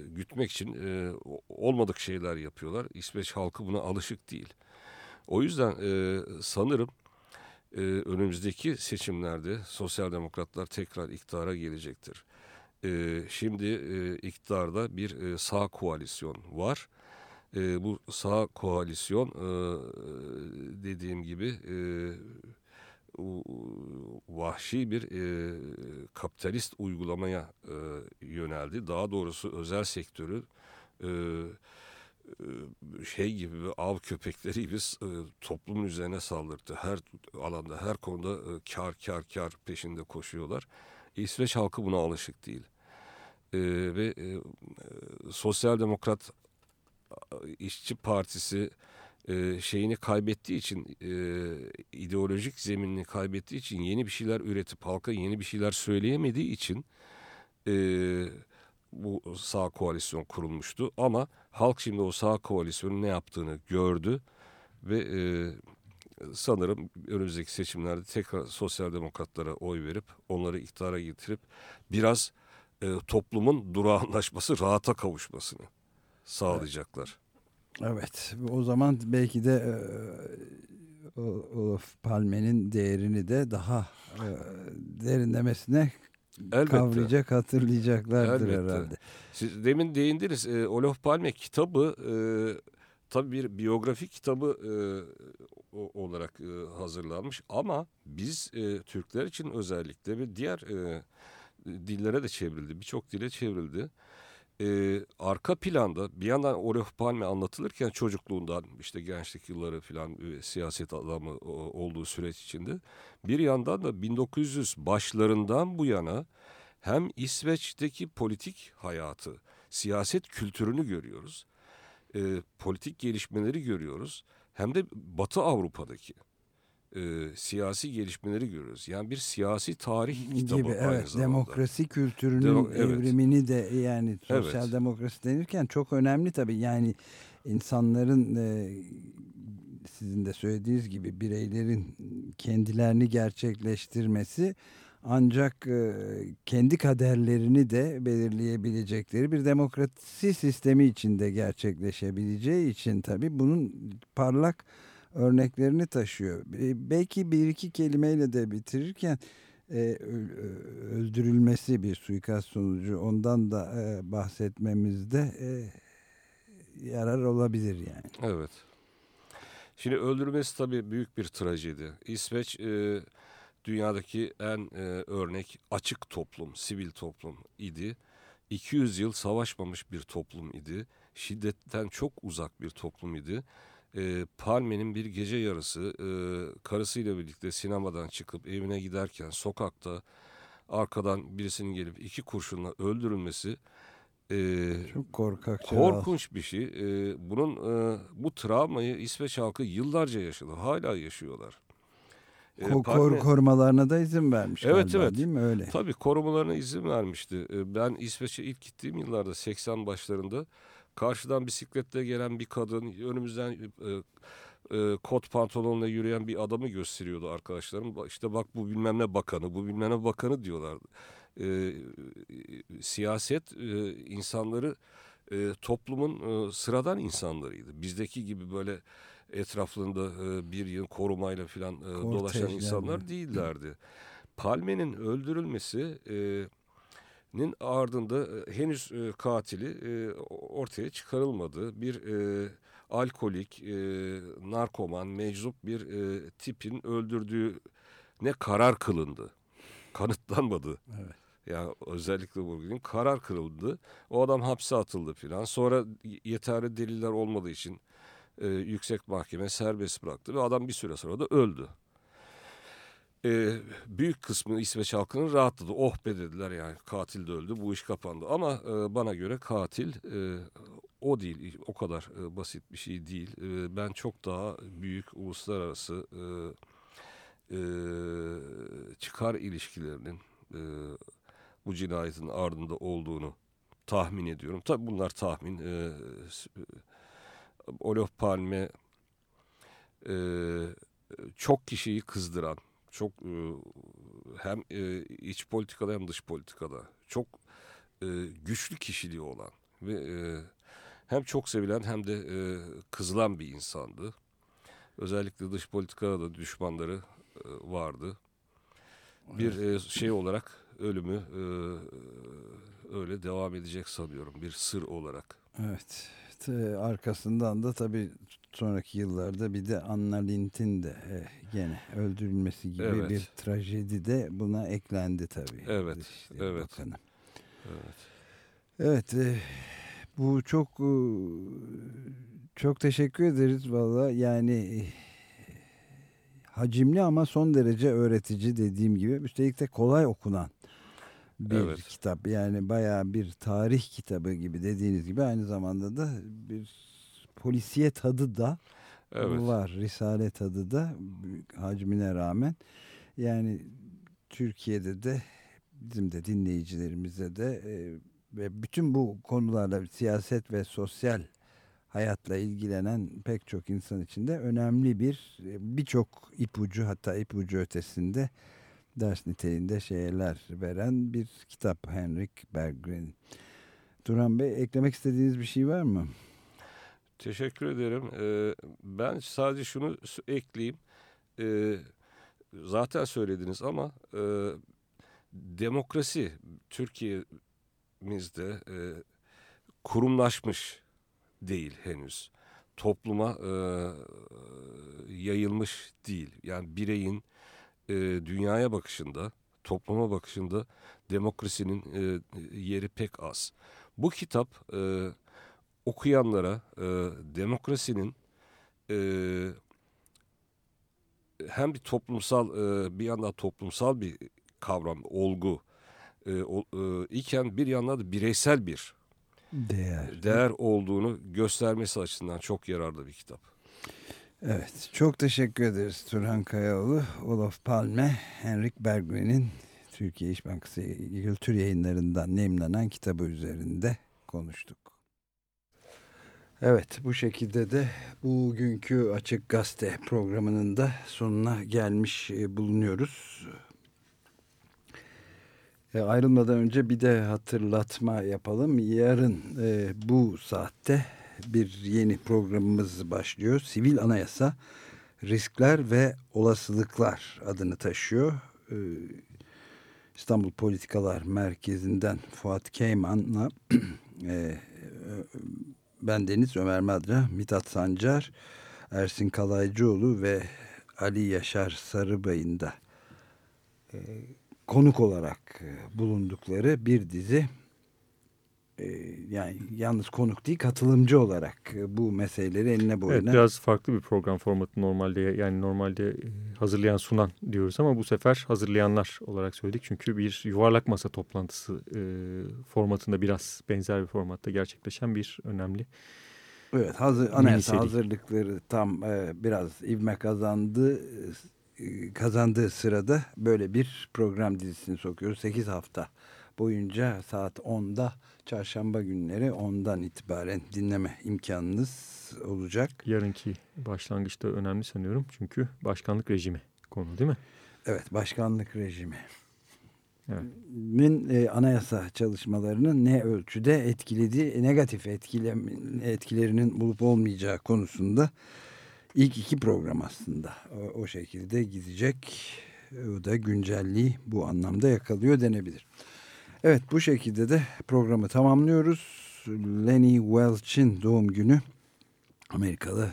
gütmek için e, olmadık şeyler yapıyorlar. İsveç halkı buna alışık değil. O yüzden e, sanırım e, önümüzdeki seçimlerde sosyal demokratlar tekrar iktidara gelecektir. E, şimdi e, iktidarda bir e, sağ koalisyon var. E, bu sağ koalisyon e, dediğim gibi e, vahşi bir e, kapitalist uygulamaya e, yöneldi. Daha doğrusu özel sektörü e, e, şey gibi av köpekleri gibi e, toplumun üzerine saldırdı. Her alanda, her konuda e, kar kar kar peşinde koşuyorlar. İsveç halkı buna alışık değil. Ve Sosyal Demokrat İşçi Partisi e, şeyini kaybettiği için e, ideolojik zeminini kaybettiği için yeni bir şeyler üretip halka yeni bir şeyler söyleyemediği için e, bu sağ koalisyon kurulmuştu ama halk şimdi o sağ koalisyonun ne yaptığını gördü ve sanırım önümüzdeki seçimlerde tekrar sosyal demokratlara oy verip onları iktidara getirip biraz toplumun durağanlaşması rahata kavuşmasını sağlayacaklar. Evet. O zaman belki de e, Olaf Palme'nin değerini de daha e, derinlemesine Elbette. kavrayacak hatırlayacaklardır Elbette. herhalde. Siz demin değindiniz. E, Olof Palme kitabı e, tabii bir biyografi kitabı e, olarak e, hazırlanmış ama biz e, Türkler için özellikle ve diğer e, dillere de çevrildi. Birçok dile çevrildi. E, arka planda bir yandan Olof Palme anlatılırken çocukluğundan işte gençlik yılları falan e, siyaset adamı olduğu süreç içinde bir yandan da 1900 başlarından bu yana hem İsveç'teki politik hayatı, siyaset kültürünü görüyoruz. e, politik gelişmeleri görüyoruz. Hem de Batı Avrupa'daki e, siyasi gelişmeleri görüyoruz. Yani bir siyasi tarih kitabı gibi aynı evet zamanda. demokrasi kültürünün Demo- evet. evrimini de yani sosyal Evet. demokrasi denirken çok önemli tabii yani insanların e, sizin de söylediğiniz gibi bireylerin kendilerini gerçekleştirmesi ancak e, kendi kaderlerini de belirleyebilecekleri bir demokrasi sistemi içinde gerçekleşebileceği için tabii bunun parlak örneklerini taşıyor. Belki bir iki kelimeyle de bitirirken e, öldürülmesi bir suikast sonucu ondan da e, bahsetmemizde e, yarar olabilir yani. Evet. Şimdi öldürmesi tabii büyük bir trajedi. İsveç dünyadaki en örnek açık toplum, sivil toplum idi. 200 yıl savaşmamış bir toplum idi. Şiddetten çok uzak bir toplum idi. E, Palme'nin bir gece yarısı e, karısıyla birlikte sinemadan çıkıp evine giderken sokakta arkadan birisinin gelip iki kurşunla öldürülmesi e, Çok korkakça. Korkunç bir şey. Ee, bunun e, bu travmayı İsveç halkı yıllarca yaşadı. Hala yaşıyorlar. Ee, Ko- kor- korumalarına da izin vermiş Evet, galiba evet. değil mi öyle? Tabii korumalarına izin vermişti. Ee, Ben İsveç'e ilk gittiğim yıllarda 80 başlarında karşıdan bisikletle gelen bir kadın önümüzden e, e, kot pantolonla yürüyen bir adamı gösteriyordu arkadaşlarım. İşte bak bu bilmem ne bakanı, bu bilmem ne bakanı diyorlardı. Ee, siyaset e, insanları e, toplumun e, sıradan insanlarıydı. Bizdeki gibi böyle etraflarında e, bir yıl korumayla falan e, dolaşan insanlar değillerdi. Palme'nin öldürülmesi e, nin ardında e, henüz e, katili e, ortaya çıkarılmadı. Bir e, alkolik, e, narkoman, meczup bir e, tipin öldürdüğü ne karar kılındı. Kanıtlanmadı. Evet. Yani özellikle bugün karar kırıldı. O adam hapse atıldı filan. Sonra yeterli deliller olmadığı için e, yüksek mahkeme serbest bıraktı ve adam bir süre sonra da öldü. E, büyük kısmı İsveç halkının rahatladı. Oh be dediler yani katil de öldü bu iş kapandı. Ama e, bana göre katil e, o değil. O kadar e, basit bir şey değil. E, ben çok daha büyük uluslararası e, e, çıkar ilişkilerinin e, bu cinayetin ardında olduğunu tahmin ediyorum. Tabi bunlar tahmin. E, e, Olof Palme e, çok kişiyi kızdıran, çok e, hem e, iç politikada hem dış politikada çok e, güçlü kişiliği olan ve e, hem çok sevilen hem de e, kızılan bir insandı. Özellikle dış politikada da düşmanları e, vardı. Bir e, şey olarak ölümü e, öyle devam edecek sanıyorum bir sır olarak. Evet. T- Arkasından da tabii sonraki yıllarda bir de Anna Lind'in de e, gene öldürülmesi gibi Evet. bir trajedi de buna eklendi tabii. Evet, Dışişleri evet. Bakanı. Evet. Evet, e, bu çok e, çok teşekkür ederiz valla. Yani e, hacimli ama son derece öğretici dediğim gibi. Üstelik de kolay okunan bir Evet. kitap. Yani bayağı bir tarih kitabı gibi dediğiniz gibi aynı zamanda da bir polisiye tadı da Evet. var. Risale tadı da hacmine rağmen. Yani Türkiye'de de bizim de dinleyicilerimize de e, ve bütün bu konularla siyaset ve sosyal hayatla ilgilenen pek çok insan için de önemli bir e, birçok ipucu hatta ipucu ötesinde ders niteliğinde şeyler veren bir kitap Henrik Berggren. Turan Bey eklemek istediğiniz bir şey var mı? Teşekkür ederim. Ee, ben sadece şunu ekleyeyim. Ee, zaten söylediniz ama e, demokrasi Türkiye'mizde e, kurumlaşmış değil henüz. Topluma e, yayılmış değil. Yani bireyin e, dünyaya bakışında, topluma bakışında demokrasinin e, yeri pek az. Bu kitap e, okuyanlara e, demokrasinin e, hem bir toplumsal e, bir yandan toplumsal bir kavram, olgu e, o, e, iken bir yandan da bireysel bir Değer. değer olduğunu göstermesi açısından çok yararlı bir kitap. Evet, çok teşekkür ederiz Turhan Kayaoğlu, Olof Palme, Henrik Berggren'in Türkiye İş Bankası Kültür Yayınları'ndan nemlenen kitabı üzerinde konuştuk. Evet, bu şekilde de bugünkü Açık Gazete programının da sonuna gelmiş e, bulunuyoruz. E, ayrılmadan önce bir de hatırlatma yapalım. Yarın e, bu saatte bir yeni programımız başlıyor. Sivil Anayasa Riskler ve Olasılıklar adını taşıyor. E, İstanbul Politikalar Merkezi'nden Fuat Keyman'la e, ben Deniz Ömer Madra, Mithat Sancar, Ersin Kalaycıoğlu ve Ali Yaşar Sarıbay'ın da e, konuk olarak e, bulundukları bir dizi yani yalnız konuk değil katılımcı olarak e, bu meseleleri eline boyuna Evet biraz farklı bir program formatı normalde yani normalde e, hazırlayan sunan diyoruz ama bu sefer hazırlayanlar olarak söyledik. Çünkü bir yuvarlak masa toplantısı e, formatında biraz benzer bir formatta gerçekleşen bir önemli Evet, hazır, anayasa hazırlıkları tam e, biraz ivme kazandı. E, kazandığı sırada böyle bir program dizisini sokuyoruz. 8 hafta boyunca saat 10'da çarşamba günleri 10'dan itibaren dinleme imkanınız olacak. yarınki başlangıçta önemli sanıyorum. Çünkü başkanlık rejimi konu değil mi? Evet, başkanlık rejimi. Evet. Min e, anayasa çalışmalarını ne ölçüde etkilediği, negatif etkile, etkilerinin bulup olmayacağı konusunda ilk iki program aslında o, o şekilde gidecek. O da güncelliği bu anlamda yakalıyor denebilir. Evet bu şekilde de programı tamamlıyoruz. Lenny Welch'in doğum günü Amerikalı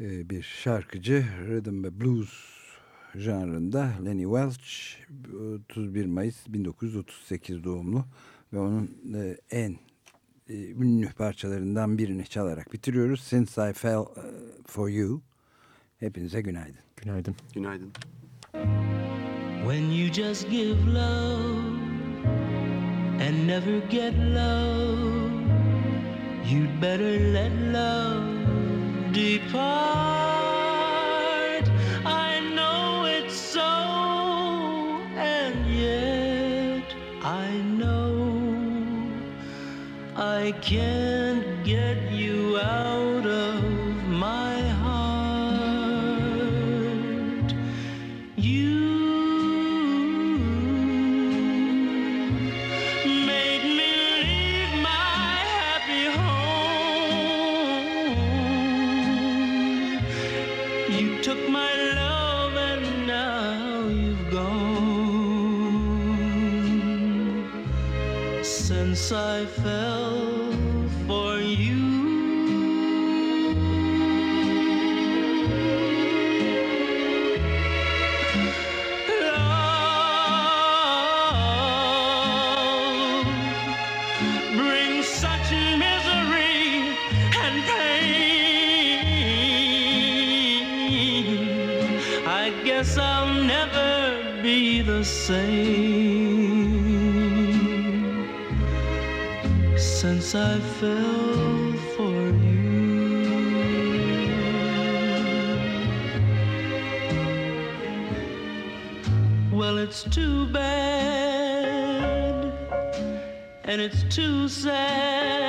e, bir şarkıcı rhythm ve blues janrında Lenny Welch 31 Mayıs 1938 doğumlu ve onun e, en e, ünlü parçalarından birini çalarak bitiriyoruz. Since I Fell For You. Hepinize günaydın. Günaydın. Günaydın. When you just give love and never get love, you'd better let love depart. I know it's so, and yet I know I can't since I fell for you. Well, it's too bad, and it's too sad.